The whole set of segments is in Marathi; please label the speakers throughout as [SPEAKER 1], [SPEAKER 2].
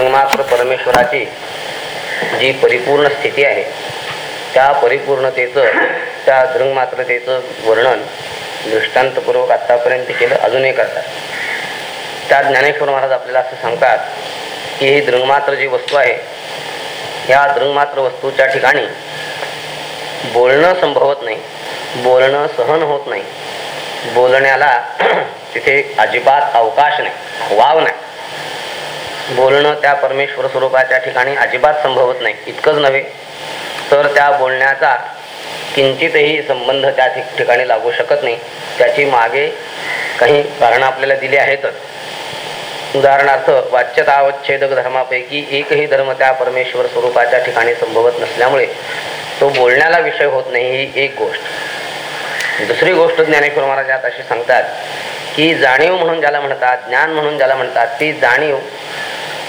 [SPEAKER 1] दृंगमात्र परमेश्वराची जी परिपूर्ण स्थिती आहे त्या परिपूर्णतेचं त्या दृंगमात्रतेचं वर्णन दृष्टांतपूर्वक आत्तापर्यंत केलं अजूनही करतात. त्या ज्ञानेश्वर महाराज आपल्याला असं सांगतात की ही दृंगमात्र जी वस्तू आहे ह्या दृंगमात्र वस्तूच्या ठिकाणी बोलणं संभवत नाही बोलणं सहन होत नाही. बोलण्याला तिथे अजिबात अवकाश नाही वाव नाही. बोलणं त्या परमेश्वर स्वरूपाच्या ठिकाणी अजिबात संभवत नाही. इतकंच नव्हे. तर त्या बोलण्याचा किंचितही संबंध त्या ठिकाणी लागू शकत नाही. त्याची मागे काही कारणं आपल्याला दिली आहेतच उदाहरणार्थ वाच्यतावच्छेदक धर्मापैकी एकही धर्म त्या परमेश्वर स्वरूपाच्या ठिकाणी संभवत नसल्यामुळे तो बोलण्याला विषय होत नाही ही एक गोष्ट. दुसरी गोष्ट ज्ञानेश्वर महाराज अशी सांगतात की जाणीव म्हणून ज्याला म्हणतात ज्ञान म्हणून ज्याला म्हणतात ती जाणीव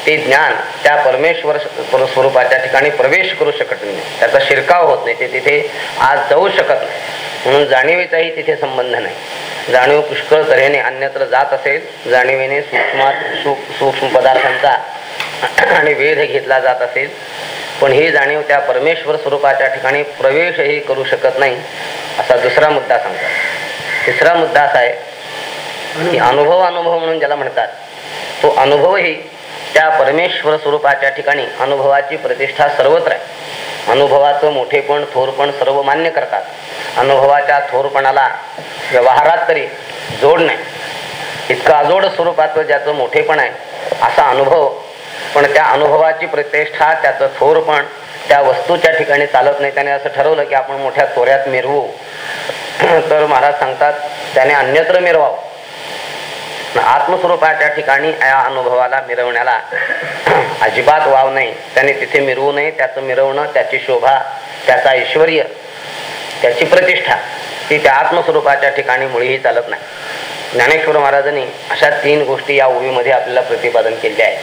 [SPEAKER 1] ते ज्ञान त्या परमेश्वर स्वरूपाच्या ठिकाणी प्रवेश करू शकत नाही. त्याचा शिरकाव होत नाही. ते तिथे आज जाऊ शकत नाही. म्हणून जाणीवेचाही तिथे संबंध नाही. जाणीव पुष्कळ तऱ्हेने अन्यत्र जात असेल जाणीवेने सूक्ष्म सूक्ष्म पदार्थांचा आणि वेध घेतला जात असेल पण ही जाणीव त्या परमेश्वर स्वरूपाच्या ठिकाणी प्रवेशही करू शकत नाही असा दुसरा मुद्दा सांगतात तिसरा मुद्दा असा आहे की अनुभव अनुभव म्हणून ज्याला म्हणतात तो अनुभवही त्या परमेश्वर स्वरूपाच्या ठिकाणी अनुभवाची प्रतिष्ठा सर्वत्र आहे. अनुभवाचं मोठेपण थोरपण सर्व मान्य करतात. अनुभवाच्या थोरपणाला व्यवहारात तरी जोड नाही. इतकं अजोड स्वरूपाचं ज्याचं मोठेपण आहे असा अनुभव. पण त्या अनुभवाची प्रतिष्ठा त्याचं थोरपण त्या वस्तूच्या ठिकाणी चालत नाही. त्याने असं ठरवलं की आपण मोठ्या तोऱ्यात मिरवू. तर महाराज सांगतात त्याने अन्यत्र मिरवावं. आत्मस्वरूपाच्या ठिकाणी या अनुभवाला मिरवण्याला अजिबात वाव नाही. त्याने तिथे मिरवू नये त्याचं मिरवणं त्याची शोभा त्याचा ऐश्वर त्याची प्रतिष्ठा ती त्या आत्मस्वरूपाच्या ठिकाणी मुळीही चालत नाही. ज्ञानेश्वर महाराजांनी अशा तीन गोष्टी या ओवीमध्ये आपल्याला प्रतिपादन केल्या आहे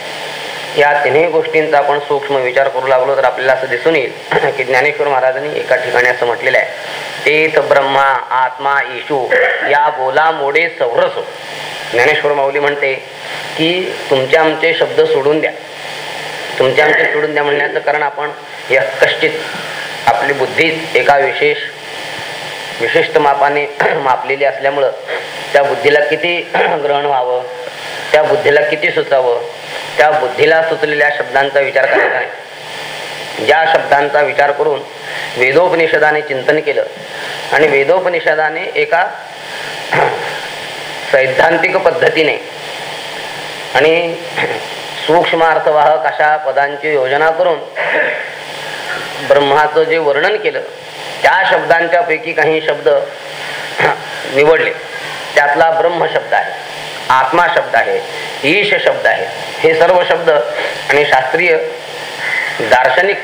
[SPEAKER 1] या तिन्ही गोष्टींचा आपण सूक्ष्म विचार करू लागलो तर आपल्याला असं दिसून येईल की ज्ञानेश्वर महाराजांनी एका ठिकाणी असं म्हटलेलं आहे तेथ ब्रह्मा आत्मा येशू या बोलामोडे सौरस. सौरसो ज्ञानेश्वर माऊली म्हणते की तुमचे आमचे शब्द सोडून द्या. तुमचे आमचे सोडून द्या म्हणण्याचं कारण आपण या कष्टित आपली बुद्धी एका विशेष विशिष्ट मापाने मापलेली असल्यामुळं त्या बुद्धीला किती ग्रहण व्हावं त्या बुद्धीला किती सुचावं त्या बुद्धीला सुचलेल्या शब्दांचा विचार करायचा नाही ज्या शब्दांचा विचार करून वेदोपनिषदाने चिंतन केलं आणि वेदोपनिषदाने एका सैद्धांतिक पद्धतीने आणि सूक्ष्म अर्थवाहक अशा पदांची योजना करून ब्रह्माचं जे वर्णन केलं त्या शब्दांच्या पैकी काही शब्द निवडले. त्यातला ब्रह्म शब्द आहे आत्मा शब्द आहे ईश शब्द आहे. हे सर्व शब्द आणि शास्त्रीय दार्शनिक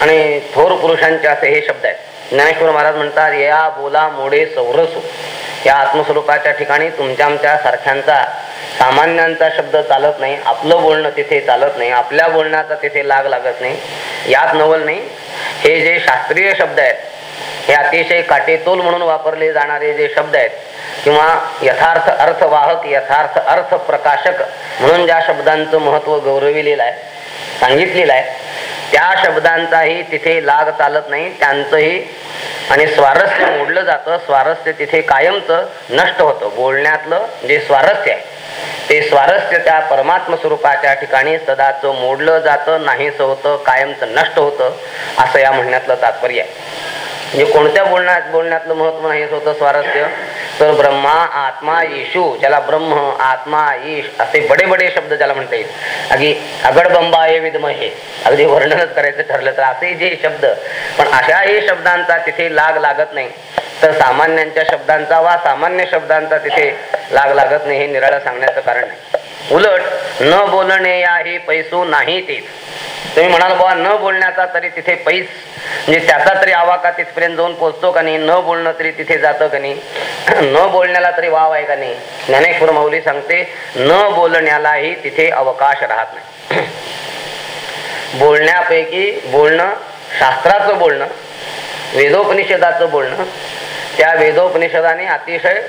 [SPEAKER 1] आणि थोर पुरुषांचे असे हे शब्द आहेत. ज्ञानेश्वर महाराज म्हणतात या बोला मोडे सौरसू. या आत्मस्वरूपाच्या ठिकाणी तुमच्या आमच्या सारख्यांचा सामान्यांचा शब्द चालत नाही. आपलं बोलणं तिथे चालत नाही. आपल्या बोलण्याचा तिथे लाग लागत नाही. यात नवल नाही. हे जे शास्त्रीय शब्द आहेत हे अतिशय काटेतोल म्हणून वापरले जाणारे जे शब्द आहेत किंवा यथार्थ अर्थवाहक यथार्थ अर्थ प्रकाशक म्हणून ज्या शब्दांचं महत्त्व गौरविलेलं आहे सांगितलेलं आहे त्या शब्दांचाही तिथे लाग चालत नाही त्यांचंही आणि स्वारस्य मोडलं जातं स्वारस्य तिथे कायमचं नष्ट होतं. बोलण्यातलं जे स्वारस्य आहे ते स्वारस्य त्या परमात्म स्वरूपाच्या ठिकाणी सदाच मोडलं जातं नाहीसं होतं कायमचं नष्ट होतं असं या म्हणण्यातलं तात्पर्य आहे. म्हणजे कोणत्या बोलण्यात बोलण्यातलं महत्त्व नाहीच होतं स्वारस्य. तर ब्रह्मा आत्मा येशू ज्याला ब्रह्म आत्मा ईश असे बडे बडे शब्द ज्याला म्हणता येईल. अगदी अगडबंबा हे विदम हे अगदी वर्णनच करायचं ठरलं तर असे जे शब्द. पण अशाही शब्दांचा तिथे लाग लागत नाही. तर सामान्यांच्या शब्दांचा वा सामान्य शब्दांचा तिथे लाग लागत नाही हे निराळा सांगण्याचं कारण नाही. उलट न बोलणे याही पैसू नाही तेच तुम्ही म्हणाल बाबा न बोलण्याचा तरी तिथे पैस म्हणजे त्याचा तरी आवाका तिथपर्यंत जाऊन पोचतो का नाही? न बोलणं तरी तिथे जातं का नाही? न बोलण्याला तरी वाव आहे का नाही? ज्ञानेश्वर माऊली सांगते न बोलण्यालाही तिथे अवकाश राहत नाही. बोलण्यापैकी बोलणं शास्त्राचं बोलणं वेदोपनिषदाचं बोलणं त्या वेदोपनिषदाने अतिशय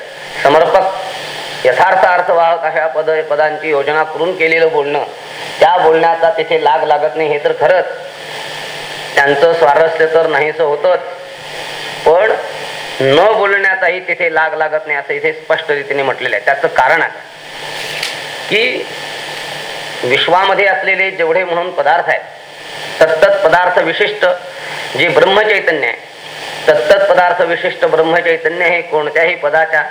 [SPEAKER 1] समर्पक यथार्थ अर्थवाहक अशा पद पदांची योजना करून केलेलं बोलणं. त्या बोलण्याचा तिथे लाग लागत नाही हे तर खरंच. त्यांचं स्वारस्य तर नाहीच होतच. पण न बोलण्याचाही तिथे लाग लागत नाही असं इथे स्पष्ट रीतीने म्हटलेलं आहे. त्याचं कारण आहे की विश्वामध्ये असलेले जेवढे म्हणून पदार्थ आहेत तत्त पदार्थ विशिष्ट जे ब्रह्मचैतन्य आहे तत्त पदार्थ विशिष्ट ब्रह्मचैतन्य हे कोणत्याही पदाच्या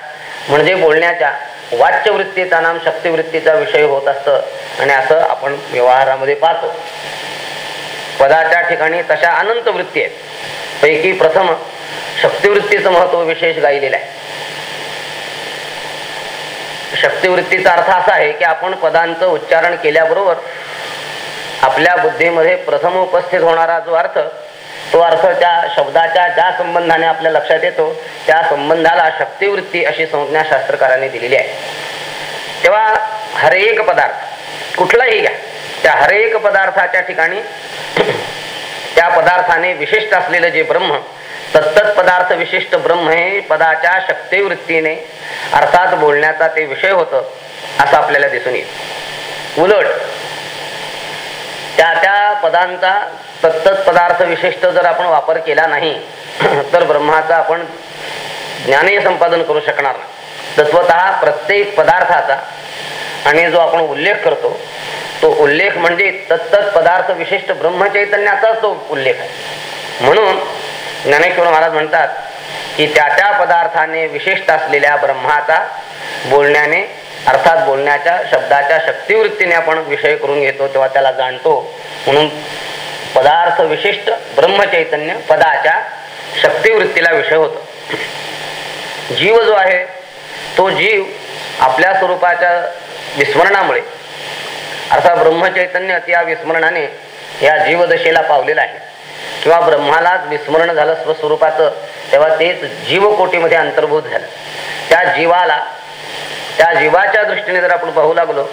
[SPEAKER 1] म्हणजे बोलण्याच्या वाच्यवृत्तीचा नाम शक्तिवृत्तीचा विषय होत असतं. आणि असं आपण व्यवहारामध्ये पाहतो. पदाच्या ठिकाणी तशा अनंत वृत्ती आहेत. पैकी प्रथम शक्तिवृत्तीचं महत्त्व विशेष गायलेलं आहे. शक्तिवृत्तीचा अर्थ असा आहे की आपण पदांचं उच्चारण केल्याबरोबर आपल्या बुद्धीमध्ये प्रथम उपस्थित होणारा जो अर्थ तो अर्थ त्या शब्दाच्या ज्या संबंधाने आपल्या लक्षात येतो त्या संबंधाला शक्तिवृत्ती अशी संज्ञा शास्त्रकारांनी दिलेली आहे. तेव्हा हरेक पदार्थ कुठलाही घ्या त्या हरेक पदार्थाच्या ठिकाणी त्या पदार्थाने विशिष्ट असलेलं जे ब्रह्म तत्त पदार्थ विशिष्ट ब्रह्म हे पदाच्या शक्तिवृत्तीने अर्थात बोलण्याचा ते विषय होत असं आपल्याला दिसून येईल. उलट त्या त्या पदांचा तत्त पदार्थ विशिष्ट जर आपण वापर केला नाही तर ब्रह्माचा आपण ज्ञानही संपादन करू शकणार नाही. तत्वत प्रत्येक पदार्थाचा आणि जो आपण उल्लेख करतो तो उल्लेख म्हणजे तत्त पदार्थ विशिष्ट ब्रह्मचैतन्याचाच तो उल्लेख आहे. म्हणून ज्ञानेश्वर महाराज म्हणतात की त्या त्या पदार्थाने विशिष्ट असलेल्या ब्रह्माचा बोलण्याने अर्थात बोलण्याच्या शब्दाच्या शक्तिवृत्तीने आपण विषय करून घेतो तेव्हा त्याला जाणतो. म्हणून पदार्थ विशिष्ट ब्रह्मचैतन्य पदाच्या शक्तिवृत्तीला विषय होतो. जीव जो आहे तो जीव आपल्या स्वरूपाच्या विस्मरणामुळे अर्थात ब्रह्मचैतन्य या विस्मरणाने या जीवदशेला पावलेला आहे. किंवा ब्रह्मालाच विस्मरण झालं स्वस्वरूपाचं तेव्हा तेच जीवकोटीमध्ये अंतर्भूत झालं. त्या जीवाला त्या जीवाच्या दृष्टीने जर आपण पाहू लागलो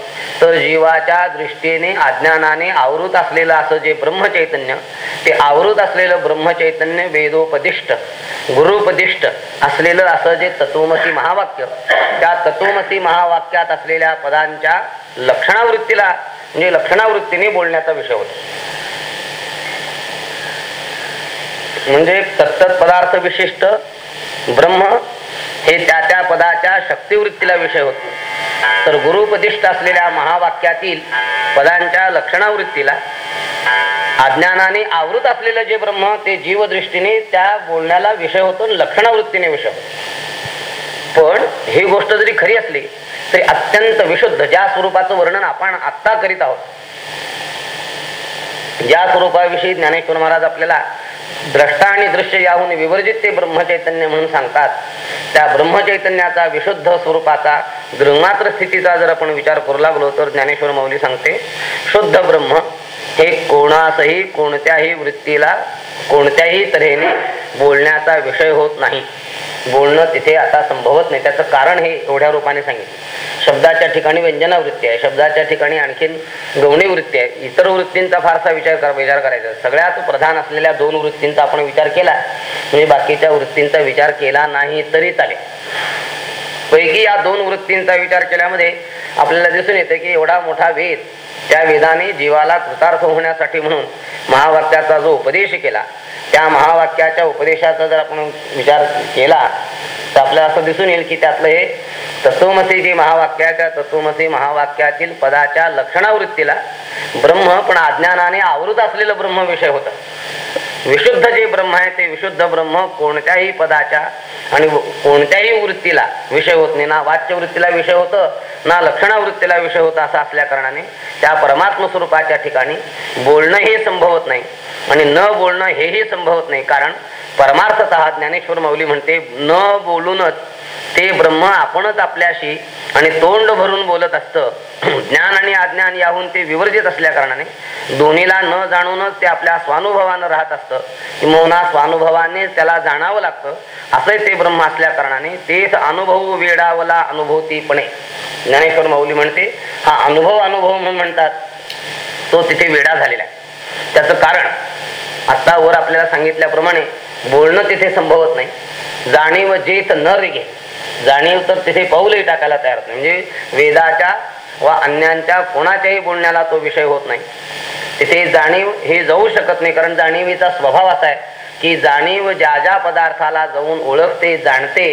[SPEAKER 1] तर जीवाच्या दृष्टीने अज्ञानाने आवृत असलेलं असं जे ब्रह्मचैतन्य ते आवृत असलेलं ब्रह्मचैतन्य वेदोपदिष्ट गुरुपदिष्ट असलेलं असं जे तत्वमसी महावाक्य त्या तत्वमसी महावाक्यात असलेल्या पदांच्या लक्षणावृत्तीला म्हणजे लक्षणावृत्तीने बोलण्याचा विषय होतो. म्हणजे तत्त पदार्थ विशिष्ट ब्रह्म हे त्या त्या पदाच्या शक्तिवृत्तीला विषय होतो. तर गुरुपदिष्ट असलेल्या महावाक्यातील पदांच्या लक्षणावृत्तीला अज्ञानाने आवृत असलेलं जे ब्रह्म ते जीवदृष्टीने त्या बोलण्याला विषय होतो लक्षणावृत्तीने विषय होतो. पण ही गोष्ट जरी खरी असली तरी अत्यंत विशुद्ध ज्या स्वरूपाचं वर्णन आपण आत्ता करीत आहोत ज्या स्वरूपाविषयी ज्ञानेश्वर महाराज आपल्याला द्रष्टा आणि दृश्य याहून विवर्जित ते ब्रह्मचैतन्य म्हणून सांगतात. त्या ब्रह्मचैतन्याचा विशुद्ध स्वरूपाचा दृंगमात्र स्थितीचा जर आपण विचार करू लागलो तर ज्ञानेश्वर मौली सांगते शुद्ध ब्रह्म हे कोणासही कोणत्याही वृत्तीला कोणत्याही तऱ्हेने बोलण्याचा विषय होत नाही. बोलणं तिथे आता संभवत नाही. त्याचं कारण हे एवढ्या रूपाने सांगितलं. शब्दाच्या ठिकाणी व्यंजना वृत्ती आहे. शब्दाच्या ठिकाणी आणखीन गवणी वृत्ती आहे. इतर वृत्तींचा फारसा विचार कर विचार करायचा. सगळ्यात प्रधान असलेल्या दोन वृत्तींचा आपण विचार केला म्हणजे बाकीच्या वृत्तींचा विचार केला नाही तरी चालेल. पैकी या दोन वृत्तींचा विचार केल्यामध्ये आपल्याला दिसून येते की एवढा मोठा वेद त्या वेदाने जीवाला कृतार्थ होण्यासाठी म्हणून महावाक्याचा जो उपदेश केला त्या महावाक्याच्या उपदेशाचा जर आपण विचार केला तर आपल्याला असं दिसून येईल की त्यातलं हे तत्वमसी जी महावाक्याच्या तत्वमसी महावाक्यातील पदाच्या लक्षणावृत्तीला ब्रह्म पण अज्ञानाने आवृत असलेलं ब्रह्म विषय होत. विशुद्ध जे ब्रह्म आहे ते विशुद्ध ब्रह्म कोणत्याही पदाच्या आणि कोणत्याही वृत्तीला विषय होत नाही. ना वाच्य वृत्तीला विषय होत ना लक्षणावृत्तीला विषय होता असं असल्या कारणाने त्या परमात्म स्वरूपाच्या ठिकाणी बोलणं हे संभवत नाही. आणि न बोलणं हेही संभवत नाही. कारण परमार्थत ज्ञानेश्वर माऊली म्हणते न बोलूनच ते ब्रह्म आपणच आपल्याशी आणि तोंड भरून बोलत असतं. ज्ञान आणि अज्ञान याहून ते विवर्जित असल्या कारणाने दोन्हीला न जाणूनच ते आपल्या स्वानुभवानं राहत असतं. किंवा स्वानुभवाने त्याला जाणावं लागतं. असं ते ब्रह्म असल्या कारणाने तेच अनुभव वेडावला अनुभवतीपणे ज्ञानेश्वर माऊली म्हणते हा अनुभव अनुभव म्हणून म्हणतात. तो तिथे वेडा झालेला आहे. त्याचं कारण आता वर आपल्याला सांगितल्याप्रमाणे बोलणं तिथे संभवत नाही. जाणीव जेत न रेगे. जाणीव तर तिथे पाऊलही टाकायला तयार नाही. म्हणजे वेदाच्या व अन्यांच्या कोणाच्याही बोलण्याला तो विषय होत नाही. तिथे जाणीव हे जाऊ शकत नाही कारण जाणीवीचा स्वभाव असा आहे. की जाणीव ज्या ज्या पदार्थाला जाऊन ओळखते जाणते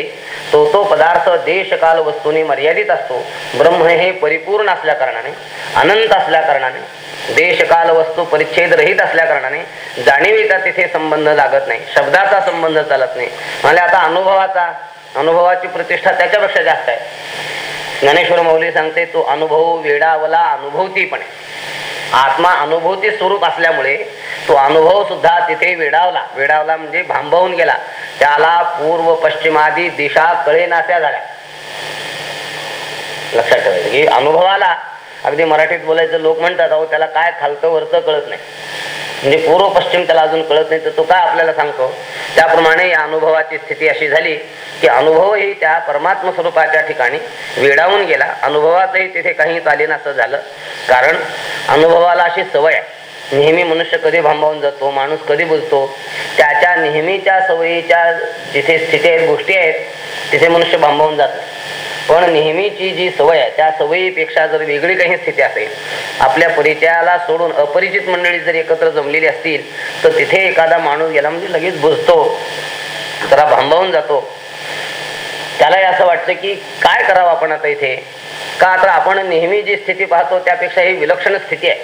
[SPEAKER 1] तो तो पदार्थ देशकाल वस्तूने मर्यादित असतो. ब्रह्म हे परिपूर्ण असल्या कारणाने अनंत असल्या कारणाने देशकाल वस्तू परिच्छेद रहित असल्या कारणाने जाणीवीचा तिथे संबंध लागत नाही शब्दाचा संबंध चालत नाही. म्हणजे आता अनुभवाचा अनुभवाची प्रतिष्ठा त्याच्यापेक्षा जास्त आहे. ज्ञानेश्वर मौली सांगते तो अनुभव वेडावला अनुभवतीपणे. आत्मा अनुभूती स्वरूप असल्यामुळे तो अनुभव सुद्धा तिथे वेडावला. वेडावला म्हणजे भांबवून गेला. त्याला पूर्व पश्चिमादी दिशा कळेनाच्या झाल्या. लक्षात ठेवायचं. की अनुभवाला अगदी मराठीत बोलायचं लोक म्हणतात अहो त्याला काय खालतं वरचं कळत नाही. म्हणजे पूर्व पश्चिम त्याला अजून कळत नाही तर तो काय आपल्याला सांगतो? त्याप्रमाणे या अनुभवाची स्थिती अशी झाली की अनुभव ही त्या परमात्म स्वरूपाच्या ठिकाणी वेडावून गेला. अनुभवातही तिथे काही चालेन असं झालं. कारण अनुभवाला अशी सवय आहे. नेहमी मनुष्य कधी भांबावून जातो माणूस कधी बोलतो त्याच्या नेहमीच्या सवयीच्या जिथे स्थिती आहेत गोष्टी आहेत तिथे मनुष्य भांबावून जातो. पण नेहमीची जी सवय आहे त्या सवयीपेक्षा जर वेगळी काही स्थिती असेल आपल्या परिचयाला सोडून अपरिचित मंडळी जर एकत्र जमलेली असतील तर तिथे एखादा माणूस गेला म्हणजे लगेच बुजतो जरा भांबावून जातो. त्यालाही असं वाटतं की काय करावं आपण आता इथे? का तर आपण नेहमी जी स्थिती पाहतो त्यापेक्षा ही विलक्षण स्थिती आहे.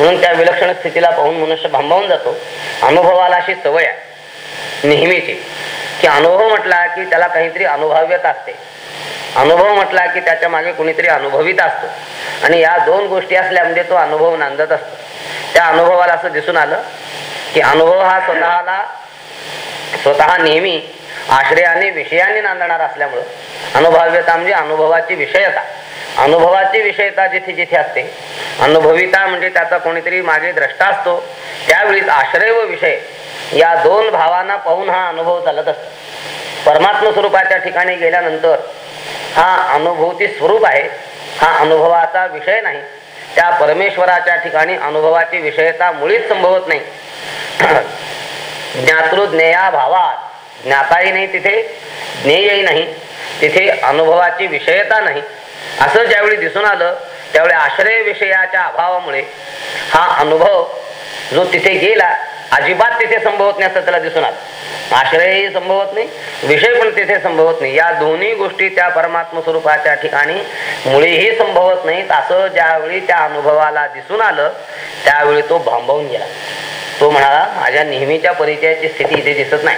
[SPEAKER 1] म्हणून त्या विलक्षण स्थितीला पाहून मनुष्य भांबावून जातो. अनुभवाला अशी सवय आहे. नेहमीची. की अनुभव म्हटला की त्याला काहीतरी अनुभव्यता असते. अनुभव म्हटला की त्याच्यामागे कुणीतरी अनुभवित असतो. आणि या दोन गोष्टी असल्या म्हणजे तो अनुभव नांदत असतो. त्या अनुभवाला असं दिसून आलं की अनुभव हा स्वतःला स्वतः नेहमी आश्रयाने विषयाने नांदणार असल्यामुळं अनुभव्यता म्हणजे अनुभवाची विषयता. अनुभवाची विषयता जिथे जिथे असते अनुभविता म्हणजे त्याचा कोणीतरी मागे द्रष्टा असतो. त्यावेळीच आश्रय व विषय या दोन भावांना पाहून हा अनुभव चालत असतो. परमात्म स्वरूपाच्या ठिकाणी गेल्यानंतर हा अनुभूती स्वरूप आहे. हा अनुभवाचा विषय नाही. त्या परमेश्वराच्या ठिकाणी अनुभवाची विषयता मुळीच संभवत नाही. ज्ञातृज्ञेया भावात ज्ञाताही नाही तिथे ज्ञेयही नाही. तिथे अनुभवाची विषयता नाही. असं ज्यावेळी दिसून आलं त्यावेळी आश्रय विषयाच्या अभावामुळे हा अनुभव जो तिथे गेला अजिबात तिथे संभवत नाही असं त्याला दिसून आलं. आश्रयही संभवत नाही विषय पण तिथे संभवत नाही. या दोन्ही गोष्टी त्या परमात्म स्वरूपाच्या ठिकाणी मुळेही संभवत नाहीत. असं ज्यावेळी त्या अनुभवाला दिसून आलं त्यावेळी तो भांबवून गेला. तो म्हणाला माझ्या नेहमीच्या परिचयाची स्थिती इथे दिसत नाही.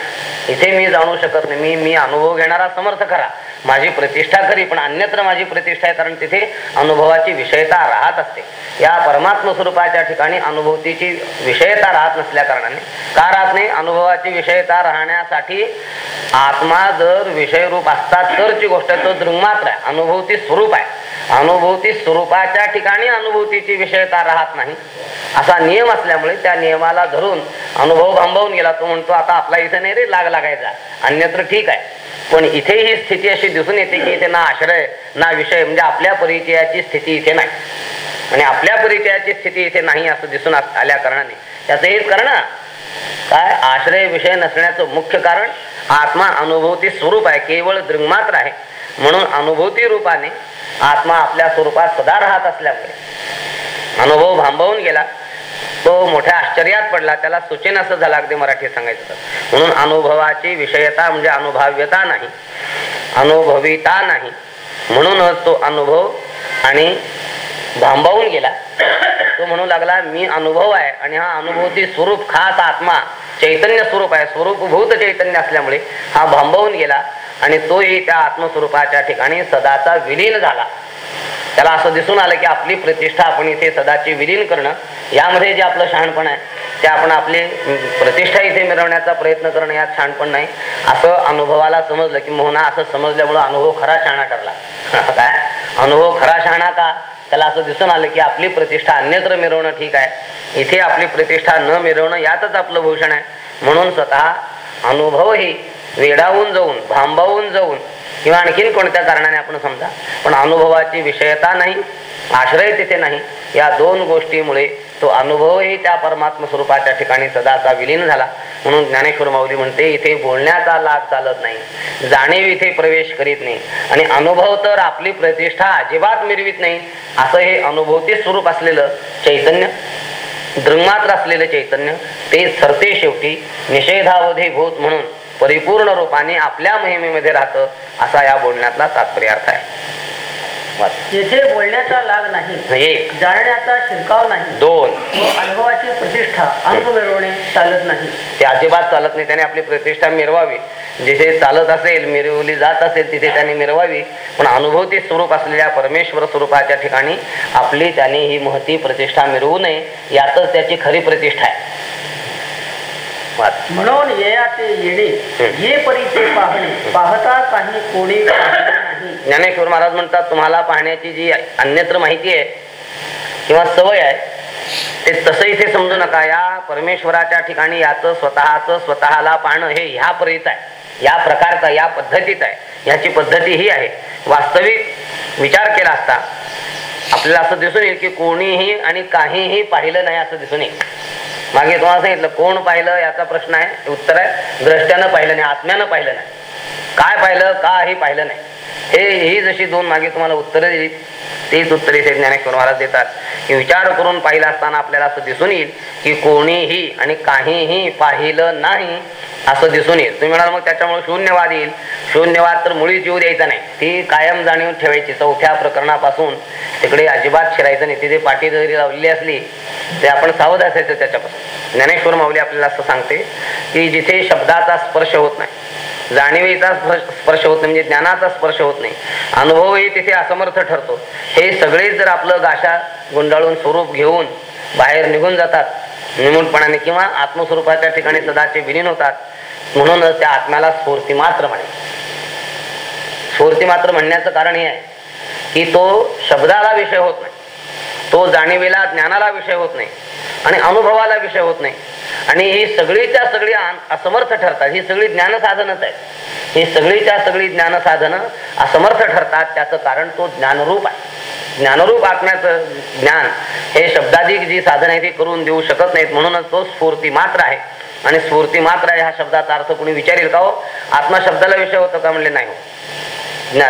[SPEAKER 1] इथे मी जाणू शकत नाही. मी मी अनुभव घेणारा समर्थ खरा. माझी प्रतिष्ठा खरी पण अन्यत्र माझी प्रतिष्ठा आहे कारण तिथे अनुभवाची विषयता राहत असते. या परमात्म स्वरूपाच्या ठिकाणी अनुभूतीची विषयता राहत नसल्या कारणाने. का राहत नाही? अनुभवाची विषयता राहण्यासाठी आत्मा जर विषयरूप असतात तरची गोष्ट तो दृंगमात्र आहे. अनुभूती स्वरूप आहे. अनुभूती स्वरूपाच्या ठिकाणी अनुभूतीची विषयता राहत नाही. असा नियम असल्यामुळे त्या नियमाला धरून अनुभव थांबवून गेला. तो म्हणतो आता आपला इथे नाही रे लाग लागायचा. अन्यत्र ठीक आहे. पण इथे ही स्थिती अशी दिसून येते की इथे ना आश्रय ना विषय म्हणजे आपल्या परिचयाची स्थिती इथे नाही. आणि आपल्या परिचयाची स्थिती इथे नाही असं दिसून आल्या कारणाने. त्याचं हेच कारण काय आश्रय विषय नसण्याचं मुख्य कारण आत्मा अनुभूती स्वरूप आहे केवळ दृंगमात्र आहे. म्हणून अनुभूती रूपाने आत्मा आपल्या स्वरूपात सदा राहत असल्यामुळे. अनुभव भांबवून गेला तो मोठ्या आश्चर्यात पडला त्याला सुचेन असं झालं अगदी मराठी सांगायचं म्हणून अनुभवाची विषयता म्हणजे अनुभव्यता नाही अनुभविता नाही. म्हणूनच तो अनुभव आणि भांबावून गेला. तो म्हणू लागला मी अनुभव आहे आणि हा अनुभवती स्वरूप खास आत्मा चैतन्य स्वरूप आहे. स्वरूपभूत चैतन्य असल्यामुळे हा भांबवून गेला आणि तोही त्या आत्मस्वरूपाच्या ठिकाणी सदाचा विलीन झाला. त्याला असं दिसून आलं की आपली प्रतिष्ठा आपण इथे सदाची विलीन करणं यामध्ये जे आपलं शहाणपण आहे ते आपण आपली प्रतिष्ठा इथे मिळवण्याचा प्रयत्न करणं यात शहाणपण नाही. असं अनुभवाला समजलं की मोहना असं समजल्यामुळं अनुभव खरा शहाणा ठरला. काय? अनुभव खरा शहाणा का? त्याला असं दिसून आलं की आपली प्रतिष्ठा अन्यत्र मिरवणं ठीक आहे. इथे आपली प्रतिष्ठा न मिरवणं यातच आपलं भूषण आहे. म्हणून स्वतः अनुभवही वेडावून जाऊन भांबावून जाऊन किंवा आणखीन कोणत्या कारणाने आपण समजा पण अनुभवाची विषयता नाही आश्रय तिथे नाही या दोन गोष्टीमुळे तो अनुभवही त्या परमात्म स्वरूपाच्या ठिकाणी सदाचा विलीन झाला. म्हणून ज्ञानेश्वर माऊली म्हणते इथे बोलण्याचा लाभ चालत नाही जाणीव इथे प्रवेश करीत नाही आणि अनुभव तर आपली प्रतिष्ठा अजिबात मिरवीत नाही. असं हे अनुभवती स्वरूप असलेलं चैतन्य. दृंगमात्र असलेले चैतन्य ते सरते शेवटी निषेधावधी भूत म्हणून परिपूर्ण रूपाने आपल्या मोहिमेमध्ये राहतं असा या बोलण्यातला तात्पर्य अर्थ आहे.
[SPEAKER 2] येथे बोलण्याचा लाग नाही.
[SPEAKER 1] एक
[SPEAKER 2] जाणण्याचा शिरकाव नाही.
[SPEAKER 1] दोन.
[SPEAKER 2] अनुभवाची प्रतिष्ठा अंग मिळवणे चालत नाही.
[SPEAKER 1] ते अजिबात चालत नाही त्याने आपली प्रतिष्ठा मिरवावी. जिथे चालत असेल मिरवली जात असेल तिथे त्याने मिरवावी. पण अनुभवती स्वरूप असलेल्या परमेश्वर स्वरूपाच्या ठिकाणी आपली त्याने ही महती प्रतिष्ठा मिरवू नये यातच त्याची खरी प्रतिष्ठा आहे.
[SPEAKER 2] म्हणून येयाचे येणे. ये परीचे पाहणे. पाहता काही कोणी
[SPEAKER 1] ज्ञानेश्वर महाराज म्हणतात तुम्हाला पाहण्याची जी अन्यत्र माहिती आहे किंवा सवय आहे ते तसं इथे समजू नका. या परमेश्वराच्या ठिकाणी याचं स्वतःच स्वतःला पाहणं हे ह्या परीत आहे. या प्रकारचा या पद्धतीत आहे. याची पद्धती ही आहे. वास्तविक विचार केला असता आपल्याला असं दिसून येईल की कोणीही आणि काहीही पाहिलं नाही असं दिसून येईल. मागे तुम्हाला सांगितलं कोण पाहिलं याचा प्रश्न आहे? उत्तर आहे. द्रष्ट्यानं पाहिलं नाही आत्म्यानं पाहिलं नाही. काय पाहिलं काही पाहिलं नाही. हे ही जशी दोन मागे तुम्हाला उत्तरं दिली तीच उत्तरे इथे ज्ञानेश्वर महाराज देतात. की विचार करून पाहिलं असताना आपल्याला असं दिसून येईल की कोणीही आणि काहीही पाहिलं नाही असं दिसून येईल. तुम्ही म्हणाल मग त्याच्यामुळे शून्यवाद येईल. शून्यवाद तर मुळीच येऊ द्यायचा नाही. ती कायम जाणीव ठेवायची. चौथ्या प्रकरणापासून तिकडे अजिबात शिरायचं नाही. तिथे पाठी जरी लावलेली असली ते आपण सावध असायचं त्याच्यापासून. ज्ञानेश्वर माऊली आपल्याला असं सांगते की जिथे शब्दाचा स्पर्श होत नाही जाणीवेचा स्पर्श होत नाही म्हणजे ज्ञानाचा स्पर्श होत नाही अनुभवही तिथे असमर्थ ठरतो. हे सगळे जर आपलं गाशा गुंडाळून स्वरूप घेऊन बाहेर निघून जातात निमूटपणाने किंवा आत्मस्वरूपाच्या ठिकाणी सदाचे विलीन होतात म्हणूनच त्या आत्म्याला स्फूर्ती मात्र म्हणे. स्फूर्ती मात्र म्हणण्याचं कारण हे आहे की तो शब्दाला विषय होत नाही. तो जाणीवेला ज्ञानाला विषय होत नाही आणि अनुभवाला विषय होत नाही. आणि ही सगळीच्या सगळी असमर्थ ठरतात. ही सगळी ज्ञान साधनच आहे ही सगळीच्या सगळी ज्ञान साधनं असमर्थ ठरतात. त्याचं कारण तो ज्ञानरूप आहे. ज्ञानरूप आत्म्याचं ज्ञान हे शब्दाधिक जी साधन आहे ती करून देऊ शकत नाहीत. म्हणूनच तो स्फूर्ती मात्र आहे. आणि स्फूर्ती मात्र आहे ह्या शब्दाचा अर्थ कोणी विचारेल का हो? आत्मा शब्दाला विषय होतो का म्हणले नाही हो.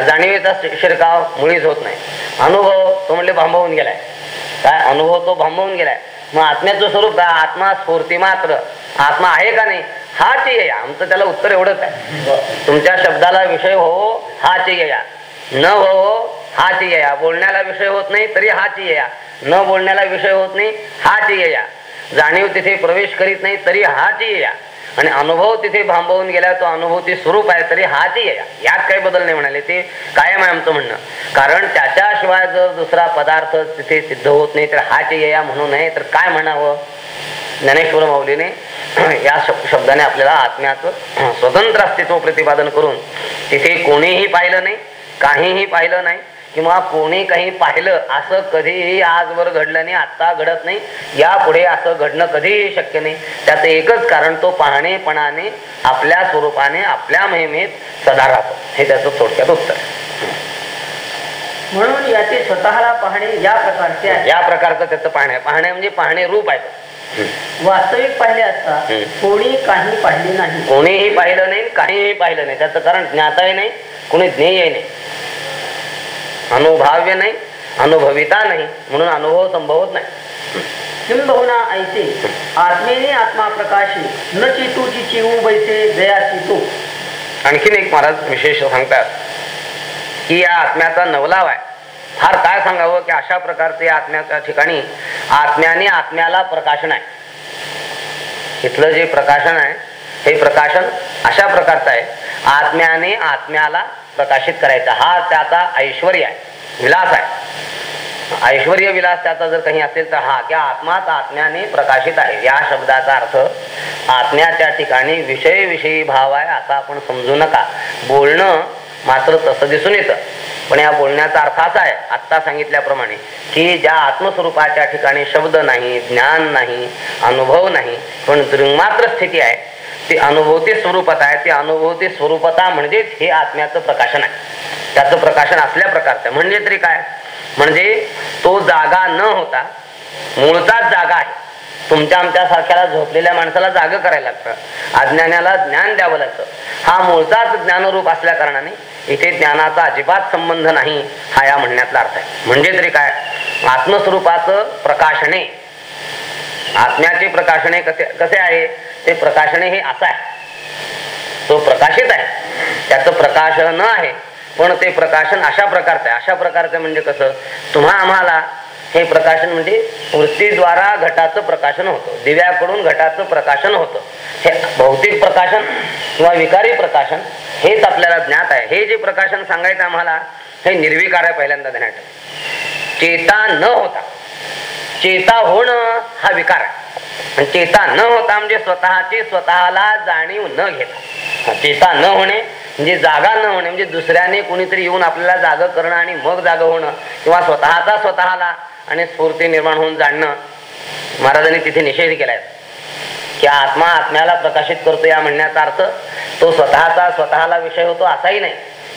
[SPEAKER 1] जाणीवेचा शिरकाव मुळीच होत नाही. अनुभव तो म्हणले भांबवून गेलाय. काय? अनुभव तो भांबवून गेलाय. मग आत्म्याचं स्वरूप का? आत्मा स्फूर्ती मात्र. आत्मा आहे का नाही? हाच ये आमचं त्याला उत्तर एवढंच आहे. तुमच्या शब्दाला विषय हो हाच या. न हो, हो. हाच या. बोलण्याला विषय होत नाही तरी हाच या. न बोलण्याला विषय होत नाही हाच या. जाणीव तिथे प्रवेश करीत नाही तरी हाच या. आणि अनुभव तिथे भांबवून गेला तो अनुभव ते स्वरूप आहे तरी हाच या. यात काही बदल नाही म्हणाले ते. कायम आहे आमचं म्हणणं. कारण त्याच्याशिवाय जर दुसरा पदार्थ तिथे सिद्ध होत नाही तर हाच या म्हणू नये. तर काय म्हणावं? ज्ञानेश्वर माऊलीने या शब्दाने आपल्याला आत्म्याचं स्वतंत्र अस्तित्व प्रतिपादन करून तिथे कोणीही पाहिलं नाही काहीही पाहिलं नाही किंवा कोणी काही पाहिलं असं कधीही आजवर घडलं नाही आत्ता घडत नाही यापुढे असं घडणं कधीही शक्य नाही. त्याचं एकच कारण तो पाहणेपणाने आपल्या स्वरूपाने आपल्या महिमेत सदा राहतो. हे त्याचं थोडक्यात उत्तर.
[SPEAKER 2] म्हणून याचे स्वतःला पाहणे या प्रकारचे
[SPEAKER 1] या प्रकारचं त्याचं पाहणे पाहणे म्हणजे पाहणे रूप आहे.
[SPEAKER 2] वास्तविक पाहिले असता कोणी काही पाहिले नाही.
[SPEAKER 1] कोणीही पाहिलं नाही काहीही पाहिलं नाही. त्याचं कारण ज्ञाताही नाही कोणी ज्ञेय नाही. अनुभव्य नाही अनुभविता नाही म्हणून अनुभव संभवत नाही.
[SPEAKER 2] किंबहुना ऐसे आत्मेने आत्मा प्रकाशी न चितूची चिवू बैसे जया चितू.
[SPEAKER 1] आणखीन एक महाराज विशेष सांगतात की या आत्म्याचा नवलाव आहे. फार काय सांगावं की अशा प्रकारचे आत्म्याच्या ठिकाणी आत्म्याने आत्म्याला प्रकाशन आहे. इथलं जे प्रकाशन आहे हे प्रकाशन अशा प्रकारचं आहे आत्म्याने आत्म्याला प्रकाशित करायचा. हा त्याचा ऐश्वर आहे विलास आहे. ऐश्वर विलास त्याचा जर काही असेल तर हा की आत्माच आत्म्याने प्रकाशित आहे. या शब्दाचा अर्थ आत्म्याच्या ठिकाणी विषय विषयी भाव आहे असा आपण समजू नका. बोलणं मात्र तसं दिसून येतं. पण या बोलण्याचा अर्थ असा आहे आत्ता सांगितल्याप्रमाणे की ज्या आत्मस्वरूपाच्या ठिकाणी शब्द नाही ज्ञान नाही अनुभव नाही पण दृंगमात्र स्थिती आहे ती अनुभवती स्वरूपात आहे. ती अनुभवती स्वरूपता म्हणजेच हे आत्म्याचं प्रकाशन आहे. त्याचं प्रकाशन असल्या प्रकारचं. म्हणजे तरी काय? म्हणजे तो जागा न होता मूळचाच जागा आहे. तुमच्या आमच्या सारख्याला झोपलेल्या माणसाला जाग करायला लागतं. अज्ञानाला ज्ञान द्यावं लागतं. हा मूळचाच ज्ञानरूप असल्या कारणाने इथे ज्ञानाचा अजिबात संबंध नाही हा या म्हणण्यातला अर्थ आहे. म्हणजे तरी काय? आत्मस्वरूपाचं प्रकाशने. आत्म्याचे प्रकाशने कसे कसे आहे? ते प्रकाशने हे असं आहे. तो प्रकाशित आहे. त्याचं प्रकाशन आहे. पण ते प्रकाशन अशा प्रकारचं आहे. अशा प्रकारचं म्हणजे कसं? तुम्हा आम्हाला हे प्रकाशन म्हणजे वृत्तीद्वारा घटाचं प्रकाशन होतं. दिव्याकडून घटाचं प्रकाशन होतं. हे भौतिक प्रकाशन किंवा विकारी प्रकाशन हेच आपल्याला ज्ञात आहे. हे जे प्रकाशन सांगायचं आम्हाला हे निर्विकार आहे पहिल्यांदा ध्यानात चेता न होता. चेता होणं हा विकार आहे. आणि चेता न होता म्हणजे स्वतःची स्वतःला जाणीव न घेता. चेता न होणे म्हणजे जागा न होणे म्हणजे दुसऱ्याने कोणीतरी येऊन आपल्याला जाग करणं आणि मग जाग होणं किंवा स्वतःचा स्वतःला आणि स्फूर्ती निर्माण होऊन जाणणं महाराजांनी तिथे निषेध केलाय. की आत्मा आत्म्याला प्रकाशित करतो या म्हणण्याचा अर्थ तो स्वतःचा स्वतःला विषय होतो असाही नाही.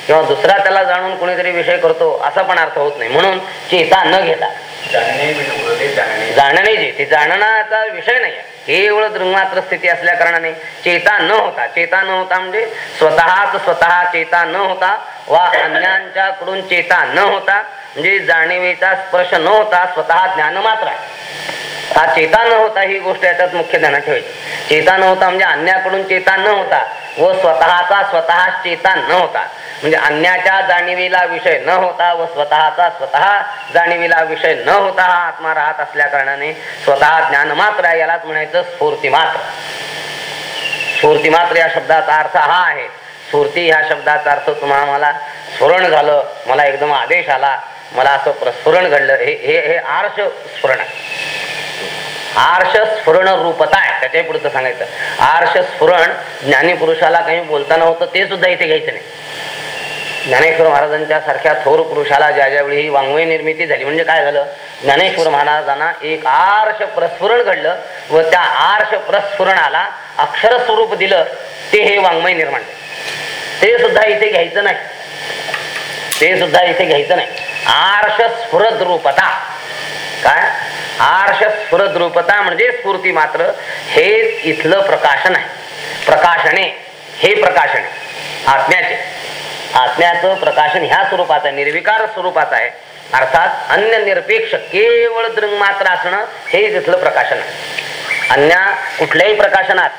[SPEAKER 1] किंवा दुसरा त्याला जाणून कोणीतरी विषय करतो असा पण अर्थ होत नाही. म्हणून चेता न घेता. जाणणे जे ते जाणण्याचा विषय नाही. केवळ दृंगमात्र स्थिती असल्या कारणाने चेता न होता चेता न होता म्हणजे स्वतःच स्वतः चेता न होता वा अन्यांच्याकडून चेता न होता म्हणजे जाणीवेचा स्पर्श न होता स्वतः ज्ञान मात्र आहे. हा चेता न होता ही गोष्ट याच्यात मुख्य ध्यानात ठेवायची. चेता न होता म्हणजे अन्याकडून चेता न होता व स्वतःचा स्वतः चेता न होता. म्हणजे अन्याच्या जाणीवीला विषय न होता व स्वतःचा स्वतः जाणीवीला विषय न होता हा आत्मा राहत असल्या कारणाने स्वतः ज्ञान मात्र यालाच म्हणायचं स्फूर्ती मात्र. स्फूर्ती मात्र या शब्दाचा अर्थ हा आहे स्फूर्ती ह्या शब्दाचा अर्थ तुम्हाला मला स्फुरण झालं. मला एकदम आदेश आला. मला असं प्रस्फुरण घडलं. हे हे हे आर्ष स्फुरण आहे. आर्ष स्फुरण रूपता आहे. त्याच्या पुढचं सांगायचं. आर्ष स्फुरण ज्ञानी पुरुषाला काही बोलताना होतं ते सुद्धा इथे घ्यायचं नाही. ज्ञानेश्वर महाराजांच्या सारख्या थोर पुरुषाला ज्या ज्यावेळी ही वाङ्मय निर्मिती झाली म्हणजे काय झालं? ज्ञानेश्वर महाराजांना एक आर्ष प्रस्फुरण घडलं व त्या आर्ष प्रस्फुरणाला अक्षर स्वरूप दिलं. ते हे वाङ्मय निर्माण ते सुद्धा इथे घ्यायचं नाही. ते सुद्धा इथे घ्यायचं नाही. आर्ष स्फुरद रूपता काय? आर्ष स्फुरद रूपता म्हणजे स्फूर्ती मात्र हे इथलं प्रकाशन आहे. प्रकाशने हे प्रकाशन आत्म्याचे. आत्म्याचं प्रकाशन ह्या स्वरूपाचं आहे. निर्विकार स्वरूपाचं आहे. अर्थात अन्य निरपेक्ष केवळ दृंग मात्र असणं हे तिथलं प्रकाशन आहे. अन्य कुठल्याही प्रकाशनात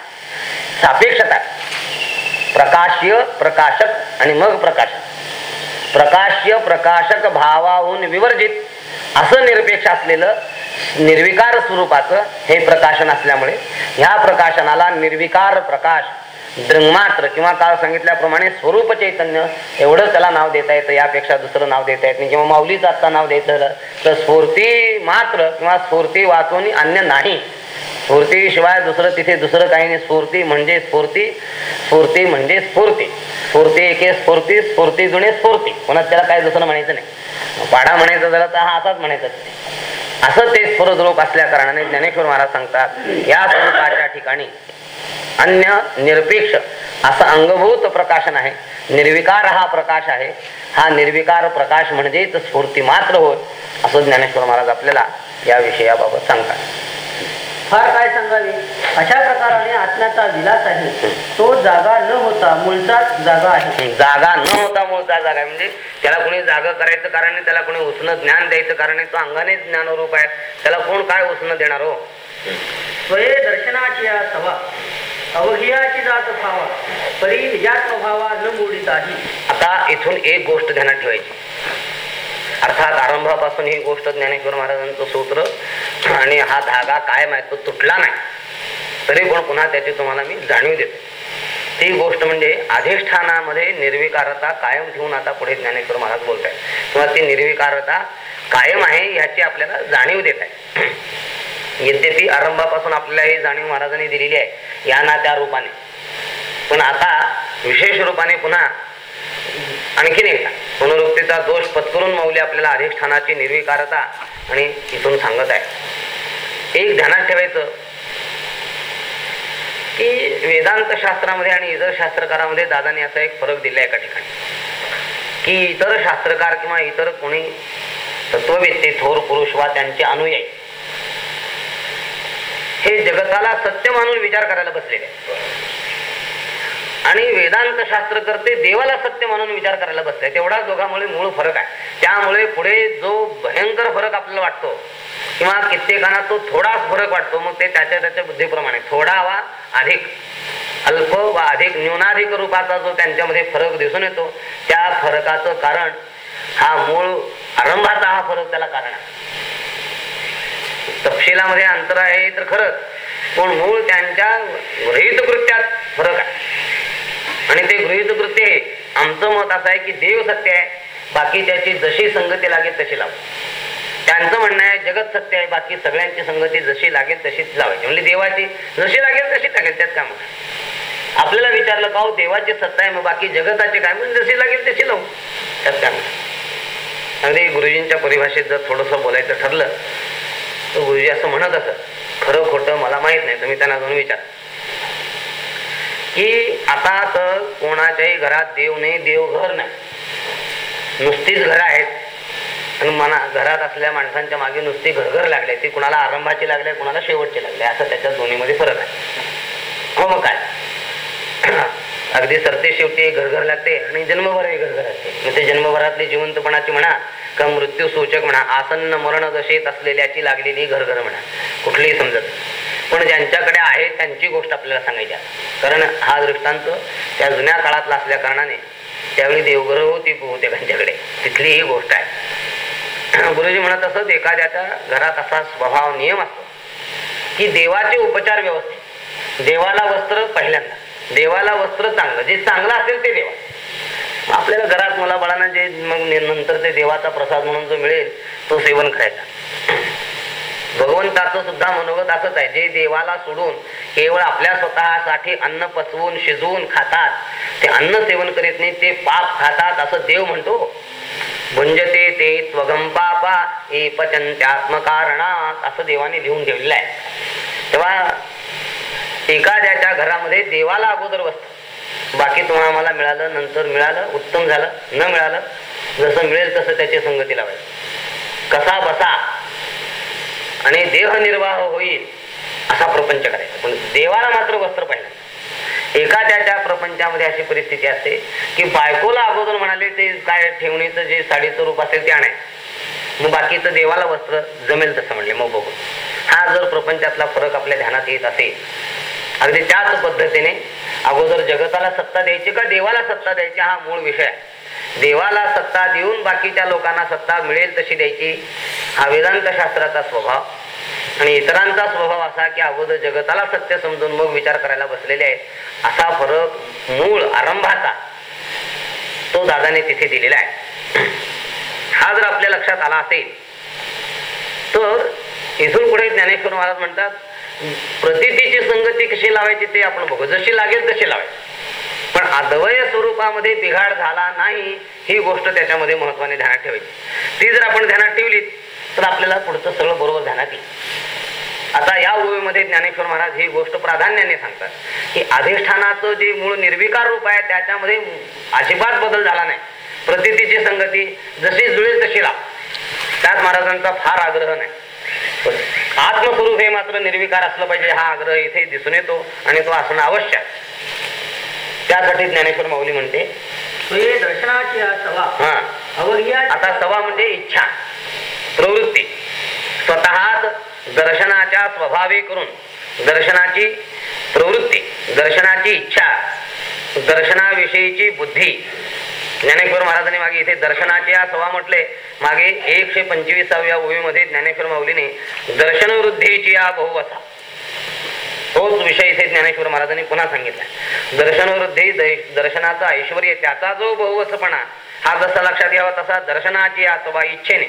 [SPEAKER 1] सापेक्षता. प्रकाश्य प्रकाशक आणि मग प्रकाशक. प्रकाश्य प्रकाशक भावाहून विवर्जित असं निरपेक्ष असलेलं निर्विकार स्वरूपाचं हे प्रकाशन असल्यामुळे ह्या प्रकाशनाला निर्विकार प्रकाश दृंगमात्र किंवा काळ सांगितल्याप्रमाणे स्वरूप चैतन्य एवढं त्याला नाव देता येतं. यापेक्षा दुसरं नाव देता येत नाही. किंवा माऊलीच आता नाव द्यायचं तर स्फूर्ती मात्र किंवा स्फूर्ती वाचून अन्य नाही. स्फूर्तीशिवाय दुसरं तिथे दुसरं काही नाही. स्फूर्ती म्हणजे स्फूर्ती स्फूर्ती म्हणजे स्फूर्ती. स्फूर्ती एके स्फूर्ती स्फूर्ती जुने स्फूर्ती. पुन्हा त्याला काय दुसरं म्हणायचं नाही. पाडा म्हणायचं झालं तर हा असाच म्हणायचं असं ते स्फुरद रूप असल्या कारणाने ज्ञानेश्वर महाराज सांगतात या स्वरूपाच्या ठिकाणी अन्य निरपेक्ष असं अंगभूत प्रकाशन आहे. निर्विकार हा प्रकाश आहे. हा निर्विकार प्रकाश म्हणजेच स्फूर्ती मात्र होय असं ज्ञानेश्वर महाराज आपल्याला या विषयाबाबत सांगतात.
[SPEAKER 2] फार काय सांगावे? अशा प्रकाराने आत्म्याचा विलास आहे. तो जागा न होता मूळचाच जागा आहे.
[SPEAKER 1] जागा न होता मूळचा जागा आहे. म्हणजे त्याला कोणी जागा करायचं कारण नाही त्याला कोणी उष्ण ज्ञान द्यायचं कारण नाही तो अंगाने ज्ञानरूप आहे. त्याला कोण काय उष्ण देणार हो?
[SPEAKER 2] स्वये दर्शनाची या सभा. अवघियाची जात भावा. परी निजात्म भावा न मोडिताही
[SPEAKER 1] आता इथून एक गोष्ट ध्यानात ठेवायची. अर्थात आरंभापासून ही गोष्ट ज्ञानेश्वर महाराजांचं सूत्र आणि हा धागा कायम आहे तो तुटला नाही. तरी पण पुन्हा त्याची तुम्हाला मी जाणीव देतो. ती गोष्ट म्हणजे अधिष्ठानामध्ये निर्विकारता कायम ठेवून आता पुढे ज्ञानेश्वर महाराज बोलत आहे किंवा ती निर्विकारता कायम आहे ह्याची आपल्याला जाणीव देत आहे यद्यपि आरंभापासून आपल्याला ही जाणीव महाराजांनी दिलेली आहे. या ना त्या रूपाने. पण आता विशेष रूपाने पुन्हा आणखीन एकदा पुनरुक्तीचा दोष पत्करून माऊली आपल्याला अधिष्ठानाची निर्विकारता आणि इथून सांगत आहे. एक ध्यानात ठेवायचं की वेदांत शास्त्रामध्ये आणि इतर शास्त्रकारामध्ये दादाने असा एक फरक दिला एका ठिकाणी. की इतर शास्त्रकार किंवा इतर कोणी तत्ववेत्ते थोर पुरुष वा त्यांचे अनुयायी हे जगताला सत्य मानून विचार करायला बसलेले आणि वेदांत शास्त्र करते देवाला सत्य म्हणून विचार करायला बसले तेवढा दोघांमुळे मूळ फरक आहे. त्यामुळे पुढे जो भयंकर फरक आपल्याला वाटतो किंवा कित्येकांना तो थोडाच फरक वाटतो मग ते त्याच्या त्याच्या बुद्धीप्रमाणे थोडा वा अधिक अल्प वा अधिक न्यूनाधिक रूपाचा जो त्यांच्यामध्ये फरक दिसून येतो त्या फरकाचं कारण हा मूळ आरंभाचा हा फरक त्याला कारण आहे. तपशिलामध्ये अंतर आहे तर खरंच पण मूळ त्यांच्या रहित कृत्यात फरक आहे. आणि ते गृहित कृत्य हे आमचं मत असं आहे की देव सत्य आहे बाकी त्याची जशी संगती लागेल तशी लाव. त्यांचं म्हणणं आहे जगत सत्य आहे बाकी सगळ्यांची संगती जशी लागेल तशीच लावायची. म्हणजे देवाची जशी लागेल तशी लागेल त्यात काम आपल्याला विचारलं का हो देवाची सत्ता आहे मग बाकी जगताची काय? म्हणजे जशी लागेल तशी लावू. त्यात काम अगदी गुरुजींच्या परिभाषेत जर थोडस बोलायचं ठरलं तर गुरुजी असं म्हणत असत खरं खोटं मला माहीत नाही तुम्ही त्यांना जाऊन विचार. की आता तर कोणाच्याही घरात देव नाही देवघर नाही. नुसतीच घर आहेत. आणि मना घरात असल्या माणसांच्या मागे नुसती घरघर लागले ती कुणाला आरंभाची लागले कुणाला शेवटची लागले असं त्याच्या दोन्हीमध्ये फरक आहे. हो मग काय? अगदी सरते शेवटी घरघर लागते आणि जन्मभरही घरघर असते. ते जन्मभरातली जिवंतपणाची म्हणा का मृत्यू सूचक म्हणा आसन्न मरण दशेत असलेल्याची लागलेली घरघर म्हणा कुठलीही समजत पण ज्यांच्याकडे आहे त्यांची गोष्ट आपल्याला सांगायची कारण हा दृष्टांत त्या जुन्या काळातला असल्या कारणाने त्यावेळी देवघर होती बहुतेकांच्याकडे तिथली ही गोष्ट आहे. गुरुजी म्हणत असत एखाद्याच्या घरात असा स्वभाव नियम असतो की देवाचे उपचार व्यवस्थित देवाला वस्त्र पहिल्यांदा. देवाला वस्त्र चांगलं जे चांगलं असेल ते देवा. आपल्याला घरात मुलाबाळांना जे मग नंतर ते देवाचा प्रसाद म्हणून जो मिळेल तो सेवन करायचा भगवंताचं सुद्धा मनोगत असंच आहे जे देवाला सोडून केवळ आपल्या स्वतःसाठी अन्न पचवून शिजवून खातात ते अन्न सेवन करीत नाही ते पाप खातात असं देव म्हणतो. भुंजते ते त्वगम पापा ए पचंत्यात्मकारणात असं देवाने लिहून ठेवलेलं आहे. तेव्हा एखाद्याच्या घरामध्ये देवाला अगोदर बसत. बाकी तुम्हाला मला मिळालं नंतर मिळालं उत्तम झालं न मिळालं जसं मिळेल तसं त्याची संगती लावायची. कसा बसा आणि देहनिर्वाह होईल असा प्रपंच करायचा. पण देवाला मात्र वस्त्र पाहिजे एखाद्याच्या प्रपंचामध्ये अशी परिस्थिती असते की बायकोला अगोदर म्हणाले ते काय ठेवणीचं जे साडीचं रूप असेल ते आणाय मग बाकीचं देवाला वस्त्र जमेल तसं म्हणले. मग बघू. हा जर प्रपंचातला फरक आपल्या ध्यानात येत असेल अगदी त्याच पद्धतीने अगोदर जगताला सत्ता द्यायची का देवाला सत्ता द्यायची हा मूळ विषय आहे. देवाला सत्ता देऊन बाकीच्या लोकांना सत्ता मिळेल तशी द्यायची हा वेदांत शास्त्राचा स्वभाव. आणि इतरांचा स्वभाव असा की अगोदर जगताला सत्य समजून मग विचार करायला बसलेले आहेत. असा फरक मूळ आरंभाचा तो दादाने तिथे दिलेला आहे. हा जर आपल्या लक्षात आला असेल तर इथून पुढे ज्ञानेश्वर महाराज म्हणतात प्रतितीची संगती कशी लावायची ते आपण बघू. जशी लागेल तशी लावायची. पण अद्वय स्वरूपामध्ये बिघाड झाला नाही ही गोष्ट त्याच्यामध्ये महत्वाने ध्यानात ठेवायची. ती जर आपण ध्यानात ठेवली तर आपल्याला पुढचं सगळं बरोबर ध्यानात येईल. आता या ओळीमध्ये ज्ञानेश्वर महाराज ही गोष्ट प्राधान्याने सांगतात की अधिष्ठानाचं जे मूळ निर्विकार रूप आहे त्याच्यामध्ये अजिबात बदल झाला नाही. प्रतितीची संगती जशी जुळेल तशी लाव. त्यात महाराजांचा फार आग्रह नाही. आत्मस्वरूप हे मात्र निर्विकार असलं पाहिजे हा आग्रह इथे दिसून येतो आणि तो असणं आवश्यक आहे. त्यासाठी ज्ञानेश्वर माऊली म्हणते
[SPEAKER 2] दर्शनाची
[SPEAKER 1] आता सवा म्हणजे इच्छा प्रवृत्ती. स्वतःच दर्शनाच्या स्वभावे करून दर्शनाची प्रवृत्ती दर्शनाची इच्छा दर्शनाविषयीची बुद्धी ज्ञानेश्वर महाराजांनी मागे इथे दर्शनाचे या सवा म्हटले. मागे एकशे पंचवीसाव्या ओळीमध्ये ज्ञानेश्वर माऊलीने दर्शन वृद्धीची या बहुवसा तोच विषय इथे ज्ञानेश्वर महाराजांनी पुन्हा सांगितला. दर्शन वृद्धी दर्शनाचा ऐश्वर त्याचा जो बहुवसपणा हा जसा लक्षात यावा तसा दर्शनाची अथवा इच्छेने.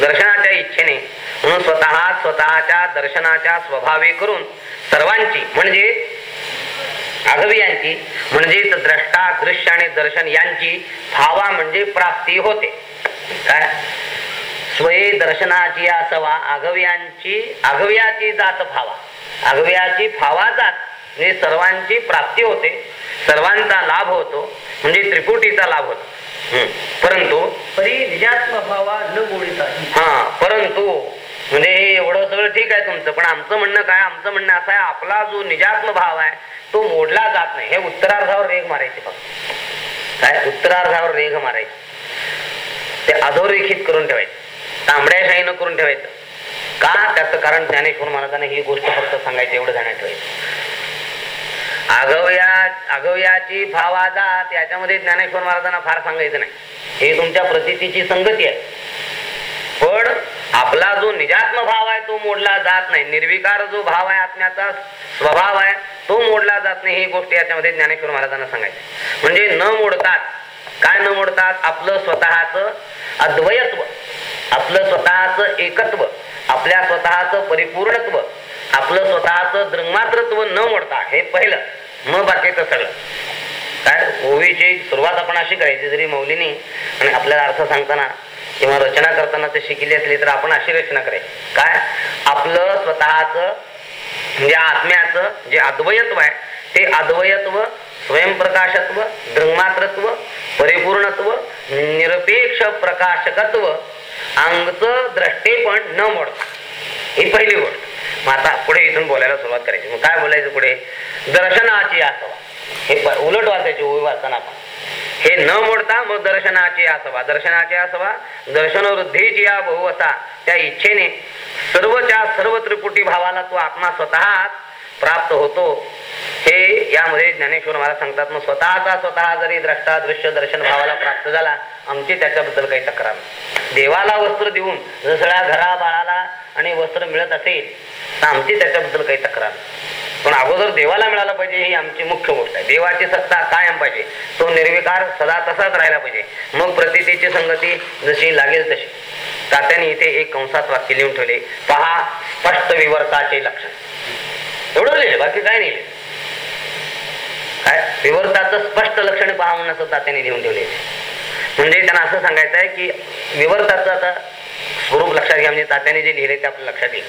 [SPEAKER 1] दर्शनाच्या इच्छेने. म्हणून स्वतः स्वतःच्या दर्शनाच्या स्वभावी करून सर्वांची म्हणजे आघवियांची म्हणजेच द्रष्टा दृश्य आणि दर्शन यांची भावा म्हणजे प्राप्ती होते. काय? स्वये दर्शनाची असवा आघव्यांची आघव्याची जात भावा. आघव्याची भावा जात म्हणजे सर्वांची प्राप्ती होते. सर्वांचा लाभ होतो म्हणजे त्रिपुटीचा लाभ होतो. हम्म. परंतु
[SPEAKER 2] परी निजात्म भावा न मोडिता
[SPEAKER 1] हा परंतु म्हणजे एवढं सगळं ठीक आहे तुमचं पण आमचं म्हणणं काय? आमचं म्हणणं असं आहे आपला जो निजात्म भाव आहे तो मोडला जात नाही. हे उत्तरार्धावर रेघ मारायचे फक्त. काय? उत्तरार्धावर रेघ मारायचे. ते अधोरेखित करून ठेवायचे. तांबड्याशाईनं करून ठेवायचं. का? त्याचं कारण ज्ञानेश्वर महाराजांना ही गोष्ट फक्त सांगायची एवढं जाण्यात ठेवायचं. आगवया आगवयाची भावाजात याच्यामध्ये ज्ञानेश्वर महाराजांना फार सांगायचं नाही. हे तुमच्या प्रसिद्धीची संगती आहे. पण आपला जो निजात्म भाव आहे तो मोडला जात नाही. निर्विकार जो भाव आहे आत्म्याचा स्वभाव आहे तो मोडला जात नाही ही गोष्ट याच्यामध्ये ज्ञानेश्वर महाराजांना सांगायची. म्हणजे न मोडतात. काय न मोडतात? आपलं स्वतःच अद्वयत्व. आपलं स्वतःच एकत्व. आपल्या स्वतःच परिपूर्णत्व. आपलं स्वतःच दृंगमात्रत्व न मोडता. हे पहिलं. मग बाकीचं सगळं. काय? ओवीची सुरुवात आपण अशी करायची जरी मौलीनी आणि आपल्याला अर्थ सांगताना किंवा रचना करताना ते शिकली असली तर आपण अशी रचना करायची. काय? आपलं स्वतःच म्हणजे आत्म्याचं जे अद्वयत्व आहे ते अद्वयत्व स्वयंप्रकाशत्व दृंगमात्रत्व परिपूर्णत्व निरपेक्ष प्रकाशकत्व अंगचं द्रष्टेपण न मोडता. ही पहिली गोष्ट. मग आता पुढे इथून बोलायला सुरुवात करायची. मग काय बोलायचं पुढे? दर्शनाची आसवा. हे प- उलट वाचायची ओवी वाचताना आपण. हे न मोडता मग दर्शनाची आसवा दर्शनाची आसवा दर्शन वृद्धीची या बहुवसा त्या इच्छेने सर्वच्या सर्व त्रिपुटी भावाला तो आत्मा स्वतः प्राप्त होतो. हे यामध्ये ज्ञानेश्वर महाराज सांगतात मग स्वतःचा स्वतः जरी द्रष्टा दृश्य दर्शन भावाला प्राप्त झाला आमची त्याच्याबद्दल काही तक्रार देवाला वस्त्र देऊन जसळ्या घरा बाळाला आणि वस्त्र मिळत असेल तर आमची त्याच्याबद्दल काही तक्रार पण अगोदर देवाला मिळाला पाहिजे ही आमची मुख्य गोष्ट आहे. देवाची सत्ता कायम पाहिजे. तो निर्विकार सदा तसाच राहिला पाहिजे. मग प्रतितीची संगती जशी लागेल तशी. तात्याने इथे एक कंसात वाक्य लिहून ठेवले. पहा स्पष्ट विवर्ताचे लक्षण. एवढं लिहिले बाकी काय नाही काय? विवर्ताचं स्पष्ट लक्षण पहा म्हणून असं तात्याने लिहून ठेवले. म्हणजे त्यांना असं सांगायचं आहे की विवर्ताचं आता स्वरूप लक्षात घ्या म्हणजे तात्याने जे लिहिले ते आपल्या लक्षात येईल.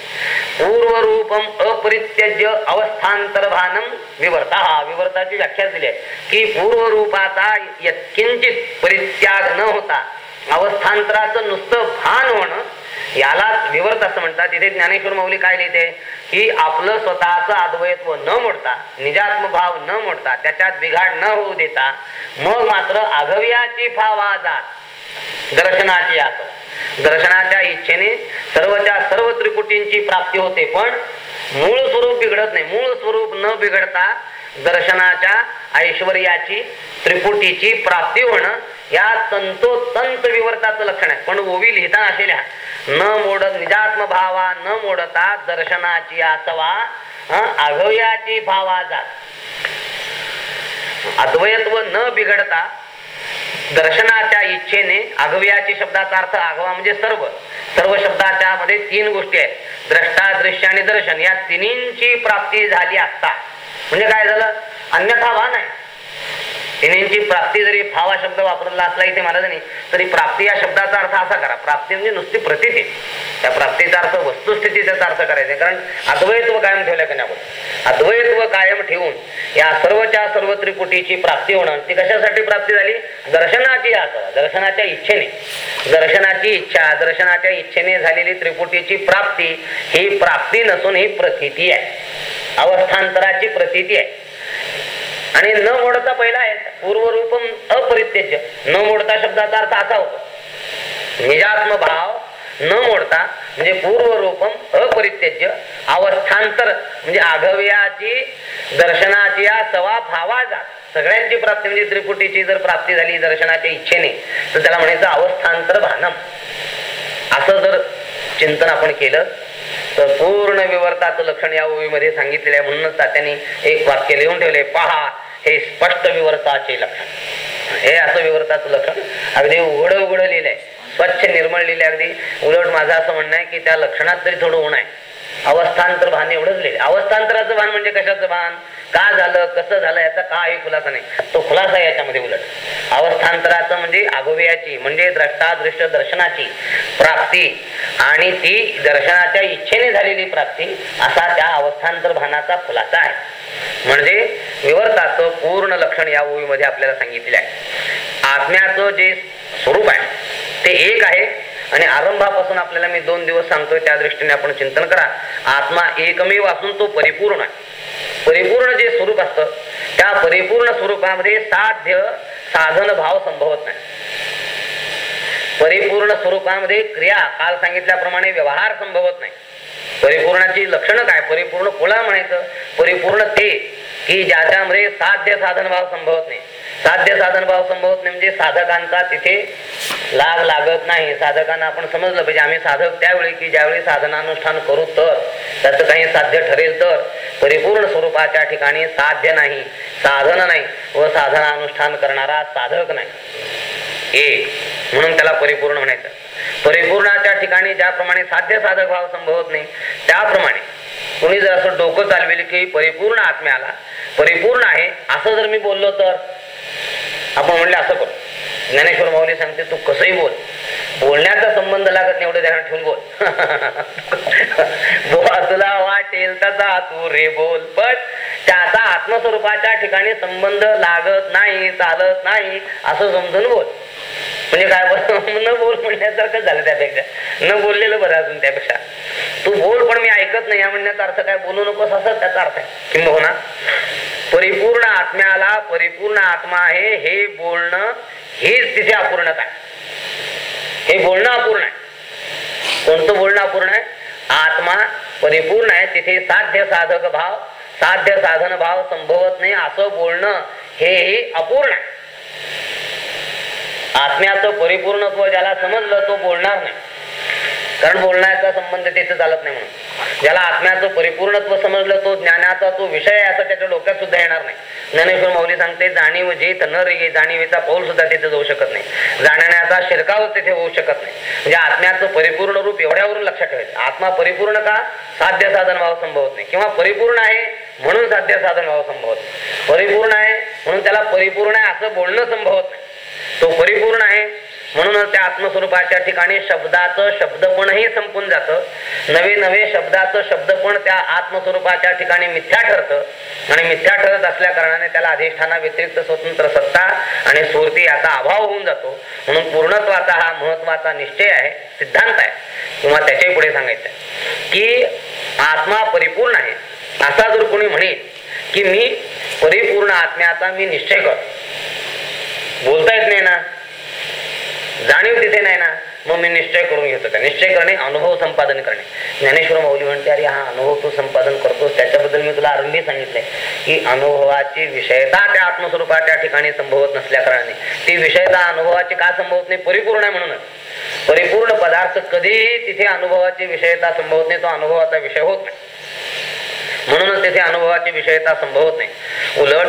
[SPEAKER 1] पूर्वरूपम अपरित्यज्य अवस्थांतर भानम विवर्ता. हा विवर्ताची व्याख्या दिली आहे. की पूर्वरूपाचा यत्किंचित परित्याग न होता अवस्थांतराचं नुसतं भान होणं यालाच विवर्त असं म्हणतात. तिथे ज्ञानेश्वर मौली काय लिहिते? की आपलं स्वतःचं अद्वैत्व न मोडता निजात्म भाव न मोडता त्याच्यात बिघाड न होऊ देता मग मात्र आघव्याची भावाजात दर्शनाची आस. दर्शनाच्या इच्छेने सर्वच्या सर्व त्रिकुटींची प्राप्ती होते पण मूळ स्वरूप बिघडत नाही. मूळ स्वरूप न बिघडता दर्शनाच्या ऐश्वर्याची त्रिपुटीची प्राप्ती होणं या तंतोतंत विवर्ताचं लक्षण आहे. पण ओवी लिहिताना असलेल्या न मोडत निजात्म भावा न मोडता दर्शनाची आसवा हं, भावा जात. अद्वयत्व न बिघडता दर्शनाच्या इच्छेने आघव्याची शब्दाचा अर्थ आघवा म्हणजे सर्व. सर्व शब्दाच्या मध्ये तीन गोष्टी आहेत. द्रष्टा दृश्य आणि दर्शन या तिन्हींची प्राप्ती झाली असता. म्हणजे काय झालं? अन्यथा वा नाही. तिन्हींची प्राप्ती जरी फावा शब्द वापरला असला इथे महाराजांनी तरी प्राप्ती या शब्दाचा अर्थ असा करा. प्राप्ती म्हणजे नुसती प्रतीती. त्या प्राप्तीचा अर्थ वस्तुस्थितीचा अर्थ करायचा. कारण अद्वैत्व कायम ठेवल्या का नाही अद्वैत्व कायम ठेवून या सर्वच्या सर्व त्रिपुटीची प्राप्ती होणं ती कशासाठी प्राप्ती झाली? दर्शनाची आसवा दर्शनाच्या इच्छेने. दर्शनाची इच्छा दर्शनाच्या इच्छेने झालेली त्रिपुटीची प्राप्ती ही प्राप्ती नसून ही प्रतीती आहे. अवस्थांतराची प्रतीती आहे. आणि न मोडता पहिला आहे पूर्वरूपम अपरित्यज्य. न मोडता शब्दाचा अर्थ असा होतो. निजात्म भाव न मोडता म्हणजे पूर्वरूपम अपरित्यज्य अवस्थांतर म्हणजे आघव्याची दर्शनाची या सवा भावा जात सगळ्यांची प्राप्ती म्हणजे त्रिपुटीची जर प्राप्ती झाली दर्शनाच्या इच्छेने तर त्याला म्हणायचं अवस्थांतर भानम. असं जर चिंतन आपण केलं तर पूर्ण विवर्ताचं लक्षण या ओवीमध्ये सांगितलेलं आहे. म्हणूनच तात्यांनी एक वाक्य लिहून ठेवले पहा हे स्पष्ट विवर्ताचे लक्षण. हे असं विवर्ताचं लक्षण. अगदी उघड उघड लिहिलंय. स्वच्छ निर्मळ लिहिले अगदी. उलट माझं असं म्हणणं आहे की त्या लक्षणात तरी थोडं ऊन आहे. अवस्थांतर भान एवढंच लिहिले अवस्थांतराचं भान म्हणजे कशाचं भान? का झालं कसं झालं याचा काही खुलासा नाही. तो खुलासा याच्यामध्ये उलट. अवस्थांतराचं म्हणजे अगोव्याची म्हणजे द्रष्टा दृश्य दर्शनाची प्राप्ती. आणि ती दर्शनाच्या इच्छेने झालेली प्राप्ती असा त्या अवस्थांतर भानाचा खुलासा आहे. म्हणजे विवर्ताचं पूर्ण लक्षण या ओळीमध्ये आपल्याला सांगितले आहे. आत्म्याचं जे स्वरूप आहे ते एक आहे आणि आरंभापासून आपल्याला मी दोन दिवस सांगतोय त्या दृष्टीने आपण चिंतन करा. आत्मा एकमेव असून तो परिपूर्ण आहे. परिपूर्ण जे स्वरूप असतं त्या परिपूर्ण स्वरूपामध्ये साध्य साधन भाव संभवत नाही. परिपूर्ण स्वरूपामध्ये क्रिया काल सांगितल्याप्रमाणे व्यवहार संभवत नाही. परिपूर्णाची लक्षणं काय? परिपूर्ण कोणा म्हणायचं? परिपूर्ण ते की ज्याच्यामध्ये साध्य साधन भाव संभवत नाही. साध्य साधन भाव संभवत नाही म्हणजे साधकांचा तिथे लाग लागत नाही. साधकांना आपण समजलं पाहिजे. आम्ही साधक त्यावेळी की ज्यावेळी साधनानुष्ठान करू तर त्याचं काही साध्य ठरेल तर परिपूर्ण स्वरूपाच्या ठिकाणी साध्य नाही साधन नाही व साधनानुष्ठान करणारा साधक नाही. एक म्हणून त्याला परिपूर्ण म्हणायचं. परिपूर्णाच्या ठिकाणी ज्याप्रमाणे साध्य साधक भाव संभवत नाही त्याप्रमाणे कुणी जर असं डोकं चालवेल की परिपूर्ण आत्म्याला परिपूर्ण आहे असं जर मी बोललो तर? आपण म्हणले असं करू. ज्ञानेश्वर माऊली सांगते तू कसंही बोल. बोलण्याचा संबंध लागत नाही एवढं ध्यान ठेवून बोल. बोला तुला वाटेल तसा तू रे बोल पण त्याचा आत्मस्वरूपाच्या ठिकाणी संबंध लागत नाही चालत नाही असं समजून बोल. म्हणजे काय बोल न बोल म्हणण्यासारखं झालं त्यापेक्षा. न बोललेलं बरं अजून त्यापेक्षा. तू बोल पण मी ऐकत नाही. या म्हणण्याचा अर्थ काय? बोलू नकोस असं त्याचा अर्थ आहे. किंबहुना परिपूर्ण आत्म्याला परिपूर्ण आत्मा आहे. हे बोलणं हेच तिथे अपूर्णता आहे. हे बोलणं अपूर्ण आहे. कोणतं बोलणं अपूर्ण आहे? आत्मा परिपूर्ण आहे. तिथे साध्य साधक भाव साध्य साधन भाव संभवत नाही. असं बोलणं हे अपूर्ण आहे. आत्म्याचं परिपूर्णत्व ज्याला समजलं तो बोलणार नाही. कारण बोलण्याचा संबंध तिथे चालत नाही म्हणून. ज्याला आत्म्याचं परिपूर्णत्व समजलं तो ज्ञानाचा तो विषय आहे असं त्याच्या डोक्यात सुद्धा येणार नाही. ज्ञानेश्वर माऊली सांगते जाणीव जेत न रे जाणीवेचा पाऊल सुद्धा तिथे जाऊ शकत नाही. जाणण्याचा शिरकाव तिथे होऊ शकत नाही. म्हणजे आत्म्याचं परिपूर्ण रूप एवढ्यावरून लक्षात ठेवायचं आत्मा परिपूर्ण का? साध्य साधन व्हावं संभवत नाही. किंवा परिपूर्ण आहे म्हणून साध्य साधन व्हावं संभवत नाही. परिपूर्ण आहे म्हणून त्याला परिपूर्ण आहे असं बोलणं संभवत नाही. तो परिपूर्ण आहे. म्हणून त्या आत्मस्वरूपाच्या ठिकाणी शब्दाचं शब्दपणही संपून जातं. नवे नवे शब्दाचं शब्दपण त्या आत्मस्वरूपाच्या ठिकाणी मिथ्या ठरतं. आणि मिथ्या ठरत असल्या कारणाने त्याला अधिष्ठाना व्यतिरिक्त स्वतंत्र सत्ता आणि स्फूर्ती याचा अभाव होऊन जातो. म्हणून पूर्णत्वाचा हा महत्त्वाचा निश्चय आहे सिद्धांत आहे. किंवा त्याच्याही पुढे सांगायचं आहे. की आत्मा परिपूर्ण आहे. असा जर कोणी म्हणेल की मी परिपूर्ण आत्म्याचा मी निश्चय करतो. बोलता येत नाही ना. जाणीव तिथे नाही ना. मग मी निश्चय करून घेतो का निश्चय करणे अनुभव संपादन करणे. ज्ञानेश्वर माऊली म्हणते अरे हा अनुभव तू संपादन करतोस. त्याच्याबद्दल मी तुला आरंभी सांगितलंय. की अनुभवाची विषयता त्या आत्मस्वरूपाच्या ठिकाणी संभवत नसल्या कारणाने. ती विषयता अनुभवाची का संभवत नाही? परिपूर्ण आहे म्हणूनच. परिपूर्ण पदार्थ कधीही तिथे अनुभवाची विषयता संभवत नाही. तो अनुभवाचा विषय होत नाही. म्हणूनच तिथे अनुभवाची विषयता संभवत नाही. उलट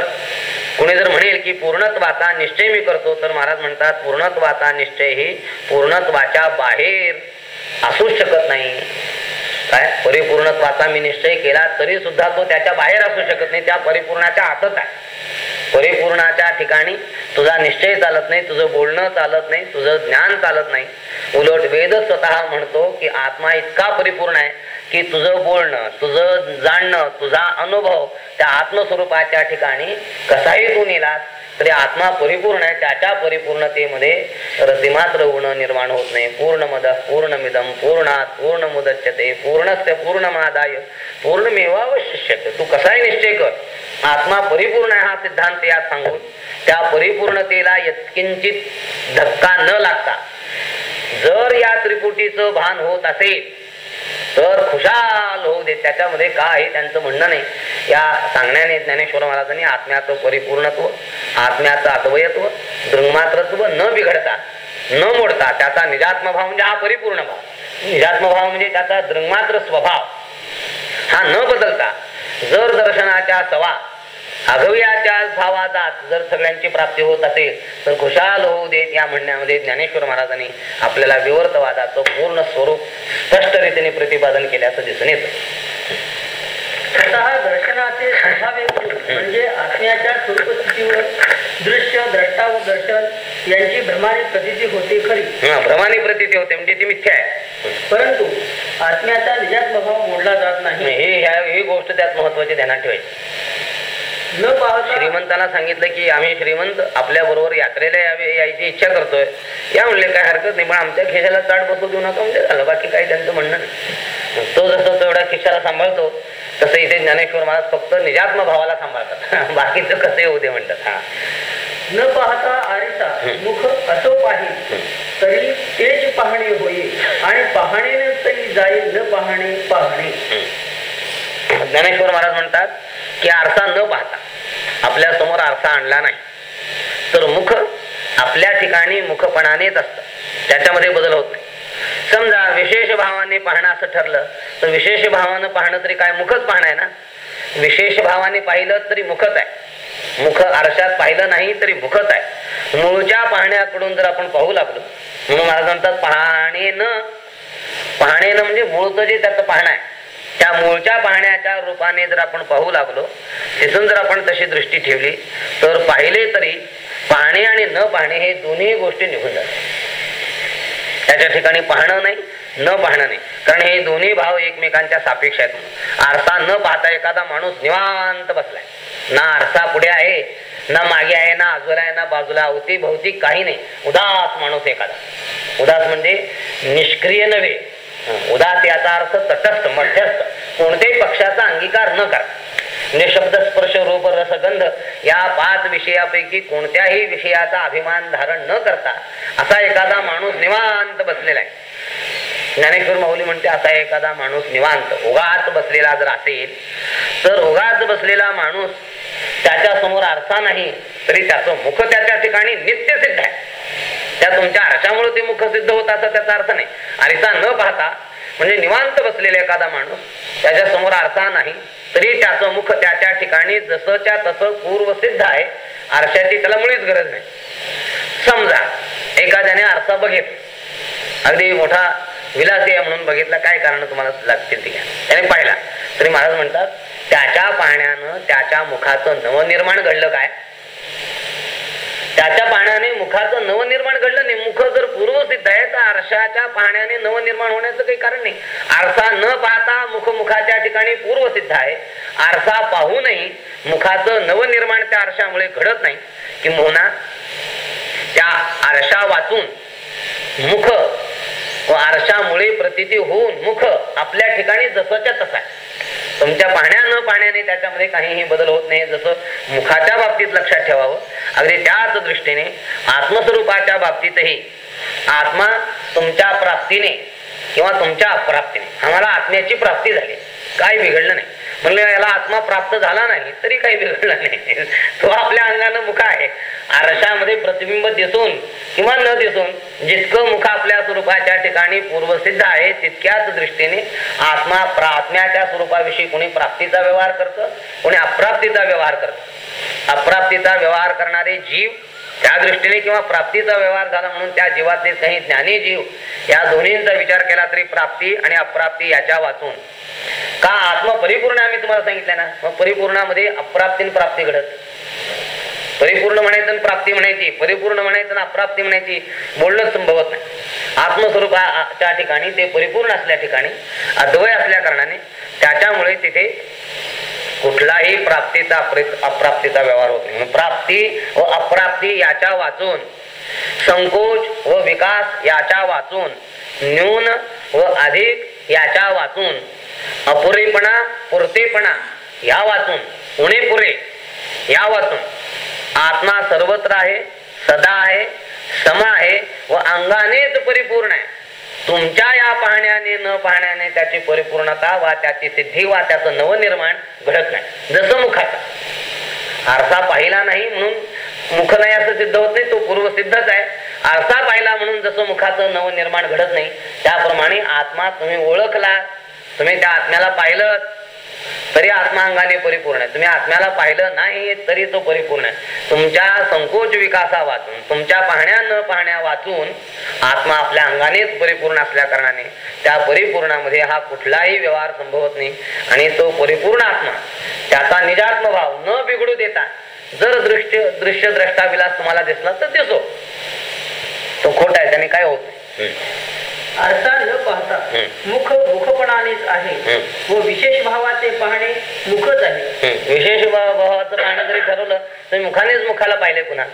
[SPEAKER 1] कुणी जर म्हणेल की पूर्णत्वाचा निश्चय मी करतो तर महाराज म्हणतात पूर्णत्वाचा निश्चय ही पूर्णत्वाच्या बाहेर असूच शकत नाही. काय? परिपूर्णत्वाचा मी निश्चय केला तरी सुद्धा तो त्याच्या बाहेर असू शकत नाही त्या परिपूर्णाच्या आतच आहे. परिपूर्णाच्या ठिकाणी तुझा निश्चय चालत नाही तुझं बोलणं चालत नाही तुझं ज्ञान चालत नाही. उलट वेद स्वतः म्हणतो की आत्मा इतका परिपूर्ण आहे की तुझं बोलणं तुझं जाणणं तुझा अनुभव त्या आत्मस्वरूपाच्या ठिकाणी कसाही तू नेलास तरी आत्मा परिपूर्ण आहे त्याच्या परिपूर्णतेमध्ये रतिमात्र गुण निर्माण होत नाही. पूर्ण मद पूर्णमिदम पूर्णात पूर्ण मुदच्यते पूर्णस्य पूर्णमादाय पूर्णमेवावशिष्यते. तू कसाही निश्चय कर. आत्मा परिपूर्ण आहे हा सिद्धांत यात सांगून त्या परिपूर्णतेला यत्किंचित धक्का न लागता जर या त्रिपुटीचं भान होत असेल तर खुशाल होऊ दे त्याच्यामध्ये काय त्यांचं म्हणणं नाही. या सांगण्याने ज्ञानेश्वर महाराजांनी आत्म्याचं परिपूर्णत्व आत्म्याचं अद्वयत्व दृंगमात्रत्व न बिघडता न मोडता त्याचा निजात्म भाव म्हणजे हा परिपूर्ण भाव निजात्म भाव म्हणजे त्याचा दृंगमात्र स्वभाव. हा न बदलता जर दर्शनाच्या सवा अगव्याच्या भावाचा जर सगळ्यांची प्राप्ती होत असेल तर खुशाल होऊ देत या म्हणण्यामध्ये ज्ञानेश्वर महाराजांनी आपल्याला विवर्तवादाचं पूर्ण स्वरूप स्पष्ट रीतीने प्रतिपादन केल्याचं दिसून येतं.
[SPEAKER 2] स्वतः दर्शनाचे संभाव्य म्हणजे आत्म्याच्या स्वरूपस्थितीवर दृश्य द्रष्टा व दर्शन यांची भ्रमाने प्रतीती होते खरी.
[SPEAKER 1] भ्रमाने प्रतीती होते म्हणजे ती मिथ्या आहे.
[SPEAKER 2] परंतु आत्म्याचा निजात्म भाव मोडला जात नाही.
[SPEAKER 1] हे ह्या ही गोष्ट त्यात महत्वाची ध्यानात ठेवायची.
[SPEAKER 2] न पाहता
[SPEAKER 1] श्रीमंताला सांगितलं की आम्ही श्रीमंत आपल्या बरोबर यात्रेला यावे यायची इच्छा करतोय. या म्हणले काय हरकत नाही पण आमच्या खिशाला चाट बसू देऊ नका म्हणजे झालं बाकी काही त्यांचं म्हणणं नाही. तो जसं तेवढा खिशाला सांभाळतो तसं इथे ज्ञानेश्वर महाराज फक्त निजात्म भावाला सांभाळतात. बाकीचं कसं येऊ दे म्हणतात. हा.
[SPEAKER 2] न पाहता आरिसा मुख असो पाहि तरी तेच पाहणे होईल आणि पाहणे तरी जाईल न पाहणे पाहणे.
[SPEAKER 1] ज्ञानेश्वर महाराज म्हणतात की आरसा न पाहता आपल्यासमोर आरसा आणला नाही. तर मुख आपल्या ठिकाणी मुखपणानेच असत. त्याच्यामध्ये बदल होत नाही. समजा विशेष भावाने पाहणं असं ठरलं तर विशेष भावानं पाहणं तरी काय मुखच पाहणं आहे ना? विशेष भावाने पाहिलं तरी मुखच आहे. मुख आरशात पाहिलं नाही तरी मुखच आहे. मूळच्या पाहण्याकडून जर आपण पाहू लागलो म्हणून महाराज म्हणतात पाहणेनं पाहणेनं म्हणजे मूळचं जे त्याचं पाहणं आहे. त्या मूळच्या पाहण्याच्या रूपाने जर आपण पाहू लागलो तिथून जर आपण तशी दृष्टी ठेवली तर पाहिले तरी पाहणे आणि न पाहणे हे दोन्ही गोष्टी निघून जातात. त्याच्या ठिकाणी पाहणं नाही न पाहणं नाही. कारण हे दोन्ही भाव एकमेकांच्या सापेक्ष आहेत आरसा न पाहता एखादा माणूस निवांत बसलाय. ना आरसा पुढे आहे ना मागे आहे ना आजूला आहे ना बाजूला. अवती भोवती काही नाही. उदास माणूस एखादा. उदास म्हणजे निष्क्रिय नव्हे. उदास याचा अर्थ तटस्थ मध्यस्थ. कोणत्याही पक्षाचा अंगीकार न करता म्हणजे शब्द स्पर्श रूप रसगंध या पाच विषयापैकी कोणत्याही विषयाचा अभिमान धारण न करता असा एखादा माणूस निवांत बसलेला आहे. ज्ञानेश्वर माऊली म्हणते असा एखादा माणूस निवांत उगाच बसलेला जर असेल तर उगाच बसलेला माणूस त्याच्यासमोर आरसा नाही तरी त्याचं मुख त्याच्या ठिकाणी नित्य सिद्ध आहे. त्या तुमच्या आरशामुळे ते मुख सिद्ध होत असं त्याचा अर्थ नाही. आरसा न पाहता म्हणजे निवांत बसलेला एखादा माणूस त्याच्यासमोर आरसा नाही तरी त्याचं मुख त्या ठिकाणी जसंच्या तसं पूर्व सिद्ध आहे. आरशाची त्याला मुळीच गरज नाही. समजा एखाद्याने आरसा बघितला. अगदी मोठा विलास आहे म्हणून बघितला काय कारण तुम्हाला लागतील ते त्याने पाहिला. तरी महाराज म्हणतात त्याच्या पाहण्यानं त्याच्या मुखाचं नवनिर्माण घडलं काय? त्याच्या पाण्याने मुखाचं नवनिर्माण घडलं नाही. मुख जर पूर्वसिद्ध आहे तर आरशाच्या पाण्याने नवनिर्माण होण्याचं काही कारण नाही. आरसा न पाहता मुख मुखाच्या ठिकाणी पूर्वसिद्ध आहे. आरसा पाहूनही मुखाचं नवनिर्माण त्या आरशामुळे घडत नाही. किंबहुना त्या आरशा वाचून मुख व आरशामुळे प्रतिती होऊन मुख आपल्या ठिकाणी जसंच्या तसा आहे. तुमच्या पाहण्या न पाहण्याने त्याच्यामध्ये काहीही बदल होत नाही. जसं मुखाच्या बाबतीत लक्षात ठेवावं. अगदी त्याच दृष्टीने आत्मस्वरूपाच्या बाबतीतही आत्मा तुमच्या प्राप्तीने किंवा तुमच्या अप्राप्तीने आम्हाला आत्म्याची प्राप्ती झाली. काय बिघडलं नाही. म्हणले याला आत्मा प्राप्त झाला नाही तरी काही बिघडला नाही. तो आपल्या अंगानं मुख आहे. आरशामध्ये प्रतिबिंब दिसून किंवा न दिसून जितकं मुख आपल्या स्वरूपाच्या ठिकाणी पूर्वसिद्ध आहे तितक्याच दृष्टीने आत्मा आत्म्याच्या स्वरूपाविषयी कोणी प्राप्तीचा व्यवहार करतं कोणी अप्राप्तीचा व्यवहार करतं. अप्राप्तीचा व्यवहार करणारे जीव त्या दृष्टीने किंवा प्राप्तीचा व्यवहार झाला म्हणून त्या जीवातले काही ज्ञानी जीव या दोन्हींचा विचार केला तरी प्राप्ती आणि अप्राप्ती याच्या वाचून. का आत्मा परिपूर्ण आम्ही तुम्हाला सांगितलं ना? मग परिपूर्णामध्ये अप्राप्तीन प्राप्ती घडत. परिपूर्ण म्हणायचं प्राप्ती म्हणायची परिपूर्ण म्हणायचं अप्राप्ती म्हणायची बोलणंच संभवत नाही. आत्मस्वरूपाच्या ठिकाणी ते परिपूर्ण असल्या ठिकाणी अद्वय असल्या कारणाने त्याच्यामुळे तिथे कुठलाही प्राप्तीचा अप्राप्तीचा व्यवहार होत नाही. म्हणून प्राप्ती व अप्राप्ती याच्या वाचून संकोच व विकास याच्या वाचून न्यून व अधिक याच्या वाचून अपुरेपणा पुरतेपणा या वाचून उणे पुरे या वाचून आत्मा सर्वत्र आहे सदा आहे सम आहे व अंगानेच परिपूर्ण आहे. तुमच्या या पाहण्याने न पाहण्याने त्याची परिपूर्णता वा त्याची सिद्धी वा त्याचं नवनिर्माण घडत नाही. जसं मुखाचा आरसा पाहिला नाही म्हणून मुख नाही असं सिद्ध होत नाही तो पूर्व सिद्धच आहे. आरसा पाहिला म्हणून जसं मुखाचं नवनिर्माण घडत नाही त्याप्रमाणे आत्मा तुम्ही ओळखला. तुम्ही त्या आत्म्याला पाहिलं तरी आत्मा अंगाने परिपूर्ण आहे. तुम्ही आत्म्याला पाहिलं नाही तरी तो परिपूर्ण आहे. तुमच्या संकोच विकासा वाचून तुमच्या पाहण्या न पाहण्या वाचून आत्मा आपल्या अंगानेच परिपूर्ण असल्या कारणाने त्या परिपूर्णामध्ये हा कुठलाही व्यवहार संभवत नाही. आणि तो परिपूर्ण आत्मा त्याचा निजात्म भाव न बिघडू देता जर दृश्य दृश्य द्रष्टा विलास तुम्हाला दिसला तर दिसो. तो खोटा आहे त्याने काय होत नाही.
[SPEAKER 2] आरसा न पाहता. मुख मुखपणानेच आहे. व विशेष भावाचे पाहणे मुखच आहे.
[SPEAKER 1] विशेष भाव- भावाचं पाहणं जरी ठरवलं तुम्ही मुखानेच मुखाला पाहिले पुन्हा.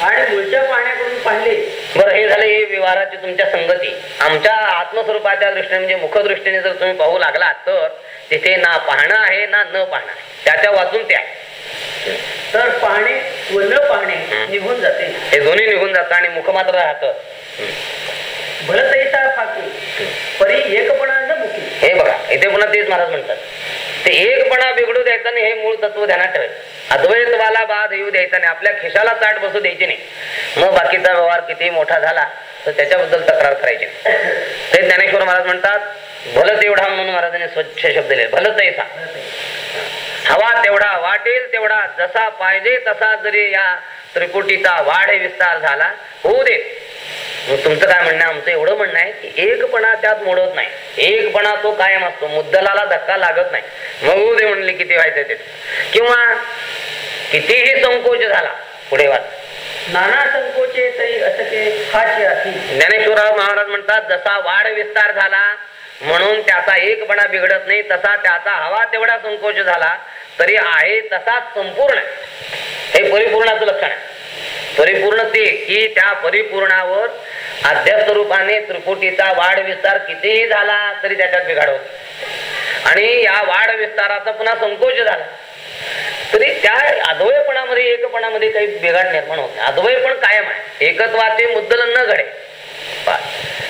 [SPEAKER 2] आणि मूळच्या पाण्याकडून पाहिले
[SPEAKER 1] बरं हे झालं हे व्यवहाराची तुमच्या संगती आमच्या आत्मस्वरूपाच्या दृष्टीने म्हणजे मुखदृष्टीने जर तुम्ही पाहू लागलात तर तिथे ना पाहणं आहे ना न पाहणं. त्याच्या वाचून त्या
[SPEAKER 2] तर पाहणे व न पाहणे निघून जाते
[SPEAKER 1] हे दोन्ही निघून जातं आणि मुख मात्र राहतं
[SPEAKER 2] भलतैसा फाके परी एकपणा न
[SPEAKER 1] हे बघा इथे पुन्हा तेच महाराज म्हणतात. ते एकपणा बिघडू द्यायचा नाही हे मूळ तत्व ध्यानात ठेवायचं. अद्वैतवाला बाध येऊ द्यायचा नाही आपल्या खिशाला चाट बसू द्यायची नाही. मग बाकीचा व्यवहार किती मोठा झाला तर त्याच्याबद्दल तक्रार करायची. ते ज्ञानेश्वर महाराज म्हणतात भलं तेवढा म्हणून महाराजांनी स्वच्छ शब्द दिले. भलत ऐसा हवा तेवढा वाटेल तेवढा जसा पाहिजे तसा जरी या त्रिकुटीचा वाढ विस्तार झाला होऊ दे. मग तुमचं काय म्हणणं? आमचं एवढं म्हणणं आहे की एकपणा त्यात मोडत नाही. एकपणा तो कायम असतो. मुद्दलाला धक्का लागत नाही. मग दे म्हणले किती व्हायचं ते. किंवा कितीही संकोच झाला पुढे वाच.
[SPEAKER 2] नाना संकोचे तरी हाचे अति
[SPEAKER 1] ज्ञानेश्वरराव महाराज म्हणतात जसा वाढ विस्तार झाला म्हणून त्याचा एकपणा बिघडत नाही तसा त्याचा हवा तेवढा संकोच झाला तरी आहे तसाच संपूर्ण. हे परिपूर्णाचं लक्षण आहे. परिपूर्ण ते की त्या परिपूर्णावर अध्यस्त रूपाने त्रिपुटीचा वाढ विस्तार कितीही झाला तरी त्याच्यात बिघाड होत. आणि या वाढ विस्ताराचा पुन्हा संकोच झाला. तरी त्या अद्वयपणामध्ये एकपणामध्ये काही बिघाड निर्माण होत नाही. अद्वय पण कायम आहे. एकत्वाचे मुद्दल न घडे.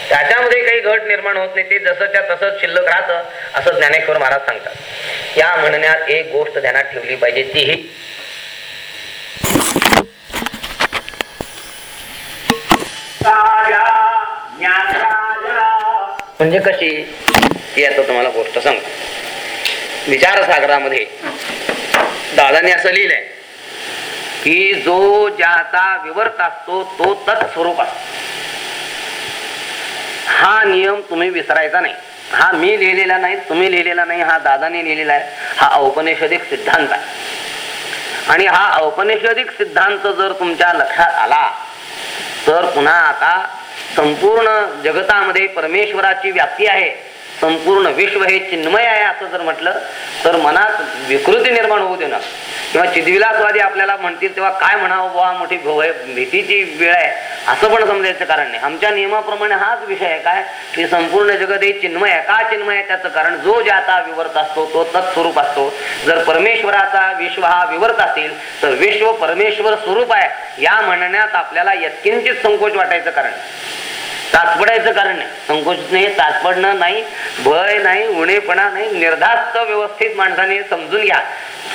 [SPEAKER 1] त्याच्यामध्ये काही घट निर्माण होत नाही. ते जसंच्या तसंच शिल्लक राहतं असं ज्ञानेश्वर महाराज सांगतात. या म्हणण्यात एक गोष्ट ध्यानात ठेवली पाहिजे ती ही म्हणजे कशी? ही आता तुम्हाला गोष्ट सांगतो. विचारसागरामध्ये दादाने असं लिहिलंय की जो ज्याचा विवर्त असतो तो तत्स्वरूप असतो. हा नियम तुम्ही विसरायचा नाही. हा मी लिहिलेला नाही तुम्ही लिहिलेला नाही हा दादाने लिहिलेला आहे. हा औपनिषदिक सिद्धांत आहे. आणि हा औपनिषदिक सिद्धांत जर तुमच्या लक्षात आला तर पुन्हा आता संपूर्ण जगतामध्ये परमेश्वराची व्याप्ती आहे. संपूर्ण विश्व हे चिन्मय आहे असं जर म्हटलं तर मनात विकृती निर्माण होऊ देणं किंवा चिदविलासवादी आपल्याला म्हणतील तेव्हा काय म्हणावं बुवा मोठी भीतीची वेळ आहे. असं पण समजायचं कारण नाही. आमच्या नियमाप्रमाणे हाच विषय आहे काय? की संपूर्ण जगत हे चिन्मय आहे. का चिन्मय आहे? त्याचं कारण जो ज्याचा विवर्त असतो तो तत्स्वरूप असतो. जर परमेश्वराचा विश्व हा विवर्त असेल तर विश्व परमेश्वर स्वरूप आहे. या म्हणण्यात आपल्याला यत्किंचित संकोच वाटायचं कारण ताचपडायचं कारण नाही. संकोच नाही ताचपडणं नाही भय नाही उणेपणा नाही. निर्धास्त व्यवस्थित माणसाने समजून घ्या.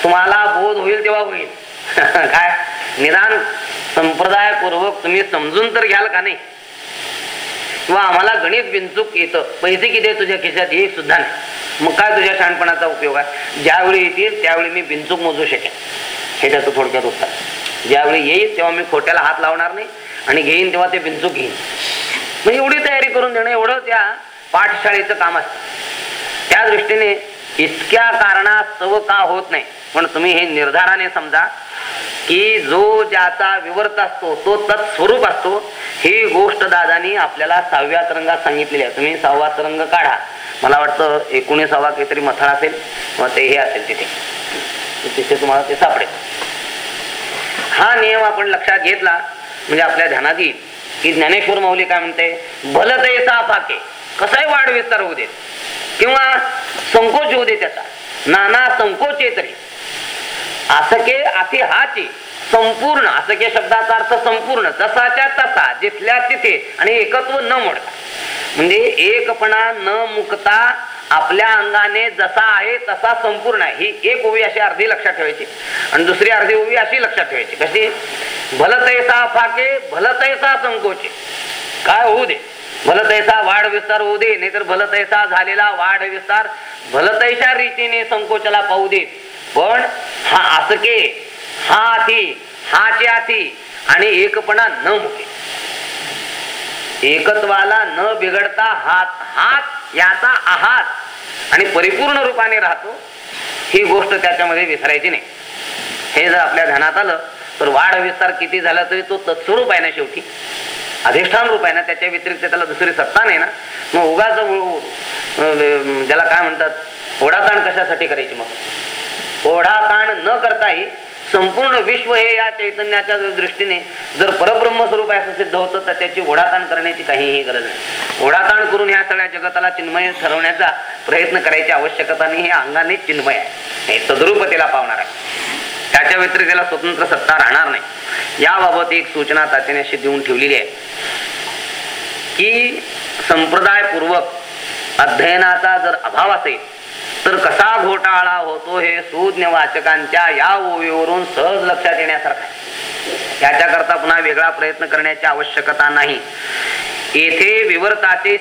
[SPEAKER 1] तुम्हाला बोध होईल तेव्हा होईल. काय? निदान संप्रदायपूर्वक तुम्ही समजून तर घ्याल का नाही? किंवा आम्हाला गणित बिनचूक येतं. पैसे किती तुझ्या खिशात? हे सुद्धा नाही. मग काय तुझ्या शहाणपणाचा उपयोग आहे? ज्यावेळी येतील त्यावेळी मी बिनचूक मोजू शकेन. हे त्याचं थोडक्यात उत्तर. ज्यावेळी येईल तेव्हा मी खोट्याला हात लावणार नाही आणि घेईन तेव्हा ते बिनचूक घेईन. मग एवढी तयारी करून देणं एवढं त्या पाठशाळेचं काम असतं. त्या दृष्टीने इतक्या कारणास्तव का होत नाही. पण तुम्ही हे निर्धाराने समजा की जो ज्याचा विवर्त असतो तो तत्स्वरूप असतो ही गोष्ट दादानी आपल्याला सहाव्या तरंगात सांगितलेली आहे. तुम्ही सहावा तरंग काढा. मला वाटतं एकोणीसावा काहीतरी मथळ असेल मग ते हे असेल तिथे. तिथे तुम्हाला ते सापडेल. हा नियम आपण लक्षात घेतला म्हणजे आपल्या ध्यानात येईल. की ज्ञानेश्वर माऊली काय म्हणते? भलतैसा फाके कसाही वाढ विस्तार होऊ दे किंवा संकोच होऊ दे त्याचा. नाना संकोच आहे तरी असके अति हाची संपूर्ण असके शब्दाचा अर्थ संपूर्ण जसाच्या तसा जिथल्या तिथे आणि एकत्व न मोडता. म्हणजे एकपणा न मुकता आपल्या अंगाने जसा आहे तसा संपूर्ण आहे. ही एक ओवी अशी अर्धी लक्षात ठेवायची. आणि दुसरी अर्धी ओवी अशी लक्षात ठेवायची. कशी? भलतैसा फाके भलतैसा संकोचे. काय होऊ दे? भलतैसा वाढ विस्तार होऊ दे नाहीतर भलतैसा झालेला वाढ विस्तार भलतैशा रीतीने संकोचाला पाहू दे. पण हा असके हा अति हाचे अति आणि एकपणा न मुके. एकत्वाला न बिघडता हात हात याचा आहात आणि परिपूर्ण रूपाने राहतो ही गोष्ट त्याच्यामध्ये विसरायची नाही. हे जर आपल्या ध्यानात आलं तर वाढ विस्तार किती झाला तरी तो तत्स्वरूप आहे ना शेवटी. अधिष्ठान रूप आहे ना त्याच्या व्यतिरिक्त त्याला दुसरी सत्ता नाही ना. मग उगाच ज्याला काय म्हणतात ओढाताण कशासाठी करायची मग? ओढाताण न करताही संपूर्ण विश्व हे या चैतन्याच्या दृष्टीने जर परब्रह्म स्वरूप असं सिद्ध होतं तर त्याची ओढाताण करण्याची काहीही गरज नाही. ओढाताण करून ह्या सगळ्या जगताला चिन्मय ठरवण्याचा प्रयत्न करायची आवश्यकता नाही हे अंगाने चिन्मय आहे. हे सदरूपतेला पावणार आहे. त्याच्या व्यतिरिक्त त्याला स्वतंत्र सत्ता राहणार नाही. याबाबत एक सूचना तात्याने अशी देऊन ठेवलेली आहे की संप्रदायपूर्वक अध्ययनाचा जर अभाव असेल तर कसा घोटाळा होतो हे सुज्ञ वाचकांच्या या ओवीवरून सहज लक्षात येण्यासारखं याच्याकरता पुन्हा वेगळा प्रयत्न करण्याची आवश्यकता नाही. येथे विवर्ताचे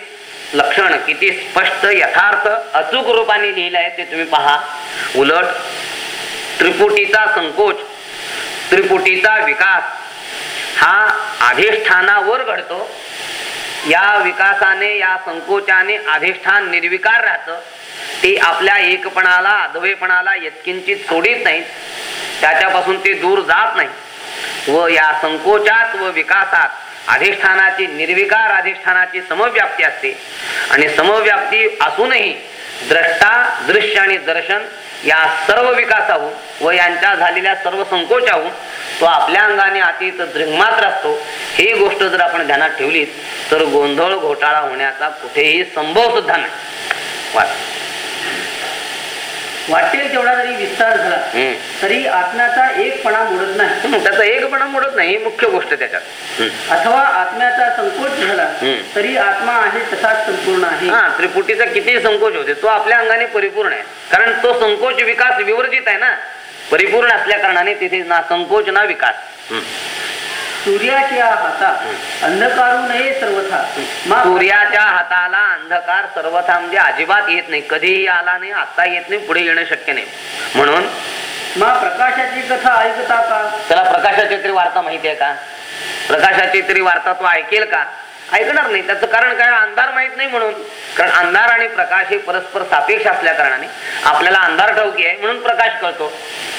[SPEAKER 1] लक्षण किती स्पष्ट यथार्थ अचूक रूपाने लिहिलं आहे ते तुम्ही पहा. उलट त्रिपुटीचा संकोच त्रिपुटीचा विकास हा अधिष्ठानावर घडतो. या विकासाने या संकोचाने अधिष्ठान निर्विकार राहतं. ते आपल्या एकपणाला अधवेपणाला यत्किंचित सोडित नाही त्याच्यापासून ते दूर जात नाही व या संकोचात व विकासात अधिष्ठानाची निर्विकार अधिष्ठानाची समव्याप्ती असते. आणि समव्याप्ती असूनही द्रष्टा दृश्य आणि दर्शन या सर्व विकासाहून व यांच्या झालेल्या सर्व संकोचाहून तो आपल्या अंगाने अतीत दृंगमात्र असतो. ही गोष्ट जर आपण ध्यानात ठेवली तर गोंधळ घोटाळा होण्याचा कुठेही संभव सुद्धा नाही.
[SPEAKER 2] वाटेल तेवढा जरी विस्तार झाला. तरी आत्म्याचा एकपणा मोडत नाही
[SPEAKER 1] त्याचा एकपणा मोडत नाही ही मुख्य गोष्ट त्याच्यात.
[SPEAKER 2] अथवा आत्म्याचा संकोच झाला. तरी आत्मा आहे तसाच संपूर्ण आहे
[SPEAKER 1] हा त्रिपुटीचा किती संकोच होते तो आपल्या अंगाने परिपूर्ण आहे कारण तो संकोच विकास विवर्जित आहे ना परिपूर्ण असल्या कारणाने तिथे ना संकोच ना विकास हम्म.
[SPEAKER 2] सूर्याच्या हातात. अंधकारू नये सर्वथा. मा
[SPEAKER 1] सूर्याच्या हाताला अंधकार सर्वथा म्हणजे अजिबात येत नाही. कधीही आला नाही आता येत नाही पुढे येणं शक्य नाही. म्हणून
[SPEAKER 2] मा प्रकाशाची कथा ऐकता का?
[SPEAKER 1] त्याला प्रकाशाची तरी वार्ता माहिती आहे का? प्रकाशाची तरी वार्ता तो ऐकेल का? ऐकणार नाही. त्याचं कारण काय? अंधार माहीत नाही म्हणून. कारण अंधार आणि प्रकाश हे परस्पर सापेक्ष असल्या कारणाने आपल्याला अंधार ठाऊकी आहे म्हणून प्रकाश कळतो.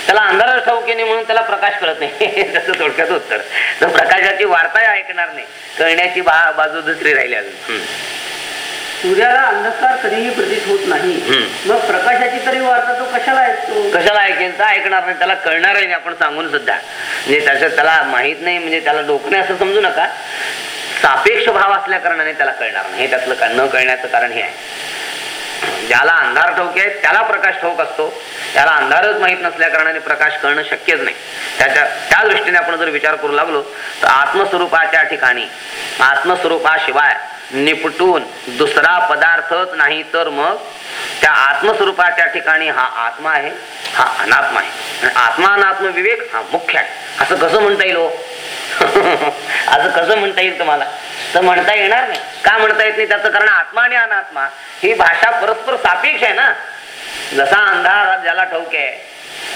[SPEAKER 1] त्याला अंधार ठाऊकी नाही म्हणून त्याला प्रकाश कळत नाही. त्याचं थोडक्यात उत्तर. तर प्रकाशाची वार्ताही ऐकणार नाही. कळण्याची बा बाजू दुसरी राहिली अजून.
[SPEAKER 2] सूर्याला अंधकार कधीही प्रतीत होत नाही. मग प्रकाशाची तरी वार्ता तो कशाला ऐकतो?
[SPEAKER 1] कशाला ऐकेल? तर ऐकणार नाही. त्याला कळणार आहे आपण सांगून सुद्धा. म्हणजे त्याच्यात त्याला माहीत नाही. म्हणजे त्याला डोकं नाही असं समजू नका. सापेक्ष भाव असल्या कारणाने त्याला कळणार नाही. हे त्यातलं का- न कळण्याचं कारण हे आहे. ज्याला अंधार ठोके आहे त्याला प्रकाश ठोक असतो. त्याला अंधारच माहीत नसल्या कारणाने प्रकाश कळणं शक्यच नाही. त्याच्या त्या दृष्टीने आपण जर विचार करू लागलो तर आत्मस्वरूपाच्या ठिकाणी आत्मस्वरूपाशिवाय निपटून दुसरा पदार्थच नाही तर मग त्या आत्मस्वरूपाच्या ठिकाणी हा आत्मा आहे हा अनात्मा आहे. आत्मा अनात्म विवेक हा मुख्य आहे. असं कसं म्हणता येईल हो? असं कसं म्हणता येईल तुम्हाला? तर म्हणता येणार नाही. का म्हणता येत नाही? त्याचं कारण आत्मा आणि अनात्मा ही भाषा परस्पर सापेक्ष आहे ना? जसा अंधार ज्याला ठाऊक आहे.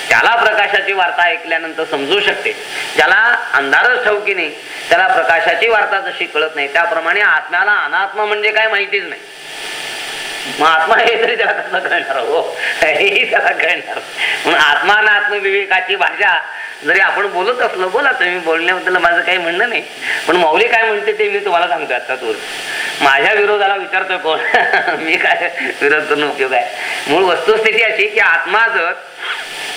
[SPEAKER 1] त्याला प्रकाशाची वार्ता ऐकल्यानंतर समजू शकते ज्याला अंधारच ठाऊकी हो नाही त्याला प्रकाशाची वार्ता जशी कळत नाही त्याप्रमाणे आत्म्याला अनात्मा म्हणजे काय माहितीच नाही. मग आत्मा हे तरी त्याला कसं कळणार हो? हेही त्याला कळणार. म्हणून आत्मा आणि आत्मविवेकाची भाषा जरी आपण बोलत असलो बोला तुम्ही बोलण्याबद्दल माझं काही म्हणणं नाही. पण मौली काय म्हणते ते मी तुम्हाला सांगतो आता तू माझ्या विरोधाला विचारतोय कोण? मी काय विरोध करून उपयोग आहे? मूळ वस्तुस्थिती अशी की आत्मा जर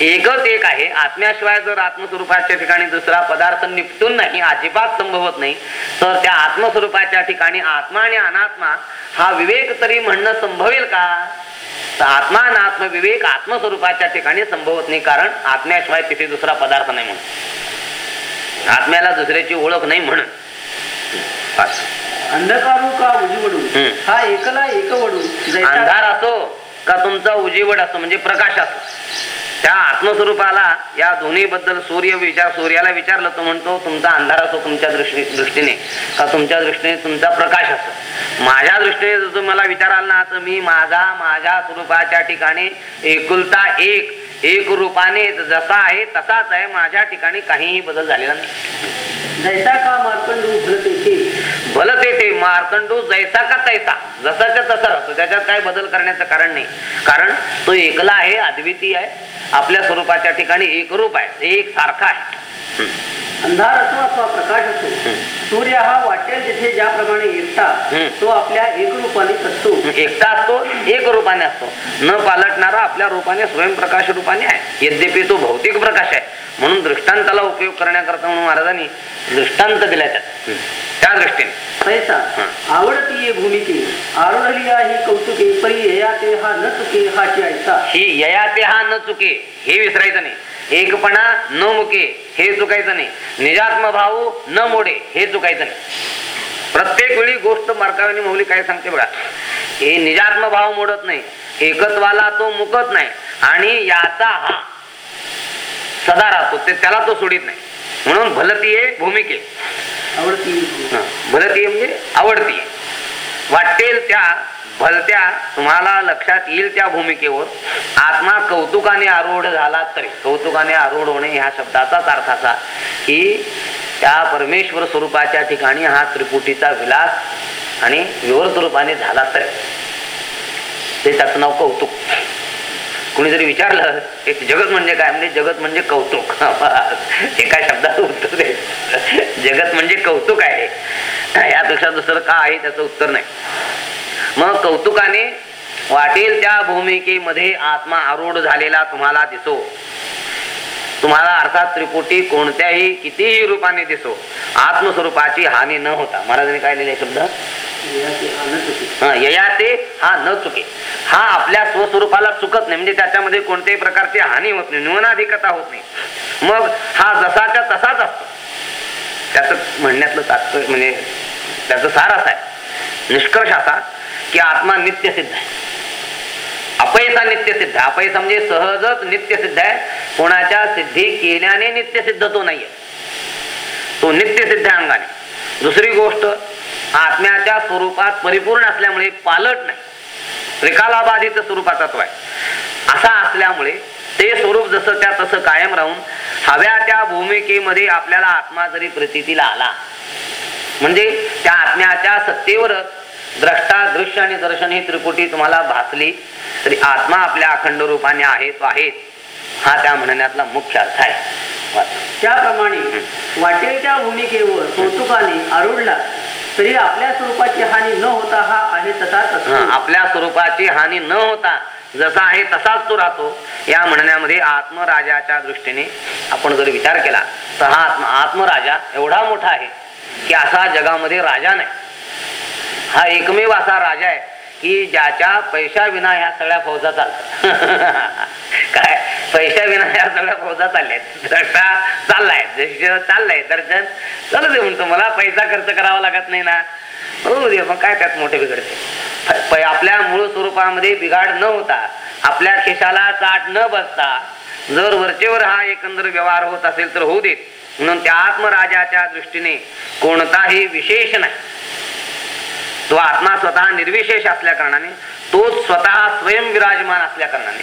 [SPEAKER 1] एकच एक आहे. आत्म्याशिवाय जर आत्मस्वरूपाच्या ठिकाणी दुसरा पदार्थ निपटून नाही अजिबात संभवत नाही तर त्या आत्मस्वरूपाच्या ठिकाणी आत्मा आणि अनात्मा हा विवेक तरी म्हणणं संभवेल का? तर आत्मा आणि आत्मविवेक आत्मस्वरूपाच्या ठिकाणी संभवत नाही कारण आत्म्याशिवाय तिथे दुसरा पदार्थ नाही म्हणून. आत्म्याला दुसऱ्याची ओळख नाही म्हणून.
[SPEAKER 2] अंधकारू का उजवडू
[SPEAKER 1] हम्म.
[SPEAKER 2] हा एकला
[SPEAKER 1] अंधार असो का तुमचा उजीवड असो म्हणजे प्रकाश असो. त्या आत्मस्वरूपाला या दोन्ही बद्दल सूर्य विचार सूर्याला विचारलं तो म्हणतो तुमचा अंधार असो तुमच्या दृष्टी दृष्टीने. का तुमच्या दृष्टीने तुमचा प्रकाश असो. माझ्या दृष्टीने जर तुम्ही मला विचाराल ना तर मी माझा माझ्या स्वरूपाच्या ठिकाणी एकुलता एक एक रूपाने जसा आहे तसाच आहे. माझ्या ठिकाणी काहीही बदल झालेला नाही.
[SPEAKER 2] जैसा का मार्कंडू भलतेथे
[SPEAKER 1] भलं ते मार्तंडू जैसा का तैसा? जसाच्या तसा. राहतो त्याच्यात काय बदल करण्याचं कारण नाही. कारण तो एकला आहे अद्वितीय आहे. आपल्या स्वरूपाच्या ठिकाणी एकरूप आहे एक सारखा आहे.
[SPEAKER 2] अंधार असो अथवा प्रकाश असो सूर्य हा वाटेल तिथे ज्याप्रमाणे एकटा. तो आपल्या एकरूपाने असतो.
[SPEAKER 1] एकटा असतो एक रूपाने असतो न पालटणारा आपल्या रूपाने स्वयंप्रकाश रूपाने आहे. यद्यपि तो भौतिक प्रकाश आहे म्हणून दृष्टांताला उपयोग करण्याकरता म्हणून महाराजांनी दृष्टांत दिल्या त्यात त्या दृष्टीने
[SPEAKER 2] तैसा आवडती ये भूमिके. आरोढलिया ही कौतुके परी यया ते हा न चुके हाची ऐसा
[SPEAKER 1] ही यया ते हा न चुके हे विसरायचं नाही. एकपणा न मुके हे चुकायचं नाही. निजात्म भाऊ न मोडे हे चुकायचं नाही. प्रत्येक वेळी गोष्ट मार्कावानी मौली काय सांगते बघा. हे निजात्म भाव मोडत नाही एकत्वाला तो मुकत नाही आणि याचा हा सदा राहतो ते त्याला तो सोडित नाही. म्हणून भलतीये भूमिके.
[SPEAKER 2] आवडती ही भूमिके.
[SPEAKER 1] भलतीये म्हणजे आवडती वाटेल त्या भलत्या तुम्हाला लक्षात येईल त्या भूमिकेवर. आत्मा कौतुकाने आरूढ झाला तरी. कौतुकाने आरूढ होणे ह्या शब्दाचाच अर्थ असा की त्या परमेश्वर स्वरूपाच्या ठिकाणी हा त्रिपुटीचा विलास आणि विवर्त रूपाने झाला तरी. ते त्याचं नाव कौतुक. कुणी जरी विचारलं एक जगत म्हणजे काय? म्हणजे जगत म्हणजे कौतुक. एका शब्दाचं उत्तर दे. जगत म्हणजे कौतुक आहे. यापेक्षा दुसरं का आहे त्याचं उत्तर नाही. मग कौतुकाने वाटेल त्या भूमिकेमध्ये आत्मा आरूढ झालेला तुम्हाला दिसो. तुम्हाला अर्थात त्रिपुटी कोणत्याही कितीही रूपाने दिसो आत्मस्वरूपाची हानी न होता. महाराजांनी काय लिहिले शब्द?
[SPEAKER 2] हा
[SPEAKER 1] हा, यया ते हा न चुके. हा आपल्या स्वस्वरूपाला चुकत नाही म्हणजे त्याच्यामध्ये कोणत्याही प्रकारची हानी होत नाही न्यूनाधिकता होत नाही. मग हा जसाच्या तसाच असतो. त्याचं म्हणण्यातलं तात्पर्य म्हणजे त्याचं सार असा आहे. निष्कर्ष असा की आत्मा नित्य सिद्ध आहे. अपयसा नित्य सिद्ध. अपयसा म्हणजे सहजच नित्य सिद्ध आहे. कोणाच्या सिद्धी केल्याने नित्य सिद्ध तो नाहीये. तो नित्य सिद्ध अंगाने. दुसरी गोष्ट आत्म्याच्या स्वरूपात परिपूर्ण असल्यामुळे पालट नाही. त्रिकालाबाधित स्वरूपाचा तो आहे. असा असल्यामुळे ते स्वरूप जसं त्या तसं कायम राहून हव्या त्या भूमिकेमध्ये आपल्याला आत्मा जरी प्रतीला आला म्हणजे त्या आत्म्याच्या सत्तेवरच द्रष्टा दृश्य आणि दर्शन ही त्रिपुटी तुम्हाला भासली तरी आत्मा आपल्या अखंड रूपाने आहे तो आहे. हा त्या म्हणण्यातला मुख्य अर्थ आहे.
[SPEAKER 2] त्याप्रमाणे वाटेल त्या भूमिकेवर कौतुकाने आरूढला तरी आपल्या स्वरूपाची हानी न होता हा आहे तसाच
[SPEAKER 1] आपल्या स्वरूपाची हानी न होता जसा आहे तसाच तो राहतो. या म्हणण्यामध्ये आत्मराजाच्या दृष्टीने आपण जर विचार केला तर हा आत्म आत्मराजा एवढा मोठा आहे की असा जगामध्ये राजा नाही. हा एकमेव असा राजा आहे की ज्याच्या पैशा विना ह्या सगळ्या फौजा चालतात. काय? पैशा विना ह्या सगळ्या फौजा चालल्यात. दर्शा चाललाय. दृश्य चाललंय. दर्शन चल दे म्हणतो मला पैसा खर्च करावा लागत नाही ना. हो दे मग काय त्यात मोठे बिघडते? आपल्या मूळ स्वरूपामध्ये बिघाड न होता आपल्या खिशाला चाट न बसता जर वरचेवर हा एकंदर व्यवहार होत असेल तर होऊ देत. म्हणून त्या आत्मराजाच्या दृष्टीने कोणताही विशेष नाही. तो आत्मा स्वतः निर्विशेष असल्या कारणाने तो स्वतः स्वयं विराजमान असल्या कारणाने.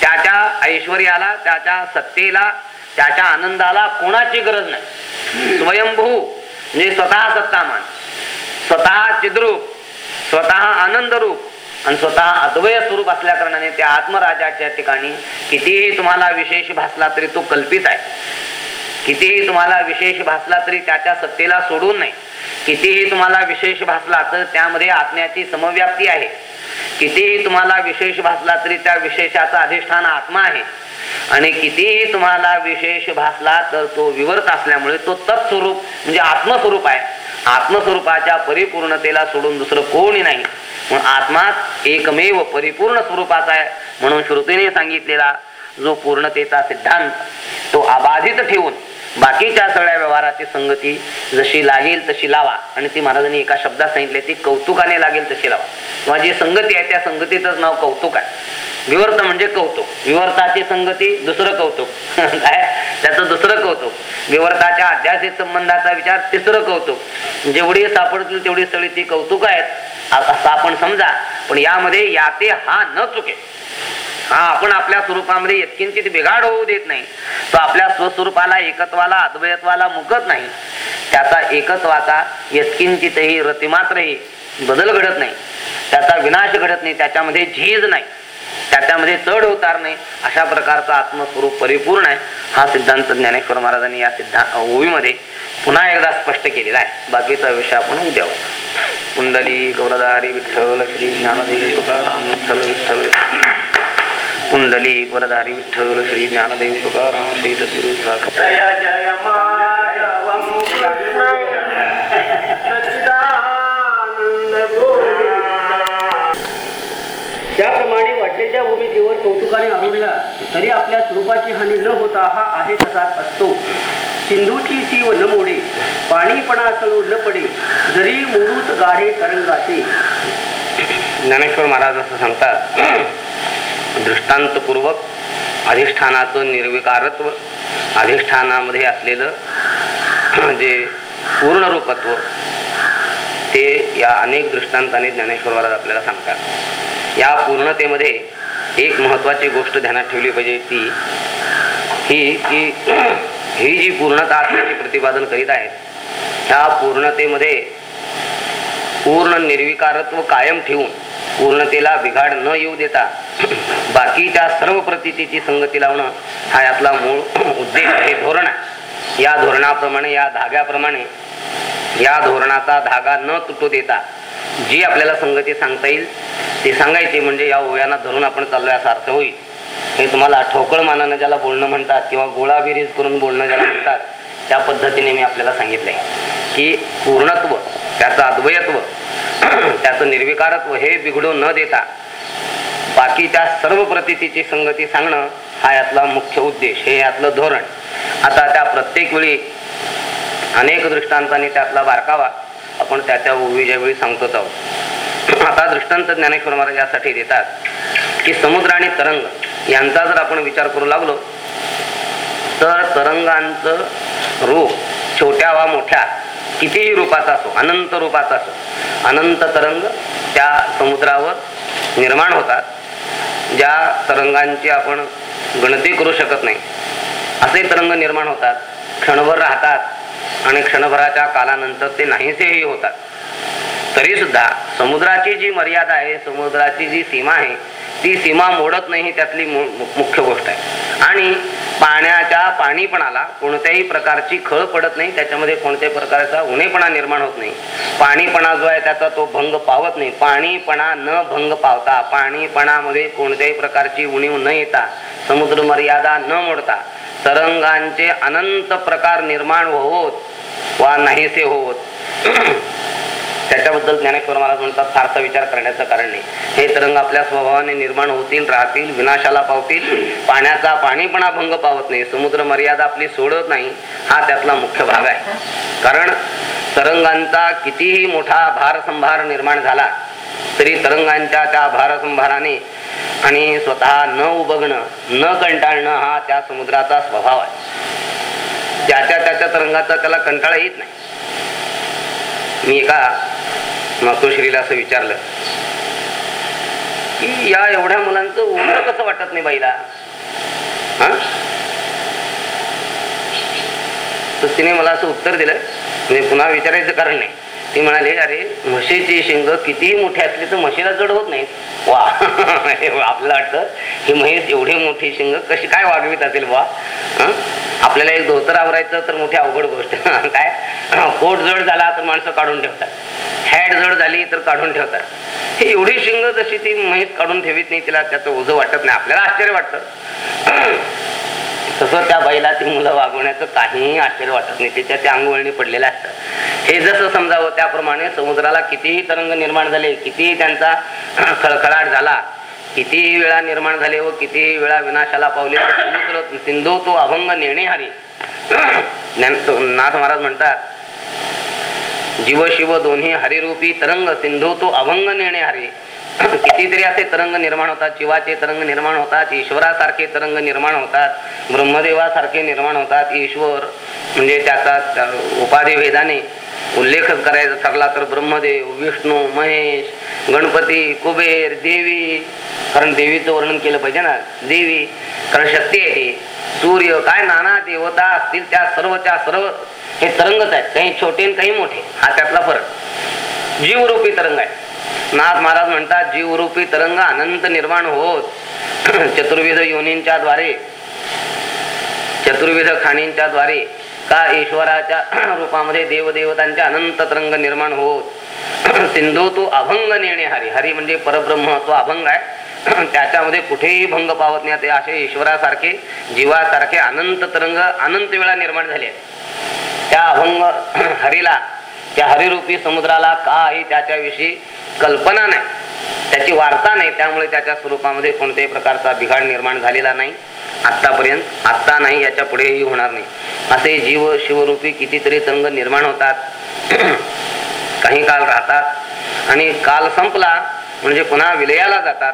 [SPEAKER 1] त्याच्या ऐश्वर्याला त्याच्या सत्तेला त्याच्या आनंदाला कोणाची गरज नाही. स्वयंभू म्हणजे स्वतः सत्तामान. स्वतः चिद्रूप स्वतः आनंद रूप आणि स्वतः अद्वय स्वरूप असल्या कारणाने त्या आत्मराजाच्या ठिकाणी कितीही तुम्हाला विशेष भासला तरी तो कल्पित आहे. कितीही तुम्हाला विशेष भासला तरी त्याच्या सत्तेला सोडून नाही. कितीही तुम्हाला विशेष भासला तर त्यामध्ये आत्म्याची समव्याप्ती आहे. कितीही तुम्हाला विशेष भासला तरी त्या विशेषाचा अधिष्ठान आत्मा आहे. आणि कितीही तुम्हाला विशेष भासला तर तो विवर्त असल्यामुळे तो तत्स्वरूप म्हणजे आत्मस्वरूप आहे. आत्मस्वरूपाच्या परिपूर्णतेला सोडून दुसरं कोणी नाही. म्हणून आत्माच एकमेव परिपूर्ण स्वरूपाचा आहे म्हणून श्रुतीने सांगितलेला जो पूर्णतेचा सिद्धांत तो अबाधित ठेवून बाकीच्या सगळ्या व्यवहाराची संगती जशी लागेल तशी लावा. आणि ती महाराजांनी एका शब्दात सांगितले ती कौतुकाने लागेल तशी लावा. किंवा जी संगती आहे त्या संगतीचंच नाव कौतुक आहे. विवर्त म्हणजे कौतुक. विवर्ताची संगती दुसरं कौतुक. काय? त्याचं दुसरं कौतुक. विवर्ताच्या अध्यासित संबंधाचा विचार तिसरं कौतुक. जेवढी सापडतील तेवढी सगळी ती कौतुक आहेत. असं आपण समजा पण यामध्ये याते हा न चुके. हा आपण आपल्या स्वरूपामध्ये यत्किंचित बिघाड होऊ देत नाही. तो आपल्या स्वस्वरूपाला एकत्वाला अद्वैत्वाला मुकत नाही. त्याचा एकत्वाचा यत्किंचितही रतिमात्रही बदल घडत नाही. त्याचा विनाश घडत नाही. त्याच्यामध्ये झीज नाही. त्याच्यामध्ये चढ उतार नाही. अशा प्रकारचा आत्मस्वरूप परिपूर्ण आहे. हा सिद्धांत ज्ञानेश्वर महाराजांनी या सिद्धांत ओवीमध्ये पुन्हा एकदा स्पष्ट केलेला आहे. बाकीचा विषय आपण उद्या कुंडली गौरदारी विठ्ठल श्री ज्ञानदेव विठ्ठल विठ्ठल. कुंडली वरधारी विठ्ठल श्री ज्ञानदेव तुकाराम श्री
[SPEAKER 2] गोविंदा. त्याप्रमाणे वाटेच्या भूमिकेवर कौतुकाने आरोळला तरी आपल्या स्वरूपाची हानी न होता हा आहे तसाच असतो सिंधूची सीव न मोडे पाणीपणा सळू न पडे जरी मुरूत गाढे तरंगाचे
[SPEAKER 1] ज्ञानेश्वर महाराज असं सांगतात दृष्टांतपूर्वक अधिष्ठानाचं निर्विकारत्व अधिष्ठानामध्ये असलेलं जे पूर्ण रूपत्व ते या अनेक दृष्टांताने ज्ञानेश्वर महाराज आपल्याला सांगतात. या पूर्णतेमध्ये एक महत्वाची गोष्ट ध्यानात ठेवली पाहिजे ती ही की ही जी पूर्णता असल्याचे प्रतिपादन करीत आहेत त्या पूर्णतेमध्ये पूर्ण निर्विकारत्व कायम ठेवून पूर्णतेला बिघाड न येऊ देता बाकीच्या सर्व प्रतितीची संगती लावणं हा यातला मूळ उद्देश हे धोरण आहे. या धोरणाप्रमाणे या धाग्याप्रमाणे या धोरणाचा धागा न तुटू देता जी आपल्याला संगती सांगता येईल ती सांगायची म्हणजे या ओव्याना धरून आपण चाललोय असा अर्थ होईल. हे तुम्हाला ठोकळ मानानं ज्याला बोलणं म्हणतात किंवा गोळाबिरीज करून बोलणं ज्याला म्हणतात त्या पद्धतीने मी आपल्याला सांगितलंय की पूर्णत्व त्याचं अद्वयत्व त्याचं निर्विकारत्व हे बिघडू न देता बाकीच्या सर्व प्रतितीची संगती सांगणं हा यातला मुख्य उद्देश हे यातलं धोरण. आता त्या प्रत्येक वेळी अनेक दृष्टांतांनी त्यातला बारकावा आपण त्याच्या उभीच्या वेळी सांगतोच आहोत. आता दृष्टांत ज्ञानेश्वर महाराज यासाठी देतात की समुद्र आणि तरंग यांचा जर आपण विचार करू लागलो तर तरंगांचं रूप छोट्या वा मोठ्या कितीही रूपाचा असो अनंत रूपाचा असो अनंत तरंग त्या समुद्रावर निर्माण होतात ज्या तरंगांची आपण गणती करू शकत नाही. असे तरंग निर्माण होतात क्षणभर राहतात आणि क्षणभराच्या कालानंतर ते नाहीसेही होतात. तरी सुद्धा समुद्राची जी मर्यादा आहे समुद्राची जी सीमा आहे ती सीमा मोडत नाही त्यातली मुख्य गोष्ट आहे. आणि पाण्याच्या पाणीपणाला कोणत्याही प्रकारची खळ पडत नाही त्याच्यामध्ये कोणत्याही प्रकारचा उणेपणा निर्माण होत नाही. पाणीपणा जो आहे त्याचा तो भंग पावत नाही. पाणीपणा न भंग पावता पाणीपणामध्ये कोणत्याही प्रकारची उणीव न येता समुद्र मर्यादा न मोडता तरंगांचे अनंत प्रकार निर्माण होत वा नाहीसे होत त्याच्याबद्दल ज्ञानेश्वर महाराज म्हणतात फारसा विचार करण्याचं कारण नाही. हे तरंग आपल्या स्वभावाने निर्माण होतील राहतील विनाशाला पावतील. पाण्याचा पाणीपणा भंग पावत नाही. समुद्र मर्यादा आपली सोडत नाही. हा त्यातला मुख्य भाग आहे. कारण तरंगांचा कितीही मोठा भारसंभार निर्माण झाला तरी तरंगांच्या त्या भारसंभाराने आणि स्वतः न उबगणं न कंटाळणं हा त्या समुद्राचा स्वभाव आहे. त्याच्या त्याच्या तरंगाचा त्याला कंटाळा येत नाही. मी एका मातोश्रीला असं विचारलं की या एवढ्या मुलांचं उमर कसं वाटत नाही बाईला? हा? तर तिने मला असं उत्तर दिलं म्हणजे पुन्हा विचारायचं कारण नाही. ती म्हणाली अरे म्हशीची शिंग कितीही मोठी असली तर म्हशीला जड होत नाही. वा. आपल्याला वाटतं ही म्हैस एवढी मोठी शिंग कशी काय वागवीत असेल वा आपल्याला एक धोतर आवरायचं तर मोठी अवघड गोष्ट. काय? पोट जड झाला तर माणसं काढून ठेवतात. हॅड जड झाली तर काढून ठेवतात. हे एवढी शिंग जशी ती म्हैस काढून ठेवीत नाही तिला त्याचं ओझं वाटत नाही. आपल्याला आश्चर्य वाटतं. तसं त्या बैला ती मुलं वागवण्याचं काहीही आश्चर्य वाटत नाही. त्याच्या त्या अंगवळणी पडलेल्या असतात. हे जसं समजावं त्याप्रमाणे समुद्राला कितीही तरंग निर्माण झाले कितीही त्यांचा खळखळाट झाला कितीही वेळा निर्माण झाले व कितीही वेळा विनाशाला पावले समुद्र सिंधू तो अभंग नेणे हरी नाथ महाराज म्हणतात जीव शिव दोन्ही हरिरूपी तरंग सिंधू तो अभंग नेणे हरी कितीतरी असे तरंग निर्माण होतात शिवाचे तरंग निर्माण होतात ईश्वरासारखे तरंग निर्माण होतात ब्रह्मदेवासारखे निर्माण होतात. ईश्वर म्हणजे त्याचा उपाधी भेदाने उल्लेखच करायचा ठरला तर ब्रह्मदेव विष्णू महेश गणपती कुबेर देवी. कारण देवीचं वर्णन केलं पाहिजे ना. देवी कारण शक्ती आहे ती. सूर्य काय नाना देवता असतील त्या सर्व त्या सर्व हे तरंगच आहेत. काही छोटे आणि काही मोठे. हा त्यातला फरक. जीवरूपी तरंग आहे नाथ महाराज म्हणतात जीवरूपी तरंग अनंत निर्माण होत. चतुर्विध योनींच्या द्वारे चतुर्विध खाणींच्या द्वारे का ईश्वराच्या रूपामध्ये देवदेवतांचे अनंत तरंग निर्माण होत? सिंधू तो अभंग नेणे हरी. हरी म्हणजे परब्रह्म तो अभंग आहे. त्याच्यामध्ये कुठेही भंग पावत नाही. ते असे ईश्वरासारखे जीवासारखे अनंत तरंग अनंत वेळा निर्माण झाले त्या अभंग हरीला त्या हरिरूपी समुद्राला काही त्याच्याविषयी कल्पना नाही. त्याची वार्ता नाही. त्यामुळे त्याच्या स्वरूपामध्ये कोणत्याही प्रकारचा बिघाड निर्माण झालेला नाही. आत्तापर्यंत आत्ता नाही याच्या पुढेही होणार नाही. असे जीव शिवरूपी कितीतरी तरंग निर्माण होतात. काही काल राहतात आणि काल संपला म्हणजे पुन्हा विलयाला जातात.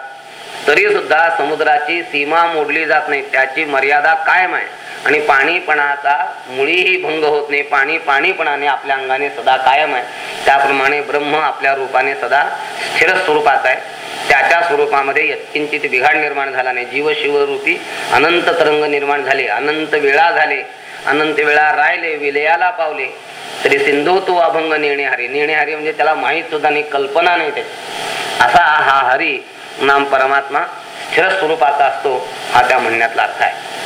[SPEAKER 1] तरी सुद्धा समुद्राची सीमा मोडली जात नाही. त्याची मर्यादा कायम आहे. आणि पाणीपणाचा मुळीही भंग होत नाही. पाणी पाणीपणाने आपल्या अंगाने सदा कायम आहे. त्याप्रमाणे ब्रह्म आपल्या रूपाने सदा स्थिर स्वरूपात आहे. त्याच्या स्वरूपामध्ये यत्किंचित बिघाड निर्माण झाला नाही. जीव शिवरूपी अनंत तरंग निर्माण झाले. अनंत वेळा झाले. अनंत वेळा राहिले. विलयाला पावले. तरी सिंधू तो अभंग नेणे हरी. नेणे हरी म्हणजे त्याला माहीत सुद्धा नाही. कल्पना नाही त्याची. असा हा हरी नाम परमात्मा स्थिर स्वरूपाचा असतो हा त्या म्हणण्यातला अर्थ आहे.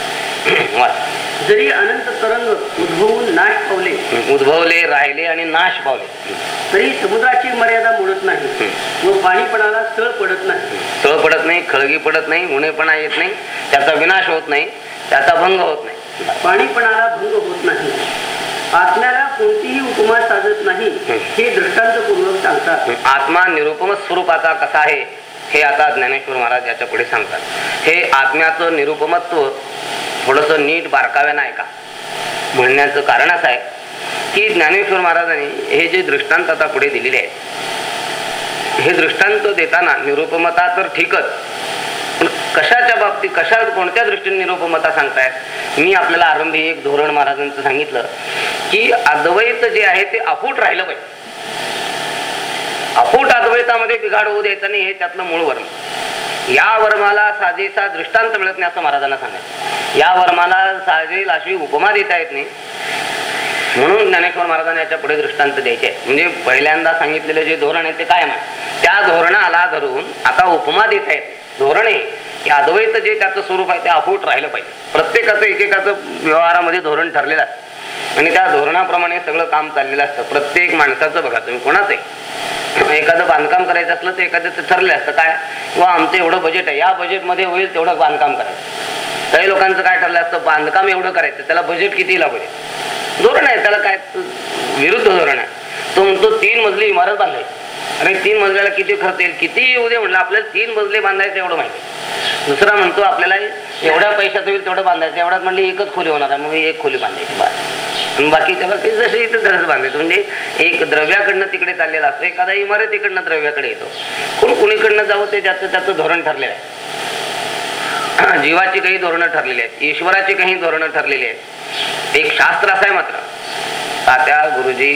[SPEAKER 2] जरी अनंत तरंग उद्भवून नाश पावले
[SPEAKER 1] उद्भवले राहिले आणि नाश पावले.
[SPEAKER 2] तरी समुद्राची मर्यादा मोडत नाही व पाणीपणाला तळ पडत नाही.
[SPEAKER 1] तळ पडत नाही खळगी पडत नाही उणेपणा येत नाही त्याचा विनाश होत नाही त्याचा भंग होत नाही.
[SPEAKER 2] पाणीपणाला भंग होत नाही. आत्म्याला कोणतीही उपमा साधत नाही हे दृष्टांतपूर्वक सांगतात.
[SPEAKER 1] आत्मा निरुपम स्वरूपाचा कसा आहे हे आता ज्ञानेश्वर महाराज याच्यापुढे सांगतात. हे आत्म्याचं निरुपमत्व थोडस नीट बारकाव्यानं ऐका म्हणण्याचं कारण असं आहे की ज्ञानेश्वर महाराजांनी हे जे दृष्टांत आता पुढे दिलेले आहेत हे दृष्टांत देताना निरुपमता तर ठीकच पण कशाच्या बाबतीत कशा कोणत्या दृष्टीने निरुपमता सांगतायत? मी आपल्याला आरंभी एक धोरण महाराजांचं सांगितलं की अद्वैत जे आहे ते अफूट राहिलं पाहिजे. अफूट अद्वैतामध्ये बिघाड होऊ द्यायचा नाही हे त्यातलं मूळ वर्म. या वर्माला साजेचा दृष्टांत मिळत नाही असं महाराजांना सांगायचं. या वर्माला साजेल अशी उपमा देता येत नाही. म्हणून ज्ञानेश्वर महाराजांनी याच्यापुढे दृष्टांत द्यायचे. म्हणजे पहिल्यांदा सांगितलेलं जे धोरण आहे ते कायम आहे. त्या धोरणाला धरून आता उपमा देत आहेत धोरण आहे की अद्वैत जे त्याचं स्वरूप आहे ते अफूट राहिलं पाहिजे. प्रत्येकाचं एकेकाचं व्यवहारामध्ये धोरण ठरलेलं असतं आणि त्या धोरणाप्रमाणे सगळं काम चाललेलं असतं. प्रत्येक माणसाचं बघा तुम्ही कोणाचं आहे एखादं बांधकाम करायचं असलं तर एखाद्याचं ठरलं असतं. काय? वा आमचं एवढं बजेट आहे. या बजेटमध्ये होईल तेवढं बांधकाम करायचं. काही लोकांचं काय ठरलं असतं? बांधकाम एवढं करायचं. त्याला बजेट किती लागू धोरण आहे. त्याला काय? विरुद्ध धोरण आहे. तो म्हणतो तीन मजली इमारत बांधायची अरे तीन मजल्याला किती खर्च येईल? किती येऊ दे म्हटलं आपल्याला तीन मजले बांधायचे एवढं माहिती दुसरा म्हणतो आपल्याला एवढ्या पैशात होईल तेवढं बांधायचं. एवढ्यात म्हणली एकच खोली होणार आहे मग एक खोली बांधायची बस. बाकीच्या बाकी जसे इथे घरच बांधायचं. म्हणजे एक द्रव्याकडनं तिकडे चाललेला असतो एखादा इमारतीकडनं द्रव्याकडे येतो. कोण कुणीकडनं जावं ते त्याचं त्याचं धोरण ठरलेलं आहे. जीवाची काही धोरणं ठरलेली आहेत ईश्वराची काही धोरणं ठरलेली आहेत. एक शास्त्र असं आहे मात्र. तात्या गुरुजी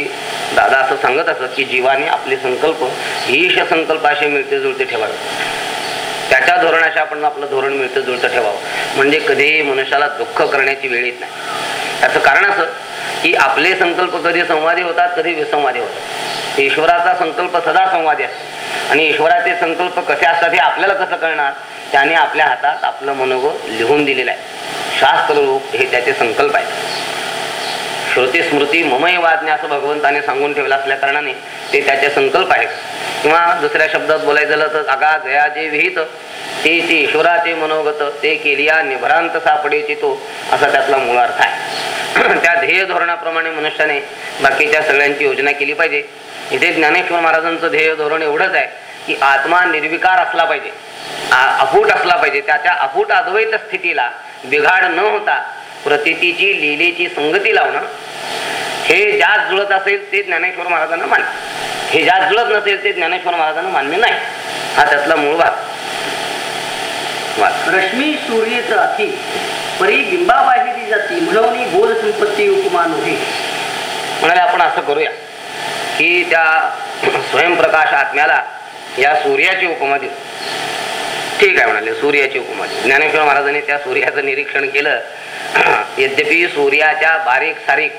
[SPEAKER 1] दादा असं सांगत असत की जीवाने आपले संकल्प ईश संकल्पाशी मिळते जुळते ठेवावे. त्याच्या धोरणाशी आपण आपलं धोरण मिळतं जुळतं ठेवावं. म्हणजे कधीही मनुष्याला दुःख करण्याची वेळ येत नाही. त्याचं कारण असं की आपले संकल्प कधी संवादी होतात कधी विसंवादी होतात. ईश्वराचा संकल्प सदा संवादी असतो. आणि ईश्वराचे संकल्प कसे असतात हे आपल्याला कसं कळणार? त्याने आपल्या हातात आपलं मनोगत लिहून दिलेलं आहे. शास्त्र रूप हे त्याचे संकल्प आहेत. श्रुती स्मृती ममय वाज्ञा असं भगवंताने सांगून ठेवलं असल्या कारणाने ते त्याचे संकल्प आहेत. किंवा दुसऱ्या शब्दात बोलायचं झालं तर आगा जया जे विहित ते ते ईश्वराचे मनोगत ते केलिया निभ्रांत सापडेची तो असा त्यातला मूळ अर्थ आहे. त्या ध्येय धोरणाप्रमाणे मनुष्याने बाकीच्या सगळ्यांची योजना केली पाहिजे. इथे ज्ञानेश्वर महाराजांचं ध्येय धोरण एवढंच आहे की आत्मा निर्विकार असला पाहिजे. अफूट असला पाहिजे. त्याच्या अफूट अद्वैत स्थितीला बिघाड न होता प्रतितीची लिलेची संगती लावणं हे ज्यात जुळत असेल ते ज्ञानेश्वर महाराजांना मान्य. हे ज्यात जुळत नसेल ते ज्ञानेश्वर महाराजांना मान्य नाही. हा त्यातला मूळ भाग.
[SPEAKER 2] रश्मी सूर्यच अथी परी बिंबाबाहेरी जाती म्हणून बोध संपत्ती उपमा नव्हे
[SPEAKER 1] म्हणाले आपण असं करूया की त्या स्वयंप्रकाश आत्म्याला या सूर्याची उपमा देऊ. ठीक आहे म्हणाले सूर्याची उपमाची ज्ञानेश्वर महाराजांनी त्या सूर्याचं निरीक्षण केलं. यद्यपि सूर्याच्या बारीक सारीक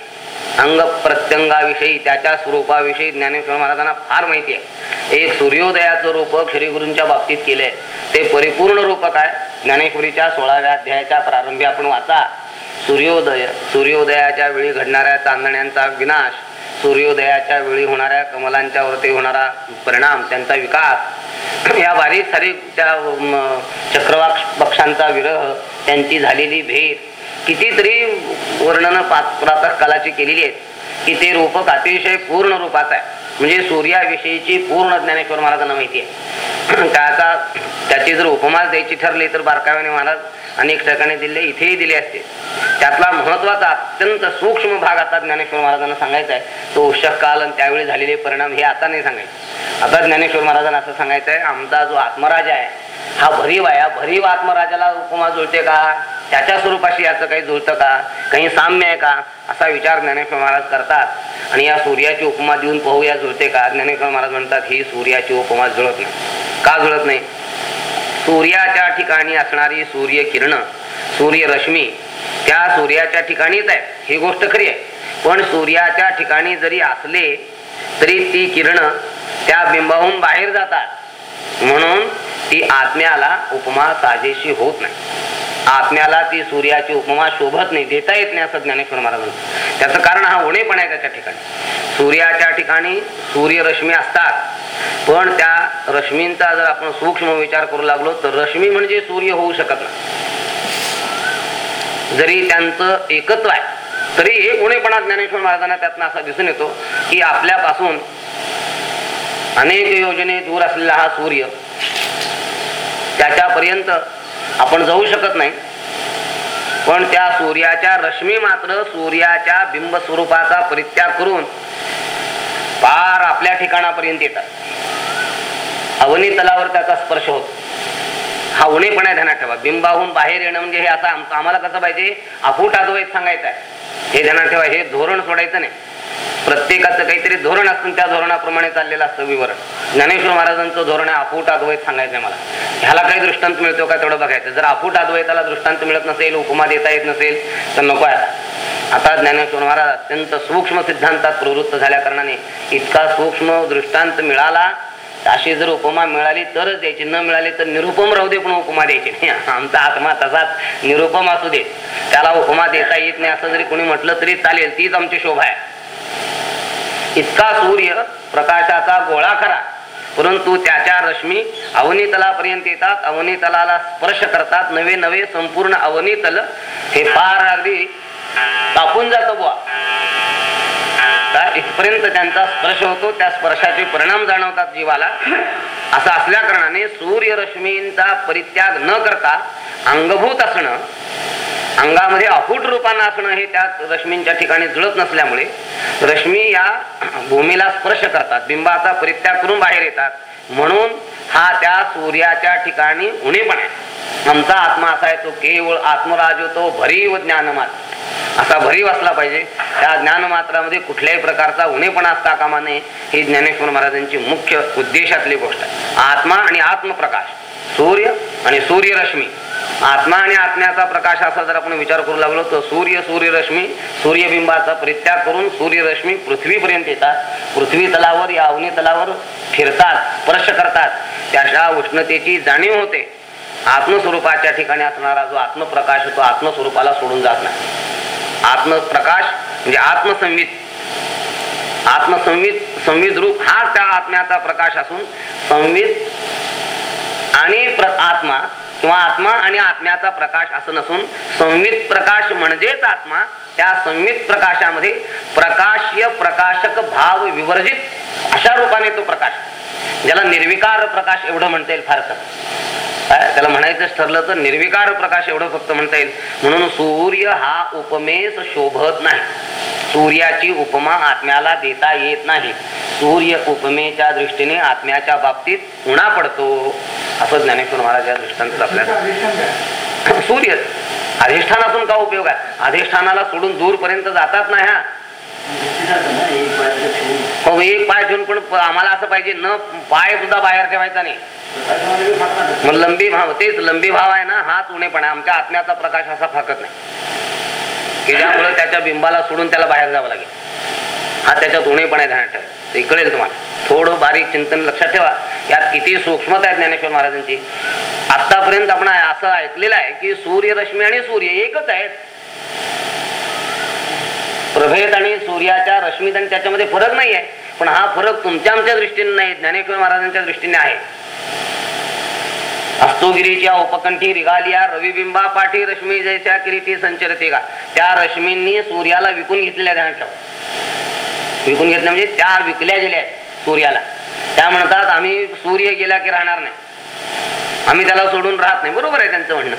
[SPEAKER 1] अंग प्रत्यंगाविषयी त्याच्या स्वरूपाविषयी ज्ञानेश्वर महाराजांना फार माहिती आहे. एक सूर्योदयाचं रूप श्रीगुरूंच्या बाबतीत केलंय. ते परिपूर्ण रूप आहे ज्ञानेश्वरीच्या सोळाव्या अध्यायाच्या प्रारंभी आपण वाचा. सूर्योदय सूर्योदयाच्या वेळी घडणाऱ्या चांदण्यांचा विनाश सूर्योदयाच्या वेळी होणाऱ्या कमलांच्या वरती होणारा परिणाम त्यांचा विकास या बारीक सारीक त्या म, चक्रवाक पक्षांचा विरह त्यांची झालेली भेट कितीतरी वर्णन प्रातः कालाची केलेली आहेत. की ते रूपक अतिशय पूर्ण रूपात आहे. म्हणजे सूर्याविषयीची पूर्ण ज्ञानेश्वर महाराजांना माहिती आहे. त्याचा त्याची जर उपमा द्यायची ठरली तर बारकाव्याने महाराज अनेक ठिकाणी दिले इथेही दिले असते. त्यातला महत्त्वाचा अत्यंत सूक्ष्म भाग आता ज्ञानेश्वर महाराजांना सांगायचा आहे. तो उषक काल आणि त्यावेळी झालेले परिणाम हे आता नाही सांगायचे. आता ज्ञानेश्वर महाराजांना असं सांगायचं आहे आमचा जो आत्मराजा आहे हा भरीव आहे. भरीव आत्मराजाला उपमा जुळते का? त्याच्या स्वरूपाशी याचं काही जुळतं का? काही साम्य आहे का? असा विचार ज्ञानेश्वर महाराज करतात. आणि या सूर्याची उपमा देऊन पाहूया जुळते का? ज्ञानेश्वर महाराज म्हणतात ही सूर्याची उपमा जुळत नाही. का जुळत नाही? सूर्याच्या ठिकाणी असणारी सूर्य किरण सूर्य रश्मी त्या सूर्याच्या ठिकाणीच आहे. ही गोष्ट खरी आहे. पण सूर्याच्या ठिकाणी जरी असले तरी ती किरण त्या बिंबाहून बाहेर जातात. म्हणून ती आत्म्याला उपमा साजेशी होत नाही. आत्म्याला ती सूर्याची उपमा शोभत नाही देता येत नाही असं ज्ञानेश्वर महाराजांचं त्याचं कारण हा उणेपण आहे त्याच्या ठिकाणी. सूर्याच्या ठिकाणी सूर्यरश्मी असतात. पण त्या रश्मींचा जर आपण सूक्ष्म विचार करू लागलो तर रश्मी म्हणजे सूर्य होऊ शकत नाही. जरी त्यांचं एकत्व आहे तरी हे उणेपणा ज्ञानेश्वर महाराजांना त्यातनं असा दिसून येतो की आपल्यापासून अनेक योजने दूर असलेला हा सूर्य त्याच्यापर्यंत आपण जाऊ शकत नाही. पण त्या सूर्याच्या रश्मी मात्र सूर्याच्या बिंब स्वरूपाचा परित्याग करून पार आपल्या ठिकाणापर्यंत येतात. अवनी तलावर त्याचा स्पर्श होतो. हा उणेपणा ध्यानात ठेवा. बिंबाहून बाहेर येणं म्हणजे हे असं आम्हाला कसं पाहिजे? अफूट अद्वैत सांगायचं आहे. हे ध्यानात ठेवा हे धोरण सोडायचं नाही. प्रत्येकाचं काहीतरी धोरण असतं त्या धोरणाप्रमाणे चाललेलं असतं विवरण. ज्ञानेश्वर महाराजांचं धोरण आहे अफूट अद्वैत सांगायचं आहे मला. ह्याला काही दृष्टांत मिळतो का तेवढं बघायचं. जर अफूट अद्वैताला दृष्टांत मिळत नसेल उपमा देता येत नसेल तर नको आहे. आता ज्ञानेश्वर महाराज अत्यंत सूक्ष्म सिद्धांतात प्रवृत्त झाल्या कारणाने इतका सूक्ष्म दृष्टांत मिळाला अशी जर उपमा मिळाली तरच द्यायची न मिळाली तर निरुपम राहू दे पण उपमा द्यायची. नाही आमचा आत्मा तसाच निरुपम असू दे. त्याला उपमा देता येत नाही असं जरी कोणी म्हटलं तरी चालेल तीच आमची शोभा आहे. इतका सूर्य प्रकाशाचा गोळा करा. परंतु त्याच्या रश्मी अवनीतलापर्यंत येतात अवनीतलाला स्पर्श करतात. नवे नवे संपूर्ण अवनीतल हे फार अगदी तापून जातं बुवा. का इथपर्यंत त्यांचा स्पर्श होतो त्या स्पर्शाचे परिणाम जाणवतात जीवाला. असं असल्या कारणाने सूर्यरश्मींचा परित्याग न करता अंगभूत असणं अंगामध्ये अफूट रूपानं असणं हे त्या रश्मींच्या ठिकाणी जुळत नसल्यामुळे रश्मी या भूमीला स्पर्श करतात बिंबाचा परित्याग करून बाहेर येतात. म्हणून हा त्या सूर्याच्या ठिकाणी उणेपण आहे. आमचा आत्मा असा आहे तो केवळ आत्मराज तो भरीव ज्ञानमात्र असा भरीव असला पाहिजे. त्या ज्ञानमात्रामध्ये कुठल्याही प्रकारचा उणेपणा असता कामा नये. ही ज्ञानेश्वर महाराजांची मुख्य उद्देशातली गोष्ट आहे. आत्मा आणि आत्मप्रकाश. सूर्य आणि सूर्यरश्मी. आत्मा आणि आत्म्याचा प्रकाश असा जर आपण विचार करू लागलो तर सूर्य सूर्यरश्मी सूर्यबिंबाचा परित्याग करून सूर्यरश्मी पृथ्वीपर्यंत येतात. पृथ्वी तलावर या अवनी तलावर फिरतात स्पर्श करतात. त्याच्या उष्णतेची जाणीव होते. आत्मस्वरूपाच्या ठिकाणी असणारा जो आत्मप्रकाश तो आत्मस्वरूपाला सोडून जात नाही. आत्मप्रकाश म्हणजे आत्मसंवित. आत्मसंवित संविद रूप हा त्या आत्म्याचा प्रकाश असून संवित आणि आत्मा किंवा आत्मा आणि आत्म्याचा प्रकाश असं नसून संवित प्रकाश म्हणजेच आत्मा त्या संवित प्रकाशामध्ये प्रकाश्य प्रकाशक भाव विवर्जित अशा रूपाने तो प्रकाश. ज्याला निर्विकार प्रकाश एवढं म्हणता येईल फारच काय? त्याला म्हणायचंच ठरलं तर निर्विकार प्रकाश एवढं फक्त म्हणता येईल. म्हणून सूर्य हा उपमेस शोभत नाही. सूर्याची उपमा आत्म्याला देता येत नाही. सूर्य उपमेच्या दृष्टीने आत्म्याच्या बाबतीत उणा पडतो. असं ज्ञानेश्वर महाराज या दृष्टांत आपल्याला सूर्य अधिष्ठान असून का उपयोग आहे? अधिष्ठानाला सोडून दूरपर्यंत जातात ना ह्या? हो एक पाय ठेवून पण आम्हाला असं पाहिजे न पाय सुद्धा बाहेर ठेवायचा नाही. मग लंबी भाव तेच लंबी भाव आहे ना हाच उणेपणा आहे. आमच्या आत्म्याचा प्रकाश असा फाकत नाही. की ज्यामुळे त्याच्या बिंबाला सोडून त्याला बाहेर जावं लागेल. हा त्याच्यात उणेपणा ध्यानात ठेवा ते कळेल तुम्हाला. थोडं बारीक चिंतन लक्षात ठेवा. यात किती सूक्ष्मता आहे ज्ञानेश्वर महाराजांची. आतापर्यंत आपण असं ऐकलेलं आहे की सूर्यरश्मी आणि सूर्य एकच आहेत. प्रभेद आणि सूर्याच्या रश्मीत आणि त्याच्यामध्ये फरक नाही आहे पण हा फरक तुमच्या आमच्या दृष्टीने नाही ज्ञानेश्वर महाराजांच्या दृष्टीने आहे. अस्तुगिरीच्या उपकंठी रिगालिया रविबिंबा पाठी रश्मी जैसा किरीटी संचरते का त्या रश्मींनी सूर्याला विकून घेतलेल्या ध्यानात ठेवा विकून घेतल्या म्हणजे त्या विकल्या गेल्या आहेत सूर्याला. त्या म्हणतात आम्ही सूर्य गेला की राहणार नाही. आम्ही त्याला सोडून राहत नाही. बरोबर आहे त्यांचं म्हणणं.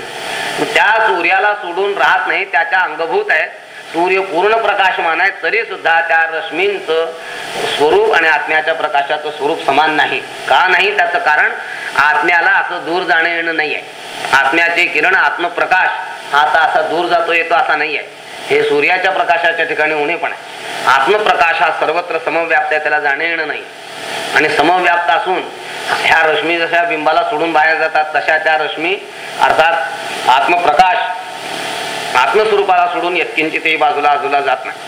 [SPEAKER 1] त्या सूर्याला सोडून राहत नाही त्याच्या अंगभूत आहे. सूर्य पूर्ण प्रकाशमान आहे तरी सुद्धा त्या रश्मींचं स्वरूप आणि आत्म्याच्या प्रकाशाचं स्वरूप समान नाही. का नाही? त्याचं कारण आत्म्याला असं दूर जाणं येणं नाही आहे आत्म्याचे किरण आत्मप्रकाश हा आता असा दूर जातो येतो असा नाही आहे हे सूर्याच्या प्रकाशाच्या ठिकाणी उणे पण आहे. आत्मप्रकाश हा सर्वत्र समव्याप्त आहे त्याला जाणं येणं नाही. आणि समव्याप्त असून ह्या रश्मी जशा बिंबाला सोडून बाहेर जातात तशा त्या रश्मी अर्थात आत्मप्रकाश आत्मस्वरूपाला सोडून यत्किंचितही बाजूला बाजूला जात नाही.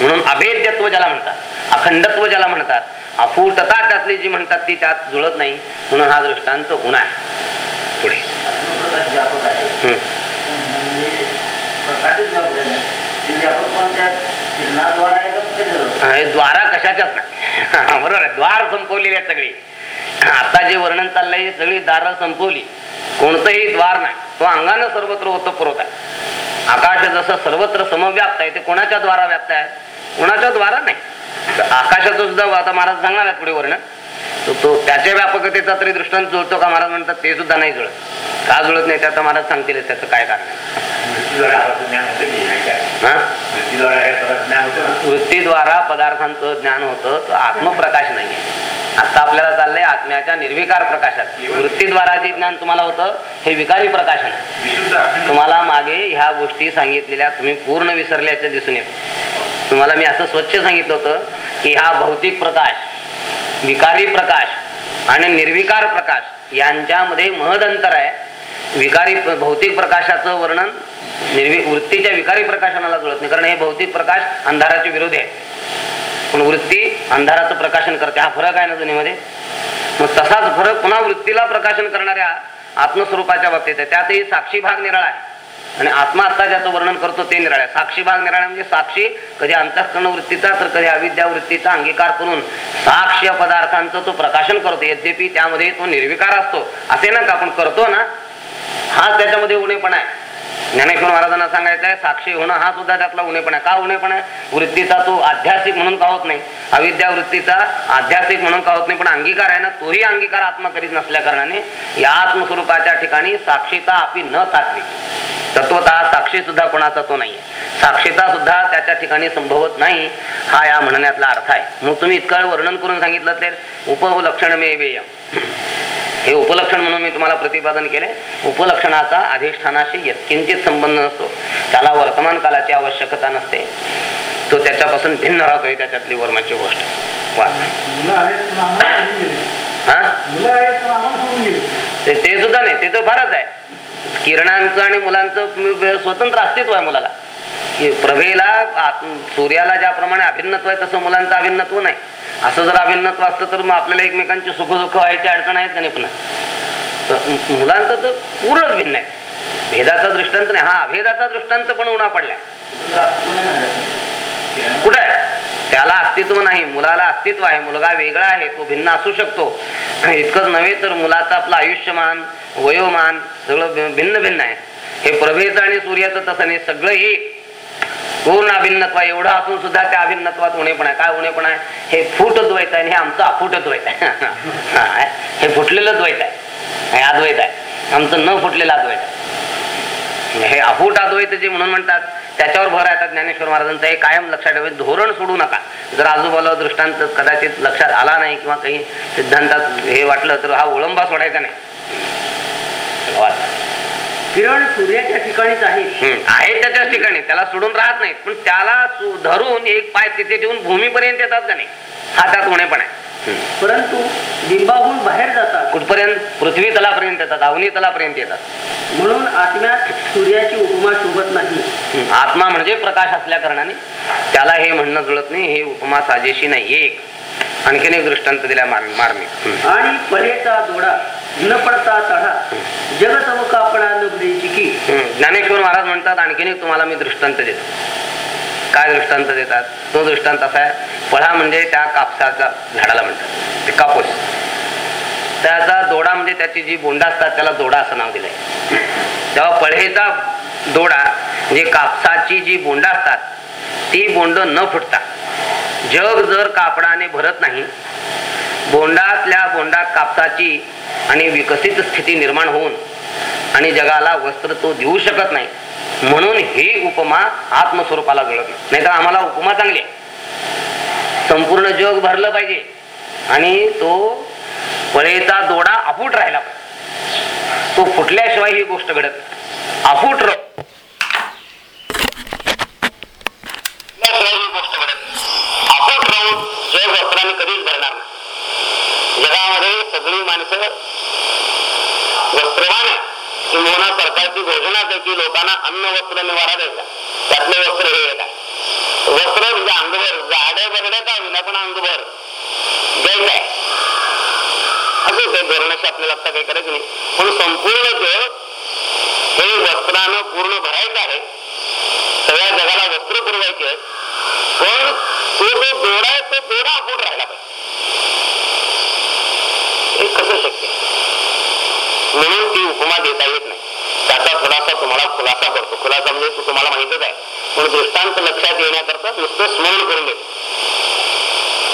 [SPEAKER 1] म्हणून अभेद्यत्व ज्याला म्हणतात अखंडत्व ज्याला म्हणतात अफूटता त्यातली जी म्हणतात ती त्यात जुळत नाही म्हणून हा दृष्टांत गुन्हा आहे पुढे. हे द्वारा कशाच्याच नाही. बरोबर आहे. द्वार संपवलेली आहेत सगळी. आता जे वर्णन चाललंय सगळी दारं संपवली. कोणतंही द्वार नाही. तो अंगानं सर्वत्र होतं पुरवत. आहे आकाश जसं सर्वत्र समव्याप्त आहे ते कोणाच्या द्वारा व्याप्त आहे? कोणाच्या द्वारा नाही. आकाशाचं सुद्धा आता महाराज सांगणार आहेत पुढे वर्णन. तो तो त्याच्या व्यापकतेचा तरी दृष्टांत जुळतो का महाराज म्हणतात ते सुद्धा नाही जुळत. का जुळत नाही त्याचं महाराज सांगतील त्याचं काय कारण वृत्तीद्वारा पदार्थांचं ज्ञान होतं आत्मप्रकाश नाही आता आपल्याला चाललंय आत्म्याच्या निर्विकार प्रकाशात वृत्तीद्वारा जे ज्ञान तुम्हाला होतं हे विकारी प्रकाशन. तुम्हाला मागे ह्या गोष्टी सांगितलेल्या तुम्ही पूर्ण विसरल्याचे दिसून येत. तुम्हाला मी असं स्वच्छ सांगितलं होतं की हा भौतिक प्रकाश विकारी प्रकाश आणि निर्विकार प्रकाश यांच्यामध्ये महद अंतर आहे. विकारी भौतिक प्रकाशाचं वर्णन निर्वि वृत्तीच्या विकारी प्रकाशनाला जुळत नाही. कारण हे भौतिक प्रकाश अंधाराचे विरोधी आहे. पण वृत्ती अंधाराचं प्रकाशन करते. हा फरक आहे ना दोन्हीमध्ये मग तसाच फरक पुन्हा वृत्तीला प्रकाशन करणाऱ्या आत्मस्वरूपाच्या बाबतीत आहे. त्यातही साक्षी भाग निराळा आहे. आणि आत्मा आता ज्याचं वर्णन करतो ते निराळ आहे. साक्षी भाग निराळा म्हणजे साक्षी कधी अंतःकरण वृत्तीचा तर कधी अविद्या वृत्तीचा अंगीकार करून साक्ष्य पदार्थांचं तो प्रकाशन करतो. यद्यपि त्यामध्ये तो निर्विकार असतो. असे ना का? आपण करतो ना? हा त्याच्यामध्ये उणेपणा आहे. ज्ञानेश्वर महाराजांना सांगायचं आहे साक्षी होणं हा सुद्धा त्यातला उणेपण आहे. का उणेपण आहे? वृत्तीचा तो आध्यात्मिक म्हणून का होत नाही? अविद्या वृत्तीचा आध्यात्मिक म्हणून का होत नाही? पण अंगीकार आहे ना तोही अंगीकार आत्मा करीत नसल्या कारणाने या आत्मस्वरूपाच्या ठिकाणी साक्षीता आपली न तात्विक तत्वता साक्षी सुद्धा कोणाचा तो नाहीये. साक्षीता सुद्धा त्याच्या ठिकाणी संभवत नाही हा या म्हणण्यातला अर्थ आहे. मग तुम्ही इतकं वर्णन करून सांगितलं तर उपलक्षण मेवेय हे उपलक्षण म्हणून मी तुम्हाला प्रतिपादन केले उपलक्षणाचा अधिष्ठानाशी यत्किंचित संबंध नसतो. त्याला वर्तमान कालाची आवश्यकता नसते. तो त्याच्यापासून भिन्न राहतोय त्याच्यातली वर्माची गोष्ट. हा? ते सुद्धा नाही ते तर फारच आहे. किरणांचं आणि मुलांचं स्वतंत्र अस्तित्व आहे मुलाला. प्रभेला सूर्याला ज्याप्रमाणे अभिन्नत्व आहे तसं मुलांचं अभिन्नत्व नाही. असं जर अभिन्नत्व असतं तर मग आपल्याला एकमेकांची सुख दुःख व्हायची अडचण आहेत का नाही पुन्हा? मुलांचं तर पूर्णच भिन्न आहे. भेदाचा दृष्टांत नाही. हा अभेदाचा दृष्टांत पण उन्हा पडलाय. कुठे? आहे त्याला अस्तित्व नाही मुलाला अस्तित्व आहे. मुलगा वेगळा आहे तो भिन्न असू शकतो. इतकंच नव्हे तर मुलाचं आपलं आयुष्यमान वयोमान सगळं भिन्न भिन्न आहे. हे प्रभेचं आणि सूर्याचं तसं नाही. सगळं एक पूर्ण अभिन्नत्व एवढं असून सुद्धा त्या अभिन्नत्वात उणेपण आहे. काय उणेपण आहे? हे फूट द्वैत आहे आणि हे आमचं अफूट द्वैत आहे हे फुटलेलं द्वैत आहे. हे अद्वैत आहे. आमचं न फुटलेलं अद्वैत. आहे हे अफूट अद्वैत जे म्हणून म्हणतात त्याच्यावर भर आहे आता ज्ञानेश्वर महाराजांचं. हे कायम लक्षात ठेवायचं धोरण सोडू नका. जर आजूबाजूला दृष्टांत कदाचित लक्षात आला नाही किंवा काही सिद्धांतात हे वाटलं तर हा ओळंबा सोडायचा नाही.
[SPEAKER 2] किरण सूर्याच्या ठिकाणीच आहे.
[SPEAKER 1] आहे त्याच्याच ठिकाणी. त्याला सोडून राहत नाहीत. पण त्याला धरून एक पाय तिथे ठेवून भूमीपर्यंत येतात का नाही? हा त्यात उणेपण आहे. हम्म.
[SPEAKER 2] परंतु बिंबाहून बाहेर जातात.
[SPEAKER 1] कुठपर्यंत? पृथ्वी तलापर्यंत येतात अवनी तलापर्यंत येतात.
[SPEAKER 2] म्हणून आत्म्यात सूर्याची उपमा शोभत नाही.
[SPEAKER 3] आत्मा म्हणजे प्रकाश असल्या कारणाने त्याला हे म्हणणं जुळत नाही हे उपमा साजेशी नाही एक आणखीन एक दृष्टांत दिला मार मार्मिक
[SPEAKER 2] आणि परेचा दोडा न पडता चढा जग कापडा न भरेची की.
[SPEAKER 3] ज्ञानेश्वर महाराज म्हणतात आणखीन एक तुम्हाला मी दृष्टांत देतो. काय दृष्टांत देतात? तो दृष्टांत असा आहे पळा म्हणजे त्या कापसाच्या झाडाला म्हणतात ते कापूस. त्याचा दोडा म्हणजे त्याची जी बोंडा असतात त्याला दोडा असं नाव दिलंय. तेव्हा पळेचा दोडा म्हणजे कापसाची जी बोंडा असतात ती बोंड न फुटता जग जर कापडाने भरत नाही बोंडातल्या बोंडात कापसाची आणि विकसित स्थिती निर्माण होऊन आणि जगाला वस्त्र तो देऊ शकत नाही. म्हणून ही उपमा आत्मस्वरूपाला जुळत नाही तर आम्हाला उपमा चांगली आहे. संपूर्ण जग भरलं पाहिजे. आणि तो पळेचा दोडा अफूट राहिला पाहिजे. तो फुटल्याशिवाय ही गोष्ट घडत नाही. अफूट र- कधीच भरणार नाही. जगामध्ये सगळी माणसं वस्त्रवान. आहे किंवा सरकारची घोषणा आहे की लोकांना अन्न वस्त्र निवारा द्यायचा. त्यातले वस्त्र हे एक आहे वस्त्र म्हणजे अंगभर. झाडे बगडे का पण अंगभर. द्यायचं आहे असं ते धोरणाशी आपल्याला आता काही करायचं नाही. पण संपूर्ण जग हे वस्त्रानं पूर्ण भरायचं आहे. सगळ्या जगाला वस्त्र पुरवायचे आहेत पण तो जो दोडा आहे तो दोडा आपण राहिला पाहिजे. हे कसं शक्य म्हणून ती उपमा देता येत नाही. त्याचा थोडासा तुम्हाला खुलासा करतो. खुलासा म्हणजे तो तुम्हाला माहितच आहे. पण दृष्टांत लक्षात येण्याकरता नुसतं स्मरण करून देतो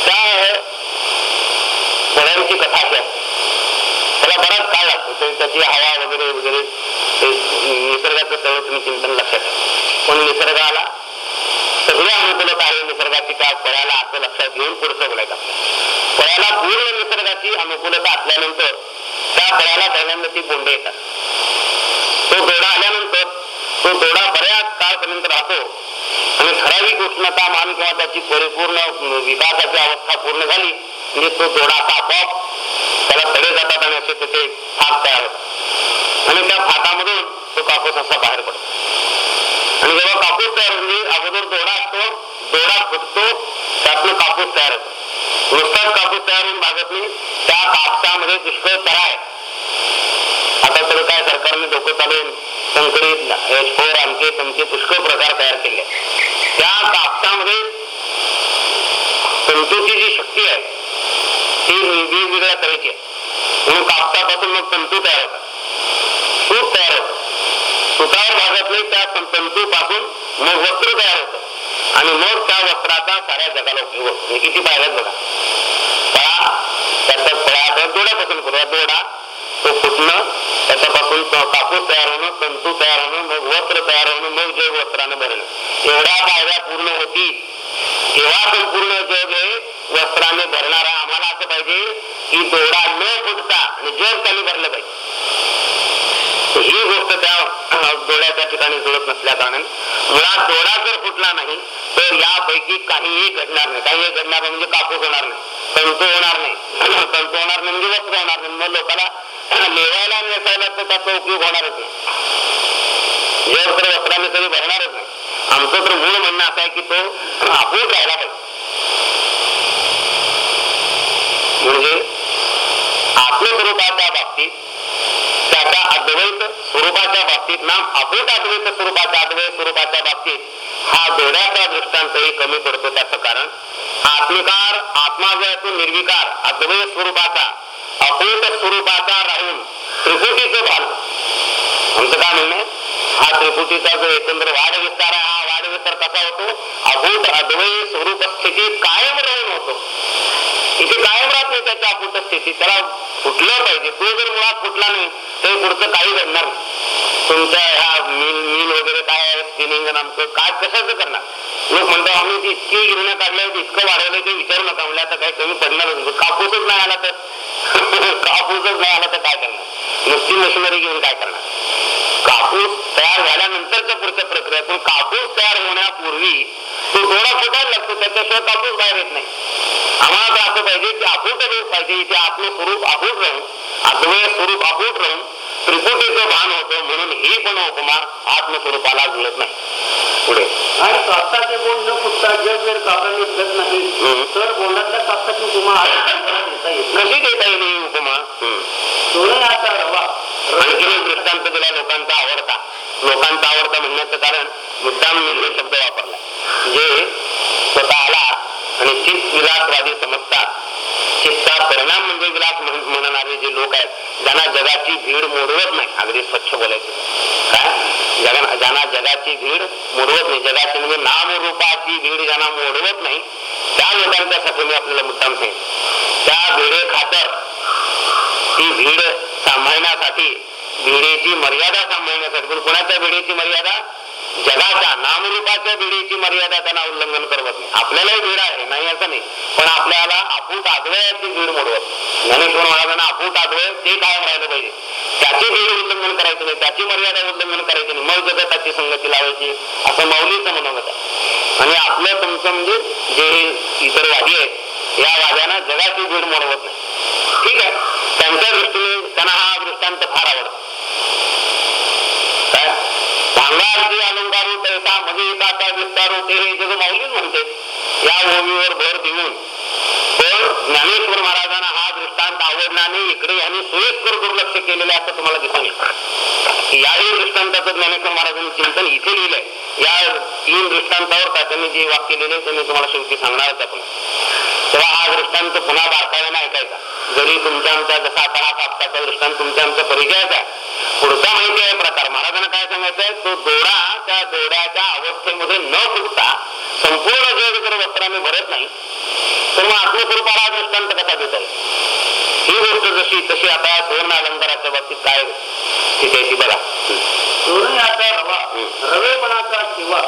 [SPEAKER 3] त्या फळांची कथा अशी असते त्याला बराच काळ लागतो. त्याची हवा वगैरे वगैरे निसर्गाचं सगळं तुम्ही चिंतन लक्षात पण निसर्गाला सगळी अनुकूलता आहे. निसर्गाची त्या फळाला असं लक्षात घेऊन पुढचं बोलायचं. फळाला पूर्ण निसर्गाची अनुकूलता असल्यानंतर त्या फळ्याला पहिल्यांदा ती बोंडे येतात. तो गोडा आल्यानंतर तो गोडा बऱ्याच काळपर्यंत राहतो. आणि ठराविक उष्णता मान किंवा त्याची परिपूर्ण विकासाची अवस्था पूर्ण झाली म्हणजे तो गोडा असा आपोआप त्याला तडे जातात आणि असे त्याचे फाक तयार होतात. आणि त्या फाटामधून तो कापूस असा बाहेर पडतो. आणि जेव्हा कापूस तयार म्हणजे अगोदर दोडा असतो दोडा फुटतो त्यातनं कापूस तयार होतो. नुसताच कापूस तयार होऊन भागत नाही. त्या कापसामध्ये पुष्कळ तरा आहे. आता तर काय सरकारने डोकं चालवून संकरित फोर आमचे तुमचे पुष्कळ प्रकार तयार केले. त्या कापसामध्ये तंतूची जी शक्ती आहे ती वेगवेगळ्या तऱ्हेची आहे. म्हणून कापसापासून मग तंतू तयार होतात. सूत तयार होतं. सुतावर भागत नाही त्या तंतूपासून मग वस्त्र तयार होतं. आणि मग त्या वस्त्राचा साऱ्या जगाला उपयोग होतो. म्हणजे किती पाहिलं बघा. फळा त्याचा फळा दोड्यापासून करूया दोडा तो फुटणं त्याच्यापासून कापूस तयार होणं तंतू तयार होणं मग वस्त्र तयार होणं मग जग वस्त्रानं भरणं एवढ्या पायऱ्या पूर्ण होती. तेव्हा संपूर्ण जग हे वस्त्राने भरणारा आम्हाला असं पाहिजे की दोडा न फुटता आणि जग त्याने भरलं पाहिजे. ही गोष्ट त्या अं, ठिकाणी जुळत नसल्या कारणाने मुळात डोळा जर फुटला नाही तर यापैकी काहीही घडणार नाही. काहीही घडणार नाही म्हणजे कापूस होणार नाही. तंतू होणार नाही. तंतू होणार नाही म्हणजे वस्त्र होणार नाही. मग लोकांना लेवायला नेसायला तर त्याचा उपयोग होणारच नाही. जर तर वस्त्राने कधी भरणारच नाही. आमचं तर मूळ म्हणणं असं आहे की तो आपण राहिला पाहिजे. म्हणजे आत्मस्वरूपाच्या बाबतीत त्याच्या अद्वैत स्वरूपाच्या बाबतीत नाम अभूत अद्वैत स्वरूपाच्या अद्वैत स्वरूपाच्या बाबतीत हा दोड्याचा दृष्टांतही कमी पडतो त्याचं कारण. आत्मिकार आत्मा जो आहे निर्विकार अद्वैत स्वरूपाचा अभूत स्वरूपाचा राहून त्रिकुटीचं भाग आमचं काय म्हणणे हा त्रिकुटीचा जो एकंदर वाढ विस्तार आहे हा वाढ विस्तार कसा होतो? अभूत अद्वैत स्वरूप स्थिती कायम राहून होतो. तिथे कायम राहत नाही त्याच्या अपूर्त स्थिती त्याला फुटलं पाहिजे. तो जर मुळात फुटला नाही तर पुढचं काही घडणार तुमच्या ह्या मिल मिल वगैरे काय स्पिनिंग आमचं काय कशाचं करणार? लोक म्हणतो आम्ही इतकी गिरण्या काढल्या होती इतकं वाढवलं ते विचारू नका म्हणजे आता काही कमी पडणारच नाही. कापूसच नाही आला तर? कापूसच नाही आला तर काय करणार? नुसती मशिनरी घेऊन काय करणार? कापूस तयार झाल्यानंतरच्या पुढच्या प्रक्रिया पण कापूस तयार होण्यापूर्वी तो दोडा फुटायला लागतो त्याच्याशिवाय कापूस बाहेर येत नाही. आम्हाला असं पाहिजे की आपूट रूप पाहिजे इथे आपलं स्वरूप आपूट राहून आपलं स्वरूप आपूट राहून त्रिपुटीचं भान होतं म्हणून ही पण उपमा आत्मस्वरूपाला जुळत नाही. पुढे.
[SPEAKER 2] आणि कापसाचे बोंड न फुटता जग जर कापडाने फिरत नाही. तर बोंडातल्या कापसाची उपमा.
[SPEAKER 3] कशी देता येईल ही उपमा.
[SPEAKER 2] सोन्याचा रवा.
[SPEAKER 3] आणखी एक दृष्टांत दिला लोकांचा आवडता. लोकांचा आवडता म्हणण्याचं कारण मुद्दाम मी हे शब्द वापरला. जे स्वतःला आणि चित्त विलासवादी समजतात. चित्ता परिणाम म्हणजे विलास म्हण- म्हणणारे जे लोक आहेत, ज्यांना जगाची भीड मोडवत नाही, अगदी स्वच्छ बोलायचं. काय? ज्यांना जगाची भीड मोडवत नाही, जगाची म्हणजे नामरूपाची भीड ज्यांना मोडवत नाही, त्या लोकांच्यासाठी मी आपल्याला मुद्दाम सांगितलं त्या भिडे खातर, ती भीड सांभाळण्यासाठी, भिडेची मर्यादा सांभाळण्यासाठी कोणाच्या भिडेची मर्यादा? जगाच्या नामरूपाच्या भिडीची मर्यादा त्यांना उल्लंघन करवत नाही. आपल्यालाही भीड आहे नाही असं नाही. पण आपल्याला अपूट आदवयाची भीड मोडवत ज्ञानेश्वर महाराजांना अपूट आदवय ते कायम राहिलं पाहिजे. त्याची भीड उल्लंघन करायचं नाही त्याची मर्यादा उल्लंघन करायची नाही. मग जगताची संगती लावायची असं माऊलीचं मनोगत आहे आणि आपलं तुमचं म्हणजे जे इतर वादी आहेत या वाद्यानं जगाची भीड मोडवत नाही. ठीक आहे? त्यांच्या दृष्टीने त्यांना हा दृष्टांत फार आवडतो. अंगारती अलंकारू तैसा मध्ये एकाचा विस्तारू ते हे जग माऊलीच म्हणते. या भूमीवर भर देऊन. पण ज्ञानेश्वर महाराजांना हा दृष्टांत आवडल्याने इकडे यांनी सोयीस्कर दुर्लक्ष केलेले असं तुम्हाला दिसून येईल. याही दृष्टांताचं ज्ञानेश्वर महाराजांनी चिंतन इथे लिहिलंय. या तीन दृष्टांतावर त्यांनी जे वाक्य लिहिले ते मी तुम्हाला शेवटी सांगणारच आपण तेव्हा हा दृष्टांत पुन्हा बारकाव्याने ऐकायचा. जरी तुमच्या आमच्या जसा आता हा दृष्टांत तुमच्या आमच्या परिचयाचा आहे पुढचा माहिती आहे प्रकार. महाराजांना काय सांगायचंय? तो दोडा त्या दोड्याच्या अवस्थेमध्ये न फुटता संपूर्ण जग जर वस्त्राने भरत नाही. तर मग आत्मस्वरूपाला दृष्टांत कसा देता येईल? ही गोष्ट जशी तशी आता दोन अलंकाराच्या बाबतीत काय स्थिती आहे ती बघा.
[SPEAKER 2] सोन्याचा रवा रवेपणाचा शिवा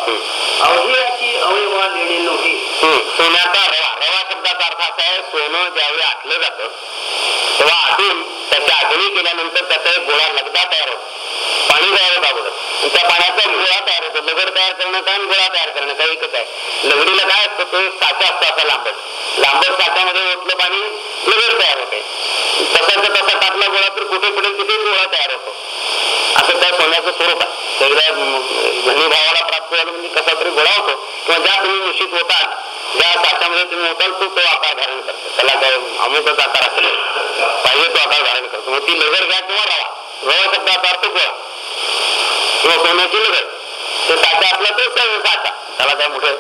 [SPEAKER 2] अवघ्याची अवयवा लेणे नव्हे.
[SPEAKER 3] सोन्याचा रवा रवा शब्दाचा अर्थ असा आहे सोनं ज्यावेळी आटलं जातं तेव्हा आटून त्याची आठवणी केल्यानंतर त्याचा एक गोळा लगदा तयार होतो. पाणी द्यावं होतं अगोदर त्या पाण्याचा गोळा तयार होतो. लगड तयार करणं काय आणि गोळा तयार करणं काय एकच आहे. लगडीला काय असतं तो साचा असतो असा लांबट लांबट साच्यामध्ये ओतलं पाणी लगड तयार होते. तसाचा तसा टाकला गोळा तर कुठे पडेल तिथे गोळा तयार होतो. असं त्या सोन्याचं स्वरूप आहे. एकदा धनी म्हणजे भावाला प्राप्त झालं म्हणजे कसा तरी गोळा होतो. किंवा ज्या तुम्ही निश्चित होतात ज्या साच्यामध्ये तुम्ही होताल तो तो आकार धारण करतो. त्याला काय अमुकच आकार असेल पाहिजे तो आकार धारण करतो. मग ती लगड घ्या किंवा रवा. रवा शब्दाचा अर्थ गोळा. किंवा सोन्याची लगड ते साचा असला त्याला काय मोठं